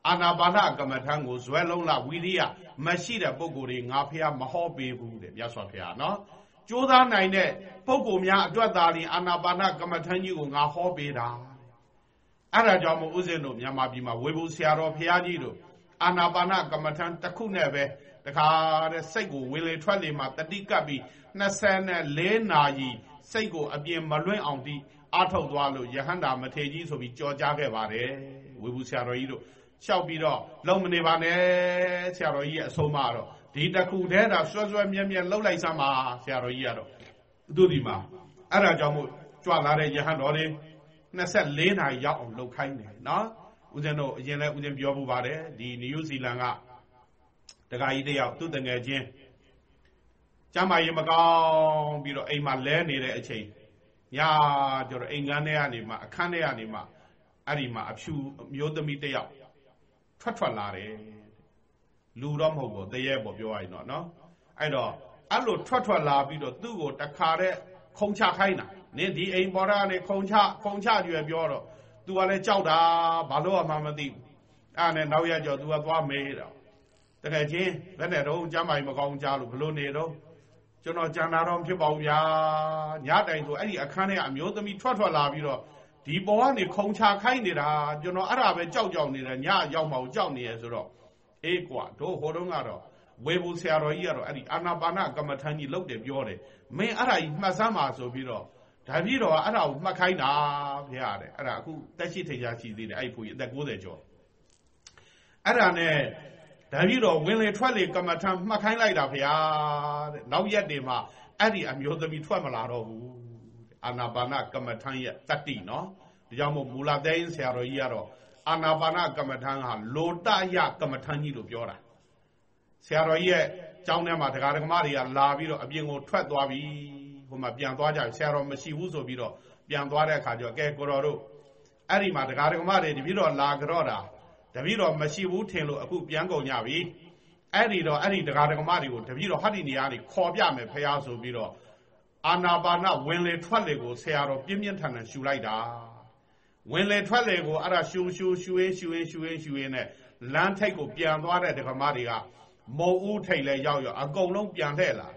အာနာပါနကမ္မထံကိုဇွဲလုံးလဝိရိယမရှိတဲ့ပုဂ္ဂိုလ်တွေငါဖះမဟောပေးဘူးတဲ့မြတ်စွာဘုရားနော်ကြိုးစားနိုင်တဲ့ပုဂ္ဂိုလ်များအတွက်သာလျှင်အာနာပါနကမ္မထံကြီးကိုငါဟောပေးတာ အဲ့ဒါကြောင့်မို့ဥစဉ်တို့မြန်မာပြည်မှာဝေဘူးဆရာတော်ဘုရားကြီးတို့အာနာပါနကမ္မထံတစ်ခုနဲ့ပဲတခါတဲ့စိတ်ကိုဝင်လေထွက်လေမှာတတိကပ်ပြီး24နာရီစိတ်ကိုအပြင်မလွင့်အောင်ဒီအာထုတ်သွားလို့ယဟန္တာမထေကြီးဆိုပြီးကြော်ကြားခဲ့ပါတယ်ဝေဘူးဆရာတော်ကြီးတို့လျှောက်ပြီးတော့လုံမနေပါနဲ့ဆရာတော်ကြီးရဲ့အဆုံးမတော့ဒီတခုတည်းတာဆွဲဆွဲမြဲမြဲလှုပ်လိုက်စမ်းပါဆရာတော်ကြီးကတော့သူဒီမှာအဲ့ဒါကြောင့်မို့ကြွလာတဲ့ယဟန်တော်တွေ 24နာရီရောက်အောင်လှုပ်ခိုင်းတယ်နော်ဦးဇင်းတို့အရင်လဲဦးဇင်းပြောမှုပါတယ်ဒီနယူးဇီလန်ကတခါကြီးတယောက်သူ့တငယ်ချင်းကျမ်းမာရေးမကောင်းပြီးတော့အိမ်မှာလဲနေတဲ့အချိန်ညကျတော့အိမ်ကန်းထဲကနေမှအခန်းထဲကနေမှအဲ့ဒီမှာအဖြူမျိုးသမီးတယောက်ထွက်ထွက်လာတယ်လူတော့မဟုတ်ဘူးတရေပေါ့ပြောရရင်တော့နော်အဲ့တော့အဲ့လိုထွက်ထွက်လာပြီးတော့သူ့ကိုတခါတဲ့ခုံချခိုင်းတာ နင်ဒီအိမ်ပေါ်ကနေခုံချခုံချကျွယ်ပြောတော့ तू ကလည်းကြောက်တာဘာလို့မှမသိဘူးအဲ့နဲ့နောက်ရကြော तू ကသွားမေးတော့တကယ်ချင်းဘယ်နဲ့တော့ကျမ်းမာကြီးမကောင်းကြလို့ဘလို့နေတော့ကျွန်တော်ကြံတာတော့ဖြစ်ပါဘူးဗျာညတိုင်ဆိုအဲ့ဒီအခန်းထဲကအမျိုးသမီးထွက်ထွက်လာပြီးတော့ဒီပေါ်ကနေခုံချခိုင်းနေတာကျွန်တော်အဲ့ဒါပဲကြောက်ကြောက်နေတယ်ညရောက်မှကြောက်နေရဆိုတော့အေးကွာတို့ဟိုတုန်းကတော့ဝေဘူးဆရာတော်ကြီးကတော့အဲ့ဒီအာနာပါနကမ္မထမ်းကြီးလုပ်တယ်ပြောတယ်မင်းအဲ့ဒါကြီးမှတ်စမ်းပါဆိုပြီးတော့ ဒါပြည့်တော်ကအဲ့ဒါကိုမှတ်ခိုင်းတာဖရားတဲ့အဲ့ဒါအခုတက်ရှိထိန်ရှားရှိသေးတယ်အဲ့ဒီဖို့ကြီးအသက်60ကျော်အဲ့ဒါနဲ့ဒါပြည့်တော်ဝင်လေထွက်လေကမ္မထမ်းမှတ်ခိုင်းလိုက်တာဖရားတဲ့နောက်ရက်တွေမှာအဲ့ဒီအမျိုးသမီးထွက်မလာတော့ဘူးအာနာပါနကမ္မထမ်းရဲ့တတ္တိနော်ဒါကြောင့်မို့မူလသိန်းဆရာတော်ကြီးကတော့အာနာပါနကမ္မထံဟာလောတယကမ္မထံကြီးလို့ပြောတာဆရာတော်ကြီးရဲ့ကျောင်းထဲမှာတရားဓမ္မတွေကလာပြီးတော့အပြင်ကိုထွက်သွားပြီ ဟိုမှာပြန်သွားကြပြီဆရာတော်မရှိဘူးဆိုပြီးတော့ပြန်သွားတဲ့အခါကျတော့ကဲကိုတော်တို့အဲ့ဒီမှာတရားဓမ္မတွေတပည့်တော်လာကြတော့တာတပည့်တော်မရှိဘူးထင်လို့အခုပြန်ကုန်ကြပြီအဲ့ဒီတော့အဲ့ဒီတရားဓမ္မတွေကိုတပည့်တော်ဟတ်ဒီနေရာနေခေါ်ပြမယ်ဖះဆိုပြီးတော့အာနာပါနဝင်လေထွက်လေကိုဆရာတော်ပြင်းပြင်းထန်ထန်ရှူလိုက်တာဝင်လေထွက်လေကိုအဲ့ဒါရှူရှူရှူရင်းရှူရင်းရှူရင်းရှူရင်းနဲ့လမ်းထိပ်ကိုပြန်သွားတဲ့ဓမ္မတွေကမုံဦးထိတ်လဲရောက်ရောက်အကုန်လုံးပြန်လှည့်လာ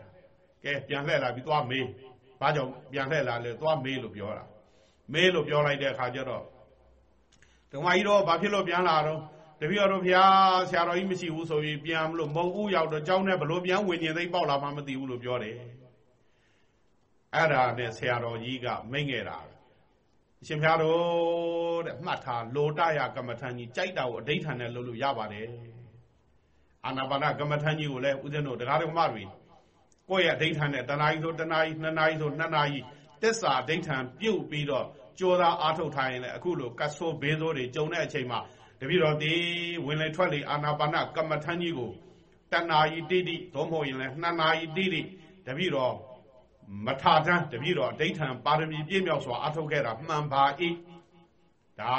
ကဲပြန်လှည့်လာပြီးသွားမေး ဘာကြောင့်ပြန်လှည့်လာလဲသွားမေးလို့ပြောတာမေးလို့ပြောလိုက်တဲ့အခါကျတော့ဓမ္မကြီးတော့ဘာဖြစ်လို့ပြန်လာတော့တပည့်တော်ဘုရားဆရာတော်ကြီးမရှိဘူးဆိုပြီးပြန်လို့မုံဦးရောက်တော့ကျောင်းနဲ့ဘလို့ပြန်ဝင်ရင်သိပေါက်လာမှမသိဘူးလို့ပြောတယ်အဲ့ဒါနဲ့ဆရာတော်ကြီးကမိန့်ခဲ့တာအရှင်ဘုရားတော်တဲ့မှတ်ထားလောတရကမ္မထံကြီးကြိုက်တာကိုအဋိဌာန်နဲ့လုပ်လို့ရပါတယ်အာနာပါနကမ္မထံကြီးကိုလည်းဦးဇင်းတို့တရားတော်မတွေ ကိုယ့်ရဲ့အဋိဌာန်နဲ့တဏှာကြီးဆိုတဏှာကြီးနှစ်နာရီဆိုနှစ်နာရီတစ္ဆာအဋိဌာန်ပြုတ်ပြီးတော့ကြိုးစားအားထုတ်ထားရင်လည်းအခုလိုကတ်ဆိုးဘေးဆိုးတွေကြုံတဲ့အချိန်မှာတပည့်တော်ဒီဝင်လေထွက်လေအာနာပါနကမ္မထံကြီးကိုတဏှာကြီးတိတိသို့မဟုတ်ရင်လည်းနှစ်နာရီတိတိတပည့်တော်မထာတန်းတပည့်တော်အဋိဌံပါရမီပြည့်မြောက်စွာအထုတ်ခဲ့တာမှန်ပါ၏ဒါ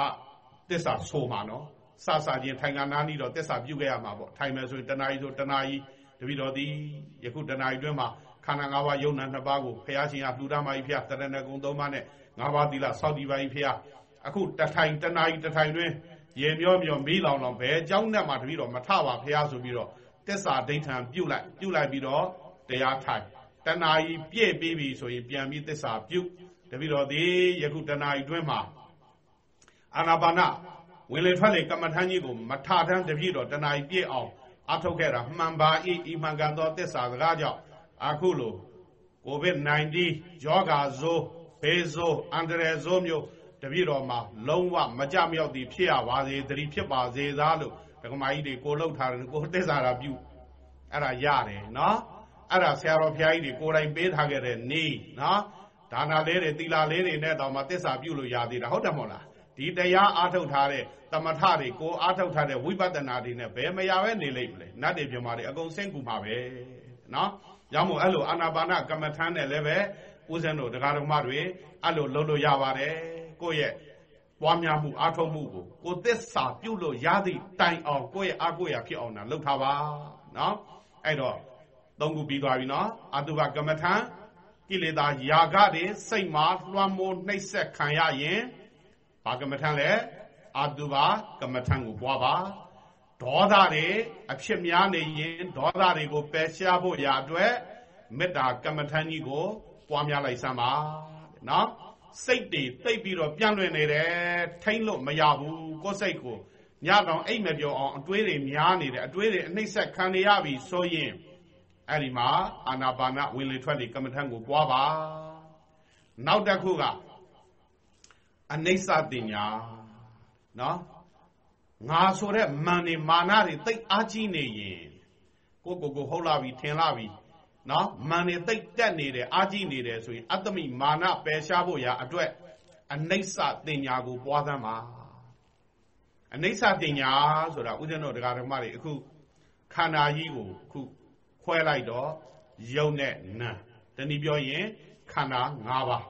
တစ္ဆာဆိုမှာနော်စစချင်းထိုင်ကနာနီတော့တစ္ဆာပြုခဲ့ရမှာပေါ့ထိုင်မယ်ဆိုရင်တဏှာကြီးဆိုတဏှာကြီး တပည့်တော်ဒီယခုတဏှာကြီးတွင်းမှာခန္ဓာ၅ပါးယုံနာနှစ်ပါးကိုဖះရှင်ကလှူဒါမာကြီးဖះတရဏဂုံသုံးပါးနဲ့၅ပါးသီလစောက်တည်ပါကြီးဖះအခုတထိုင်တဏှာကြီးတထိုင်တွင်းရေမျောမျောမေးလောင်လောင်ဘယ်เจ้าနဲ့မှတပည့်တော်မထပါဖះဆိုပြီးတော့တစ္ဆာဒိဋ္ဌံပြုတ်လိုက်ပြုတ်လိုက်ပြီးတော့တရားထိုင်တဏှာကြီးပြည့်ပြီးပြီဆိုရင်ပြန်ပြီးသစ္စာပြုတ်တပိတော်သည်ယခုတဏှာကြီးတွင်းမှာအာနာပါနဝင်လေထွက်လေကမ္မထမ်းကြီးကိုမထထမ်းတပိတော်တဏှာကြီးပြည့်အောင် အထုတ်ခဲ့တာမှန်ပါ၏ဤမှန်ကန်သောသစ္စာစကားကြောင့်အခုလို COVID-19 ယောဂါဇိုးဘေးဇိုးအန္တရာယ်ဇိုးမျိုးတပိတော်မှာလုံးဝမကြမြောက်သည်ဖြစ်ရပါစေတတိဖြစ်ပါစေသားလို့ဒကမာကြီးတွေကိုလှုပ်ထားတယ်ကိုသစ္စာတာပြုအဲ့ဒါရတယ်နော်အဲ့ဒါဆရာတော်ဘုရားကြီးတွေကိုယ်တိုင်ပေးထားခဲ့တဲ့နေနော်ဒါနာလေးတွေသီလာလေးတွေနဲ့တော့မှသစ္စာပြုလို့ရသေးတာဟုတ်တယ်မဟုတ်လား ဒီတရားအားထုတ်ထားတဲ့တမထတွေကိုအားထုတ်ထားတဲ့ဝိပဿနာတွေနဲ့ဘယ်မရပဲနေလိမ့်မလဲနတ်တွေပြမာတွေအကုန်ဆင့်ကူမှာပဲနော်ရောင်းမို့အဲ့လိုအာနာပါနကမ္မထမ်းနဲ့လည်းပဲဦးဇင်းတို့တရားတော်မတွေအဲ့လိုလုပ်လို့ရပါတယ်ကိုယ့်ရဲ့ပွားများမှုအားထုတ်မှုကိုကိုသစ္စာပြုလို့ရသည့်တိုင်အောင်ကိုယ့်ရဲ့အားကိုးရာဖြစ်အောင်နာလုပ်ထားပါနော်အဲ့တော့သုံးခုပြီးသွားပြီနော်အတုပကမ္မထံကိလေသာယာကတွေစိတ်မှာလွှမ်းမိုးနှိပ်စက်ခံရရင် ဘာကမ္မထံလဲအတုပကမ္မထံကိုပွားပါဒေါသတွေအဖြစ်များနေရင်ဒေါသတွေကိုပယ်ရှားဖို့ရာအတွက်မေတ္တာကမ္မထံကြီးကိုပွားများလိုက်စမ်းပါနော်စိတ်တွေတိတ်ပြီးတော့ပြန့်လွင့်နေတယ်ထိမ့်လို့မရဘူးကိုယ်စိတ်ကိုညတောင်အိတ်မပြောအောင်အတွေးတွေများနေတယ်အတွေးတွေအနှိမ့်ဆက်ခံရပြီဆိုရင်အဲ့ဒီမှာအာနာပါနဝင်လေထွက်လေကမ္မထံကိုပွားပါနောက်တစ်ခုက အနိစ္စတင်ညာနော်ငါဆိုတဲ့မန်နေမာနတွေတိတ်အားကြီးနေရင်ကိုကိုကိုဟုတ်လာပြီထင်လာပြီနော်မန်နေတိတ်တက်နေတယ်အားကြီးနေတယ်ဆိုရင်အတ္တမိမာနပယ်ရှားဖို့ရာအတွက်အနိစ္စတင်ညာကိုပွားသမ်းပါအနိစ္စတင်ညာဆိုတာဥစဉ်တော်တရားဓမ္မတွေအခုခန္ဓာကြီးကိုအခုခွဲလိုက်တော့ယုတ်နဲ့နာတနည်းပြောရင်ခန္ဓာ၅ပါး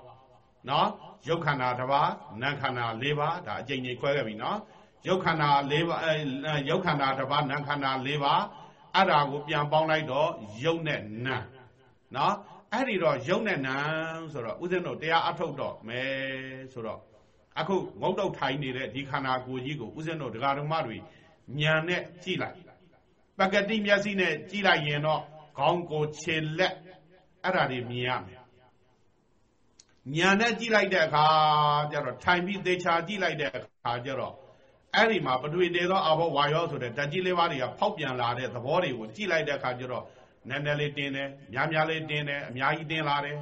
နော် ယုတ်ခန္ဓာတစ်ပါးနာခန္ဓာ၄ပါးဒါအကျဉ်းချင်းခွဲခဲ့ပြီနော်ယုတ်ခန္ဓာ၄ပါးယုတ်ခန္ဓာတစ်ပါးနာခန္ဓာ၄ပါးအဲ့ဒါကိုပြန်ပေါင်းလိုက်တော့ယုတ်နဲ့နာနော်အဲ့ဒီတော့ယုတ်နဲ့နာဆိုတော့ဥစဉ်တို့တရားအထုတ်တော့မယ်ဆိုတော့အခုငုတ်တုတ်ထိုင်နေတဲ့ဒီခန္ဓာကိုယ်ကြီးကိုဥစဉ်တို့ဒကာဓမ္မတွေညံနဲ့ကြည့်လိုက်ပကတိမျက်စိနဲ့ကြည့်လိုက်ရင်တော့ခေါင်းကိုခြေလက်အဲ့ဒါတွေမြင်ရမယ် ညာနဲ့ကြည့်လိုက်တဲ့အခါကျတော့ထိုင်ပြီးသေချာကြည့်လိုက်တဲ့အခါကျတော့အဲ့ဒီမှာပထဝီတေသောအဘောဝါယောဆိုတဲ့ဓာတ်ကြီးလေးပါးတွေကဖောက်ပြန်လာတဲ့သဘောတွေကိုကြည့်လိုက်တဲ့အခါကျတော့နည်းနည်းလေးတင်းတယ်များများလေးတင်းတယ်အများကြီးတင်းလာတယ်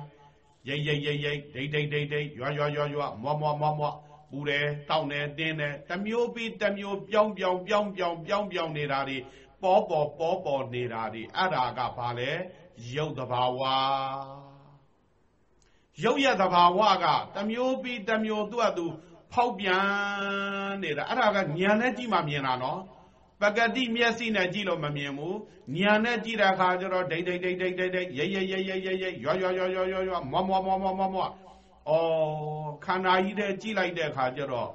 ရိတ်ရိတ်ရိတ်ရိတ်ဒိတ်ဒိတ်ဒိတ်ဒိတ်ရွာရွာရွာရွာမွားမွားမွားမွားပူတယ်တောက်တယ်တင်းတယ်တမျိုးပြီးတမျိုးပြောင်းပြောင်းပြောင်းပြောင်းပြောင်းပြောင်းနေတာတွေပေါ်ပေါ်ပေါ်ပေါ်နေတာဒီအဲ့ဒါကဘာလဲရုပ်တဘာဝ ရုပ်ရဲ့တဘာဝကတမျိုးပြီးတမျိုးသူ့အတူဖောက်ပြန်နေတာအဲ့ဒါကညာနဲ့ကြည့်မှမြင်တာနော်ပကတိမျက်စိနဲ့ကြည့်လို့မမြင်ဘူးညာနဲ့ကြည့်တဲ့အခါကျတော့ဒိတ်ဒိတ်ဒိတ်ဒိတ်ဒိတ်ဒိတ်ရိတ်ရိတ်ရိတ်ရိတ်ရိတ်ရိတ်ရွရွရွရွရွရွမွားမွားမွားမွားမွားမွားအော်ခန္ဓာကြီးတဲ့ကြည့်လိုက်တဲ့အခါကျတော့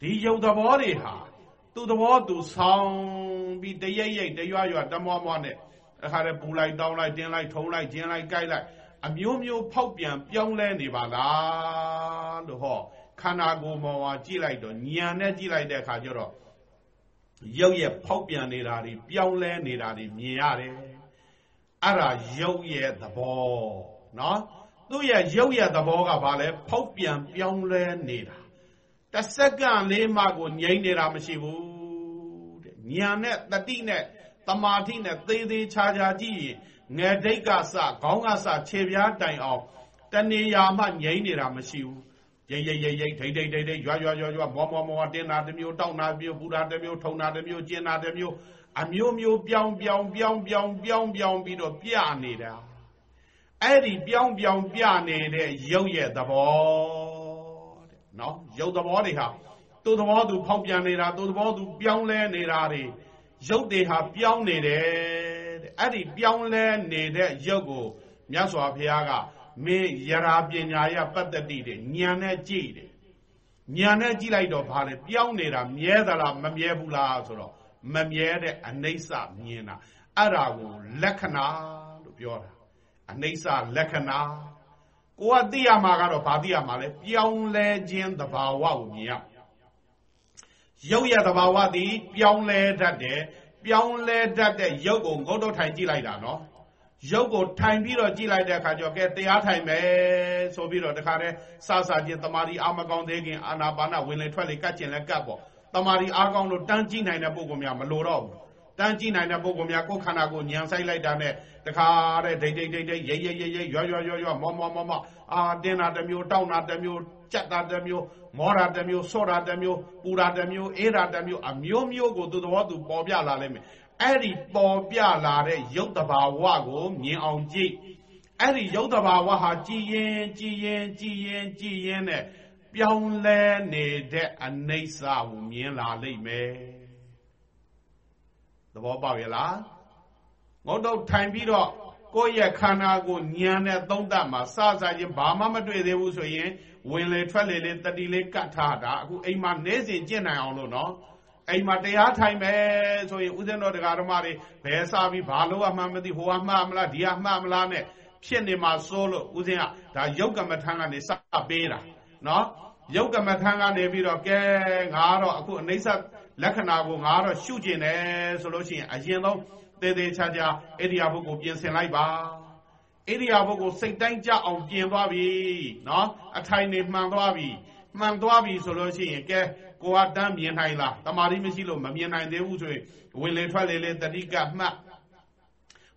ဒီယုတ်သဘောတွေဟာသူ့သဘောသူဆောင်းပြီးတရိပ်ရိပ်တရွရွတမွားမွားနဲ့အခါတည်းပူလိုက်တောင်းလိုက်တင်းလိုက်ထုံလိုက်ကျင်းလိုက်ကြိုက်လိုက် အမျိုးမျိုးဖောက်ပြန်ပြောင်းလဲနေပါလားလို့ဟောခန္ဓာကိုယ်ပေါ်မှာကြည့်လိုက်တော့ညံနဲ့ကြည့်လိုက်တဲ့အခါကျတော့ရုပ်ရဲ့ဖောက်ပြန်နေတာတွေပြောင်းလဲနေတာတွေမြင်ရတယ်အဲ့ဒါရုပ်ရဲ့သဘောနော်သူ့ရဲ့ရုပ်ရဲ့သဘောကဘာလဲဖောက်ပြန်ပြောင်းလဲနေတာတစ်စက္ကန့်လေးမှကိုငြိမ့်နေတာမရှိဘူးတဲ့ညာနဲ့တတိနဲ့တမာတိနဲ့သေးသေးချာချာကြည့်ရင် ငယ်ဒိတ်ကစခေါင်းကစခြေပြားတိုင်အောင်တဏှာမှငြိမ့်နေတာမရှိဘူးရိတ်ရိတ်ရိတ်ရိတ်ဒိတ်ဒိတ်ဒိတ်ဒိတ်ရွာရွာရွာရွာမောမောမောတင်းတာတစ်မျိုးတောက်တာတစ်မျိုးပူတာတစ်မျိုးထုံတာတစ်မျိုးကျင်းတာတစ်မျိုးအမျိုးမျိုးပြောင်းပြောင်းပြောင်းပြောင်းပြောင်းပြောင်းပြီးတော့ပြနေတာအဲ့ဒီပြောင်းပြောင်းပြနေတဲ့ရုပ်ရဲ့သဘောတဲ့နော်ရုပ်သဘောတွေဟာသူ့သဘောသူဖောက်ပြန်နေတာသူ့သဘောသူပြောင်းလဲနေတာတွေရုပ်တွေဟာပြောင်းနေတယ်တဲ့ အဲ့ဒီပြောင်းလဲနေတဲ့ရုပ်ကိုမြတ်စွာဘုရားကမင်းယရာပညာရပတ္တတိတဲ့ဉာဏ်နဲ့ကြည့်တယ်ဉာဏ်နဲ့ကြည့်လိုက်တော့ဘာလဲပြောင်းနေတာမြဲသလားမမြဲဘူးလားဆိုတော့မမြဲတဲ့အနိစ္စမြင်တာအဲ့ဒါကိုလက္ခဏာလို့ပြောတာအနိစ္စလက္ခဏာကိုကသိရမှာကတော့ဘာသိရမှာလဲပြောင်းလဲခြင်းသဘာဝကိုမြင်ရရုပ်ရသဘာဝသည်ပြောင်းလဲတတ်တယ် ပြောင်းလဲတတ်တဲ့ရုပ်ကိုငုတ်တော့ထိုင်ကြည့်လိုက်တာနော်ရုပ်ကိုထိုင်ပြီးတော့ကြည့်လိုက်တဲ့အခါကျတော့ကဲတရားထိုင်မယ်ဆိုပြီးတော့တခါတည်းစစချင်းတမာရီအာမကောင်းသေးခင်အာနာပါနဝင်လေထွက်လေကတ်ကျင်လဲကတ်ပေါ့တမာရီအားကောင်းလို့တန်းကြည့်နိုင်တဲ့ပုံကောင်များမလိုတော့ဘူးတန်းကြည့်နိုင်တဲ့ပုံကောင်များကိုယ်ခန္ဓာကိုညံဆိုင်လိုက်တာနဲ့တခါတဲ့ဒိတ်ဒိတ်ဒိတ်ဒိတ်ရိတ်ရိတ်ရိတ်ရိတ်ရွရွရွရွမောမောမောမောအာတင်းတာတစ်မျိုးတောက်တာတစ်မျိုး ကြက်တာတစ်မျိုးမောတာတစ်မျိုးဆော့တာတစ်မျိုးပူတာတစ်မျိုးအေးတာတစ်မျိုးအမျိုးမျိုးကိုသူသဘောသူပေါ်ပြလာလိမ့်မယ်အဲ့ဒီပေါ်ပြလာတဲ့ရုပ်တဘာဝကိုမြင်အောင်ကြည့်အဲ့ဒီရုပ်တဘာဝဟာကြည်ရင်ကြည်ရင်ကြည်ရင်ကြည်ရင်နဲ့ပြောင်းလဲနေတဲ့အနိစ္စကိုမြင်လာလိမ့်မယ်သဘောပေါက်ရဲ့လားငုတ်တော့ထိုင်ပြီးတော့ ကိုယ့်ရဲ့ခန္ဓာကိုညံတဲ့သုံးသပ်မှာစစချင်းဘာမှမတွေ့သေးဘူးဆိုရင်ဝင်လေထွက်လေလေးတတိလေးကတ်ထားတာအခုအိမ်မှာနေစဉ်ကျင့်နိုင်အောင်လို့နော်အိမ်မှာတရားထိုင်မယ်ဆိုရင်ဥစဉ်တော်တရားဓမ္မတွေဘယ်စားပြီးဘာလို့အမှန်မသိဟိုအမှန်မလားဒီအမှန်မလားနဲ့ဖြစ်နေမှာစိုးလို့ဥစဉ်ကဒါယုတ်ကမ္မထံကနေစပေးတာနော်ယုတ်ကမ္မထံကနေပြီးတော့ကဲငါတော့အခုအနိစ္စလက္ခဏာကိုငါတော့ရှုကျင်တယ်ဆိုလို့ရှိရင်အရင်ဆုံး သေသေးချာချာအဲ့ဒီအဘုတ်ကိုပြင်ဆင်လိုက်ပါအဲ့ဒီအဘုတ်ကိုစိတ်တိုင်းကြအောင်ပြင်သွားပြီနော်အထိုင်နေမှန်သွားပြီမှန်သွားပြီဆိုလို့ရှိရင်ကဲကိုကတန်းမြင်နိုင်လားတမာရီမရှိလို့မမြင်နိုင်သေးဘူးဆိုရင်ဝင်လေထွက်လေလေတတိကမှတ်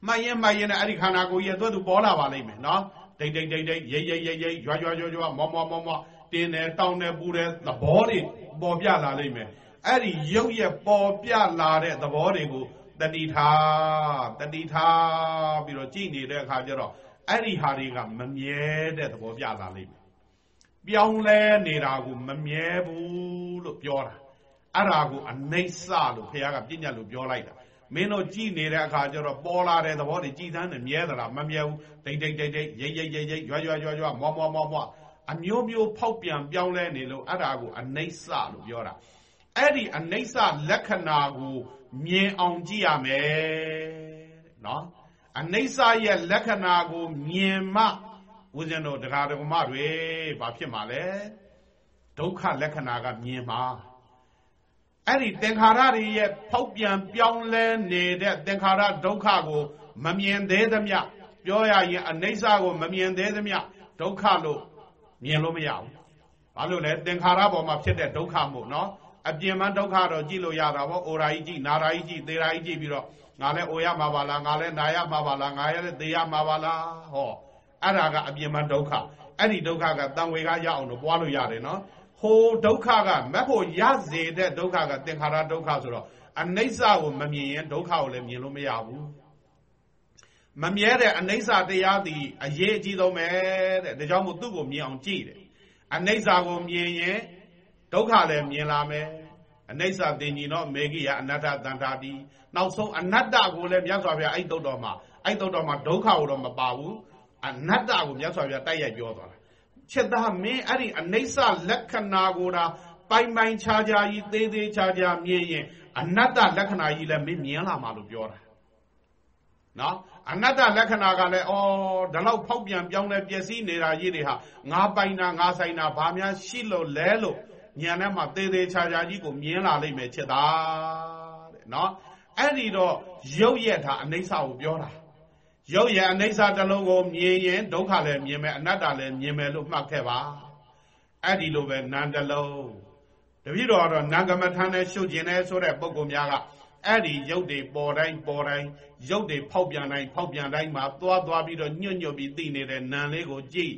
မှတ်ရင်မှတ်ရင်အဲ့ဒီခန္ဓာကိုယ်ရဲ့သွက်သူပေါ်လာပါလိမ့်မယ်နော်ဒိတ်ဒိတ်ဒိတ်ဒိတ်ရိတ်ရိတ်ရိတ်ရိတ်ရွာရွာရွာရွာမောမောမောမောတင်းတယ်တောင်းတယ်ပူတယ်သဘောတွေပေါ်ပြလာလိမ့်မယ်အဲ့ဒီရုပ်ရဲ့ပေါ်ပြလာတဲ့သဘောတွေကို တတိထားတတိထားပြီးတော့ကြည်နေတဲ့အခါကျတော့အဲ့ဒီဟာတွေကမမြဲတဲ့သဘောပြလာလိမ့်မယ်ပြောင်းလဲနေတာကိုမမြဲဘူးလို့ပြောတာအဲ့ဒါကိုအနိစ္စလို့ဘုရားကပြညတ်လို့ပြောလိုက်တာမင်းတို့ကြည်နေတဲ့အခါကျတော့ပေါ်လာတဲ့သဘောတွေကြည်သန်းနဲ့မြဲသလားမမြဲဘူးဒိတ်ဒိတ်ဒိတ်ဒိတ်ရိတ်ရိတ်ရိတ်ရိတ်ရွရွရွရွမောမောမောမောအမျိုးမျိုးဖောက်ပြန်ပြောင်းလဲနေလို့အဲ့ဒါကိုအနိစ္စလို့ပြောတာအဲ့ဒီအနိစ္စလက္ခဏာကို မြင်အောင်ကြည့်ရမယ်နော်အနိစ္စရဲ့လက္ခဏာကိုမြင်မှဦးဇင်းတို့တရားဓမ္မတွေဘာဖြစ်မှာလဲဒုက္ခလက္ခဏာကမြင်မှာအဲ့ဒီသင်္ခါရတွေရဲ့ဖောက်ပြန်ပြောင်းလဲနေတဲ့သင်္ခါရဒုက္ခကိုမမြင်သေးသမျှပြောရရင်အနိစ္စကိုမမြင်သေးသမျှဒုက္ခလို့မြင်လို့မရဘူးဘာလို့လဲသင်္ခါရပေါ်မှာဖြစ်တဲ့ဒုက္ခမို့နော် အပြင်မှဒုက္ခတော့ကြည့်လို့ရတာပေါ့အိုရာကြီးကြည့်နာရာကြီးကြည့်သေရာကြီးကြည့်ပြီးတော့ငါလည်းအိုရမှာပါလားငါလည်းနာရမှာပါလားငါလည်းသေရမှာပါလားဟောအဲ့ဒါကအပြင်မှဒုက္ခအဲ့ဒီဒုက္ခကတန်ဝေကရအောင်လို့ပွားလို့ရတယ်နော်ဟိုဒုက္ခကမက်ဖို့ရစေတဲ့ဒုက္ခကသင်္ခါရဒုက္ခဆိုတော့အနိစ္စကိုမမြင်ရင်ဒုက္ခကိုလည်းမြင်လို့မရဘူးမမြဲတဲ့အနိစ္စတရားသည်အရေးအကြီးဆုံးပဲတဲ့ဒါကြောင့်မို့သူ့ကိုမြင်အောင်ကြည့်တယ်အနိစ္စကိုမြင်ရင် ဒုက္ခလည်းမြင်လာမယ်အနိစ္စတင်ကြီးတော့မေဂိယအနတ္တတန်ထာတိနောက်ဆုံးအနတ္တကိုလည်းမြတ်စွာဘုရားအဲ့တုတ်တော်မှာအဲ့တုတ်တော်မှာဒုက္ခကိုတော့မပါဘူးအနတ္တကိုမြတ်စွာဘုရားတိုက်ရိုက်ပြောသွားတာချက်သားမင်းအဲ့ဒီအနိစ္စလက္ခဏာကိုဒါပိုင်ပိုင်ခြားခြားကြီးသေးသေးခြားခြားမြင်ရင်အနတ္တလက္ခဏာကြီးလည်းမင်းမြင်လာမှာလို့ပြောတာနော်အနတ္တလက္ခဏာကလည်းဩဒီလောက်ဖောက်ပြန်ပြောင်းလဲပျက်စီးနေတာကြီးတွေဟာငါပိုင်တာငါဆိုင်တာဘာများရှိလို့လဲလို့ ညံထဲမှာသေးသေးချာချာကြီးကိုမြင်လာလိမ့်မယ်ချက်သားတဲ့နော်အဲ့ဒီတော့ရုပ်ရက်တာအနိစ္စကိုပြောတာရုပ်ရအနိစ္စတစ်လုံးကိုမြင်ရင်ဒုက္ခလည်းမြင်မယ်အနတ္တလည်းမြင်မယ်လို့မှတ်ခဲ့ပါအဲ့ဒီလိုပဲနာမ်တစ်လုံးတပည့်တော်ကတော့နာဂမထမ်းနဲ့ရှုပ်ကျင်တယ်ဆိုတဲ့ပုံကုများကအဲ့ဒီရုပ်တွေပေါ်တိုင်းပေါ်တိုင်းရုပ်တွေဖောက်ပြန်တိုင်းဖောက်ပြန်တိုင်းမှာသွားသွားပြီးတော့ညွတ်ညွတ်ပြီးသိနေတဲ့နာမ်လေးကိုကြည့်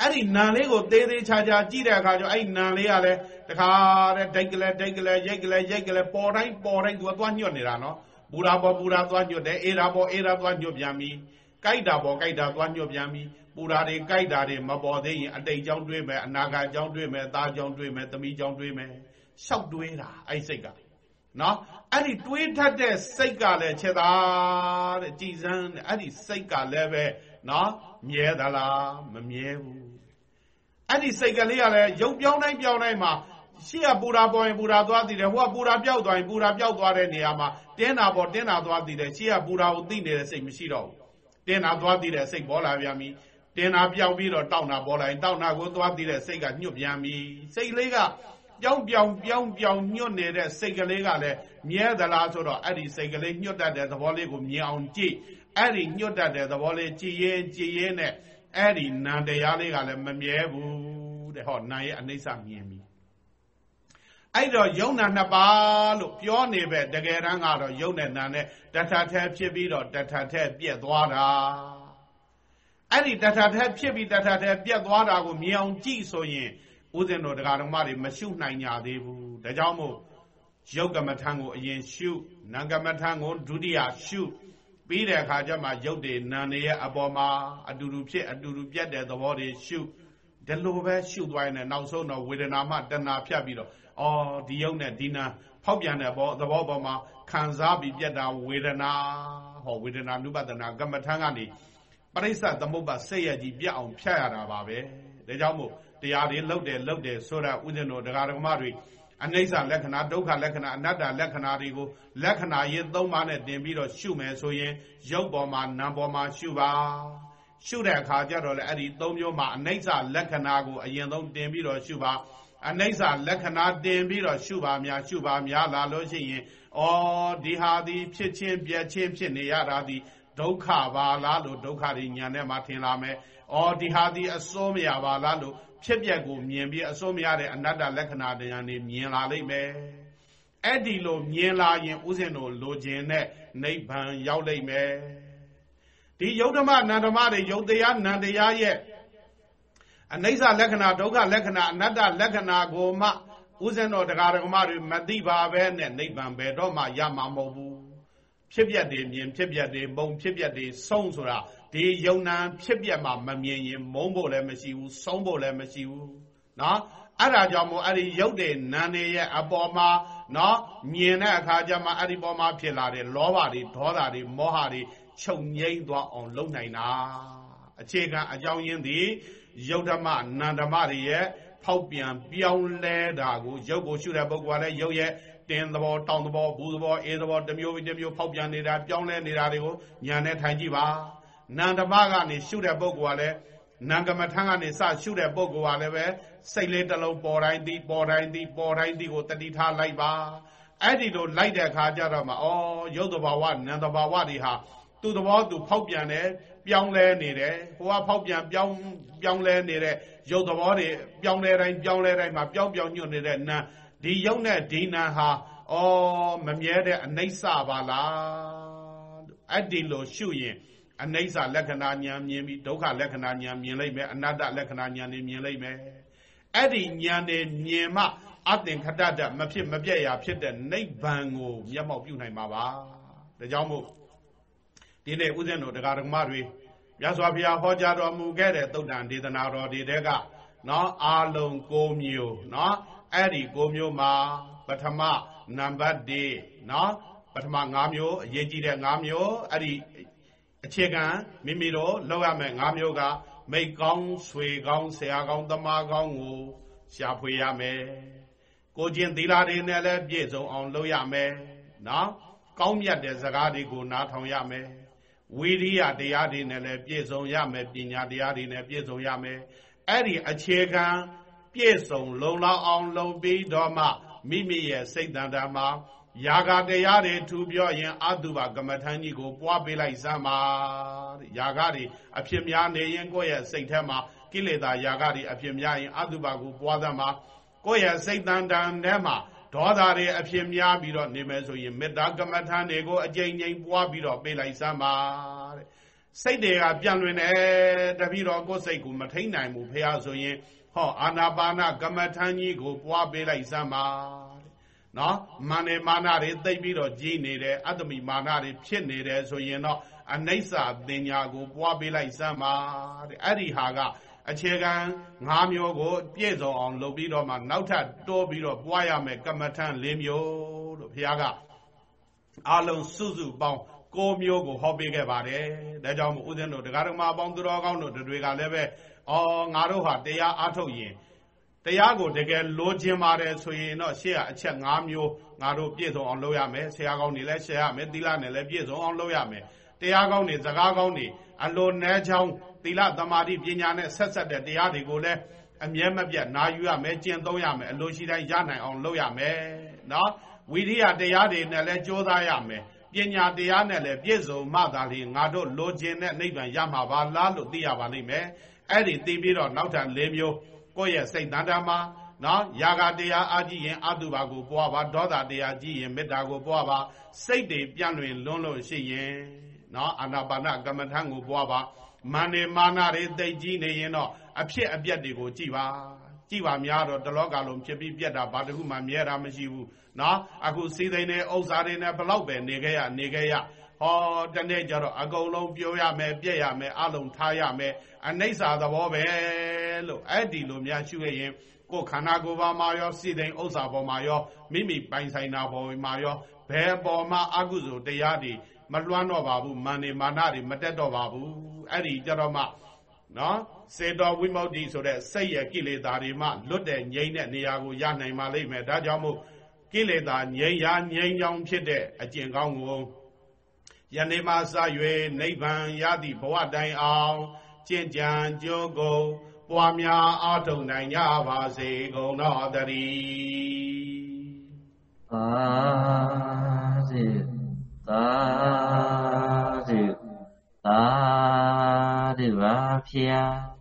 အဲ့ဒီနံလေးကိုသေးသေးချာချာကြည့်တဲ့အခါကျတော့အဲ့နံလေးကလည်းတခါတဲ့ဒိတ်ကလေးဒိတ်ကလေးရိတ်ကလေးရိတ်ကလေးပေါ်တိုင်းပေါ်တိုင်းသူကသွားညွတ်နေတာနော်ပူရာပေါ်ပူရာသွားညွတ်တယ်အေရာပေါ်အေရာသွားညွတ်ပြန်ပြီကြိုက်တာပေါ်ကြိုက်တာသွားညွတ်ပြန်ပြီပူရာတွေကြိုက်တာတွေမပေါ်သေးရင်အတိတ်ကြောင်းတွေးမယ်အနာဂတ်ကြောင်းတွေးမယ်သားကြောင်းတွေးမယ်သမီးကြောင်းတွေးမယ်ရှောက်တွေးတာအဲ့စိတ်ကနော်အဲ့ဒီတွေးထက်တဲ့စိတ်ကလည်းချက်သားတဲ့ကြည်စမ်းအဲ့ဒီစိတ်ကလည်းပဲနော် မြဲသလားမမြဲဘူးအဲ့ဒီစိတ်ကလေးကလည်းရုပ်ပြောင်းတိုင်းပြောင်းတိုင်းမှာရှေ့ကပူရာပေါ်ရင်ပူရာသွားတည်တယ်ဟိုကပူရာပြောက်သွားရင်ပူရာပြောက်သွားတဲ့နေရာမှာတင်းတာပေါ်တင်းတာသွားတည်တယ်ရှေ့ကပူရာကိုသိနေတဲ့စိတ်မရှိတော့ဘူးတင်းတာသွားတည်တဲ့စိတ်ပေါ်လာပြန်ပြီတင်းတာပြောင်းပြီးတော့တောက်တာပေါ်လာရင်တောက်တာကိုသွားတည်တဲ့စိတ်ကညှွတ်ပြန်ပြီစိတ်လေးကပြောင်းပြောင်းပြောင်းပြောင်းညွတ်နေတဲ့စိတ်ကလေးကလည်းမြဲသလားဆိုတော့အဲ့ဒီစိတ်ကလေးညွတ်တတ်တဲ့သဘောလေးကိုမြင်အောင်ကြည့် အဲ့ဒီညွတ်တတ်တဲ့သဘောလေးကြည်ရင်ကြည်ရင်နဲ့အဲ့ဒီနံတရားလေးကလည်းမမြဲဘူးတဲ့ဟောနာရဲ့အနိစ္စမြင်ပြီအဲ့တော့ယုံနာနှစ်ပါးလို့ပြောနေပဲတကယ်တမ်းကတော့ယုံနဲ့နာနဲ့တထထဲဖြစ်ပြီးတော့တထထဲပြက်သွားတာအဲ့ဒီတထထဲဖြစ်ပြီးတထထဲပြက်သွားတာကိုမြင်အောင်ကြည့်ဆိုရင်ဦးဇင်းတော်တရားဓမ္မတွေမရှုနိုင်ကြသေးဘူးဒါကြောင့်မို့ယုတ်ကမထံကိုအရင်ရှုနာကမထံကိုဒုတိယရှု ပြီးတဲ့အခါကျမှရုပ်တွေနာနေရဲ့အပေါ်မှာအတူတူဖြစ်အတူတူပြတ်တဲ့သဘောတွေရှုဒီလိုပဲရှုသွားရင်နောက်ဆုံးတော့ဝေဒနာမှတဏှာဖြတ်ပြီးတော့အော်ဒီရုပ်နဲ့ဒီနာဖောက်ပြန်တဲ့ဘောသဘောပေါ်မှာခံစားပြီးပြတ်တာဝေဒနာဟောဝေဒနာနုပဒနာကမ္မထံကနေပရိစ္ဆသမုပ္ပါစိတ်ရကြီးပြတ်အောင်ဖြတ်ရတာပါပဲဒါကြောင့်မို့တရားတွေလှုပ်တယ်လှုပ်တယ်ဆိုတာဥဒ္ဒနောတရားဓမ္မတွေ အနိစ္စလက္ခဏာဒုက္ခလက္ခဏာအနတ္တလက္ခဏာတွေကိုလက္ခဏာရေးသုံးပါးနဲ့တင်ပြီးတော့ရှုမယ်ဆိုရင်ရုပ်ပေါ်မှာနာမ်ပေါ်မှာရှုပါရှုတဲ့အခါကျတော့လေအဲ့ဒီသုံးမျိုးမှာအနိစ္စလက္ခဏာကိုအရင်ဆုံးတင်ပြီးတော့ရှုပါအနိစ္စလက္ခဏာတင်ပြီးတော့ရှုပါများရှုပါများလာလို့ရှိရင်ဩဒီဟာဒီဖြစ်ချင်းပြက်ချင်းဖြစ်နေရတာဒီဒုက္ခပါလားလို့ဒုက္ခတွေညာနဲ့မှထင်လာမယ်။ အော်ဒီဟာဒီအစိုးမရပါလားလို့ဖြစ်ပျက်ကိုမြင်ပြီးအစိုးမရတဲ့အနတ္တလက္ခဏာတရားတွေမြင်လာလိမ့်မယ်အဲ့ဒီလိုမြင်လာရင်ဥစဉ်တို့လိုချင်တဲ့နိဗ္ဗာန်ရောက်လိမ့်မယ်ဒီယုတ်ဓမ္မနန္ဓမ္မတွေယုတ်တရားနန္တရားရဲ့အနိစ္စလက္ခဏာဒုက္ခလက္ခဏာအနတ္တလက္ခဏာကိုမှဥစဉ်တော်တရားဓမ္မတွေမသိပါပဲနဲ့နိဗ္ဗာန်ဘယ်တော့မှရမှာမဟုတ်ဘူးဖြစ်ပြတွေမြင်ဖြစ်ပြတွေမုံဖြစ်ပြတွေဆုံးဆိုတာ ဒီယုံနာဖြစ်ပြမှာမမြင်ရင်မုန်းဖို့လည်းမရှိဘူးဆုံးဖို့လည်းမရှိဘူးနော်အဲ့ဒါကြောင့်မို့အဲ့ဒီရုပ်တွေနာနေရဲ့အပေါ်မှာနော်မြင်တဲ့အခါကျမှအဲ့ဒီပေါ်မှာဖြစ်လာတဲ့လောဘတွေဒေါသတွေမောဟတွေချုပ်ငိမ့်သွားအောင်လုပ်နိုင်တာအခြေခံအကြောင်းရင်းသည်ယုတ်ဓမ္မနန္ဓမတွေရဲ့ဖောက်ပြန်ပြောင်းလဲတာကိုရုပ်ကိုရှုတဲ့ပုဂ္ဂိုလ်ကလည်းရုပ်ရဲ့တင်းသဘောတောင်းသဘောဘူးသဘောအေးသဘောတစ်မျိုးပြီးတစ်မျိုးဖောက်ပြန်နေတာပြောင်းလဲနေတာတွေကိုညာနဲ့ထိုင်ကြည့်ပါ နန္ဒမကနေရှုတဲ့ပုဂ္ဂိုလ်ကလည်းနံကမထံကနေစရှုတဲ့ပုဂ္ဂိုလ်ကလည်းပဲစိတ်လေးတစ်လုံးပေါ်တိုင်းသည်ပေါ်တိုင်းသည်ပေါ်တိုင်းသည်ကိုတတိထားလိုက်ပါအဲ့ဒီလိုလိုက်တဲ့အခါကျတော့မှဩရုပ်တဘာဝနံတဘာဝတွေဟာသူ့သဘောသူဖောက်ပြန်တယ်ပြောင်းလဲနေတယ်ဟိုကဖောက်ပြန်ပြောင်းပြောင်းလဲနေတဲ့ရုပ်သဘောတွေပြောင်းလဲတိုင်းပြောင်းလဲတိုင်းမှာပြောင်းပြောင်းညွတ်နေတဲ့နံဒီရုပ်နဲ့ဒီနံဟာဩမမြဲတဲ့အနိစ္စပါလားအဲ့ဒီလိုရှုရင် အနိစ္စလက္ခဏာဉာဏ်မြင်ပြီးဒုက္ခလက္ခဏာဉာဏ်မြင်လိုက်မယ်အနတ္တလက္ခဏာဉာဏ်တွေမြင်လိုက်မယ်အဲ့ဒီဉာဏ်တွေမြင်မှအသင်္ခတတမဖြစ်မပြည့်ရာဖြစ်တဲ့နိဗ္ဗာန်ကိုမျက်မှောက်ပြုနိုင်မှာပါဒါကြောင့်မို့ဒီနေ့ဥစဉ်တော်တရားဓမ္မတွေမြတ်စွာဘုရားဟောကြားတော်မူခဲ့တဲ့သုတ်တန်ဒေသနာတော်တွေတဲကနော်အာလုံး၉မျိုးနော်အဲ့ဒီ၉မျိုးမှာပထမနံပါတ်1နော်ပထမ၅မျိုးအရေးကြီးတဲ့၅မျိုးအဲ့ဒီ အခြေခံမိမိတို့လောက်ရမယ်၅မျိုးကမိတ်ကောင်းဆွေကောင်းဆရာကောင်းတမကောင်းကိုရှာဖွေရမယ်ကိုကျင်သီလတွေနဲ့လည်းပြည့်စုံအောင်လုပ်ရမယ်နော်ကောင်းမြတ်တဲ့စကားတွေကိုနားထောင်ရမယ်ဝိရိယတရားတွေနဲ့လည်းပြည့်စုံရမယ်ပညာတရားတွေနဲ့ပြည့်စုံရမယ်အဲ့ဒီအခြေခံပြည့်စုံ လုံလောက်အောင်လုပ်ပြီးတော့မှမိမိရဲ့စိတ်တန်တာမှာ ယာဂတရားတွေထူပြောရင်အတုပကမ္မထန်ကြီးကို ပွားပေးလိုက်စမ်းပါတဲ့ယာဂတွေအဖြစ်များနေရင်ကိုယ့်ရဲ့စိတ်ထဲမှာကိလေသာယာဂတွေအဖြစ်များရင်အတုပကိုပွားသမ်းပါကိုယ့်ရဲ့စိတ်တန်တန်ထဲမှာဒေါသတွေအဖြစ်များပြီးတော့နေမယ်ဆိုရင်မေတ္တာကမ္မထန်တွေကိုအကြိမ်ကြိမ်ပွားပြီးတော့ပေးလိုက်စမ်းပါတဲ့စိတ်တွေကပြန်လွင်တယ်တပည့်တော်ကိုယ်စိတ်ကိုမထိန်နိုင်ဘူးဖះဆိုရင်ဟောအာနာပါနကမ္မထန်ကြီးကိုပွားပေးလိုက်စမ်းပါ နော်မာနေမာနတွေသိပ်ပြီးတော့ကြီးနေတယ်အတ္တမိမာနတွေဖြစ်နေတယ်ဆိုရင်တော့အနိစ္စပညာကိုပွားပေးလိုက်စမ်းပါတဲ့အဲ့ဒီဟာကအခြေခံ၅မျိုးကိုပြည့်စုံအောင်လုပ်ပြီးတော့မှနောက်ထပ်တိုးပြီးတော့ပွားရမယ်ကမ္မထံ၄မျိုးလို့ဘုရားကအလုံးစုစုပေါင်း၉မျိုးကိုဟောပေးခဲ့ပါတယ်ဒါကြောင့်မို့ဦးဇင်းတို့တရားတော်မှာအပေါင်းသူတော်ကောင်းတို့တွေကလည်းပဲအော်ငါတို့ဟာတရားအားထုတ်ရင် တရားကိုတကယ်လိုချင်ပါတယ်ဆိုရင်တော့ရှေ့ကအချက်၅မျိုးငါတို့ပြည့်စုံအောင်လုပ်ရမယ်ဆရာကောင်းတွေလည်းရှယ်ရမယ်သီလနဲ့လည်းပြည့်စုံအောင်လုပ်ရမယ်တရားကောင်းတွေစကားကောင်းတွေအလိုနဲချောင်းသီလသမာဓိပညာနဲ့ဆက်ဆက်တဲ့တရားတွေကိုလည်းအမြဲမပြတ်နာယူရမယ်ကျင့်သုံးရမယ်အလိုရှိတိုင်းရနိုင်အောင်လုပ်ရမယ်နော်ဝိရိယတရားတွေနဲ့လည်းကြိုးစားရမယ်ပညာတရားနဲ့လည်းပြည့်စုံမှသာလျှင်ငါတို့လိုချင်တဲ့နိဗ္ဗာန်ရမှာပါလားလို့သိရပါလိမ့်မယ်အဲ့ဒီသိပြီးတော့နောက်ထပ်၄မျိုး ကိုယ့်ရဲ့စိတ်တန်တာမှာနော်ယာဂတရားအာကြည့်ရင်အတုပါကိုပွားပါဒေါသတရားကြည့်ရင်မေတ္တာကိုပွားပါစိတ်တွေပြန့်လွင်လွန်းလို့ရှိရင်နော်အာနာပါနကမ္မထံကိုပွားပါမာနေမာနတွေသိကြီးနေရင်တော့အဖြစ်အပျက်တွေကိုကြည်ပါကြည်ပါများတော့တလောကလုံးဖြစ်ပြီးပြက်တာဘာတခုမှမြဲတာမရှိဘူးနော်အခုစီးသိန်းနေဥစ္စာတွေနဲ့ဘလောက်ပဲနေခဲ့ရနေခဲ့ရ ဟောတနေ့ကျတော့အကုန်လုံးပြောရမယ်ပြက်ရမယ်အလုံးထားရမယ်အနိစ္စသဘောပဲလို့အဲ့ဒီလိုများရှုရရင်ကိုယ်ခန္ဓာကိုယ်ပါမှာရောစိတ်တိုင်းဥစ္စာပေါ်မှာရောမိမိပိုင်ဆိုင်တာပေါ်မှာရောဘယ်ပေါ်မှာအကုသိုလ်တရားတွေမလွှမ်းတော့ပါဘူးမာနေမာနတွေမတက်တော့ပါဘူးအဲ့ဒီကြတော့မှနော်စေတော်ဝိမု ക്തി ဆိုတဲ့စိတ်ရဲ့ကိလေသာတွေမှလွတ်တဲ့ငြိမ်းတဲ့နေရာကိုရနိုင်ပါလိမ့်မယ်ဒါကြောင့်မို့ကိလေသာငြိမ်းရာငြိမ်းချောင်းဖြစ်တဲ့အကျင့်ကောင်းကို ယနေ့မှစ၍နိဗ္ဗာန်ရသည့်ဘဝတိုင်အောင်ကြင်ကြံကြိုးကိုပွားများအားထုတ်နိုင်ကြပါစေကုန်တော်တည်းသာစေသာစေသာဒီပါဖျား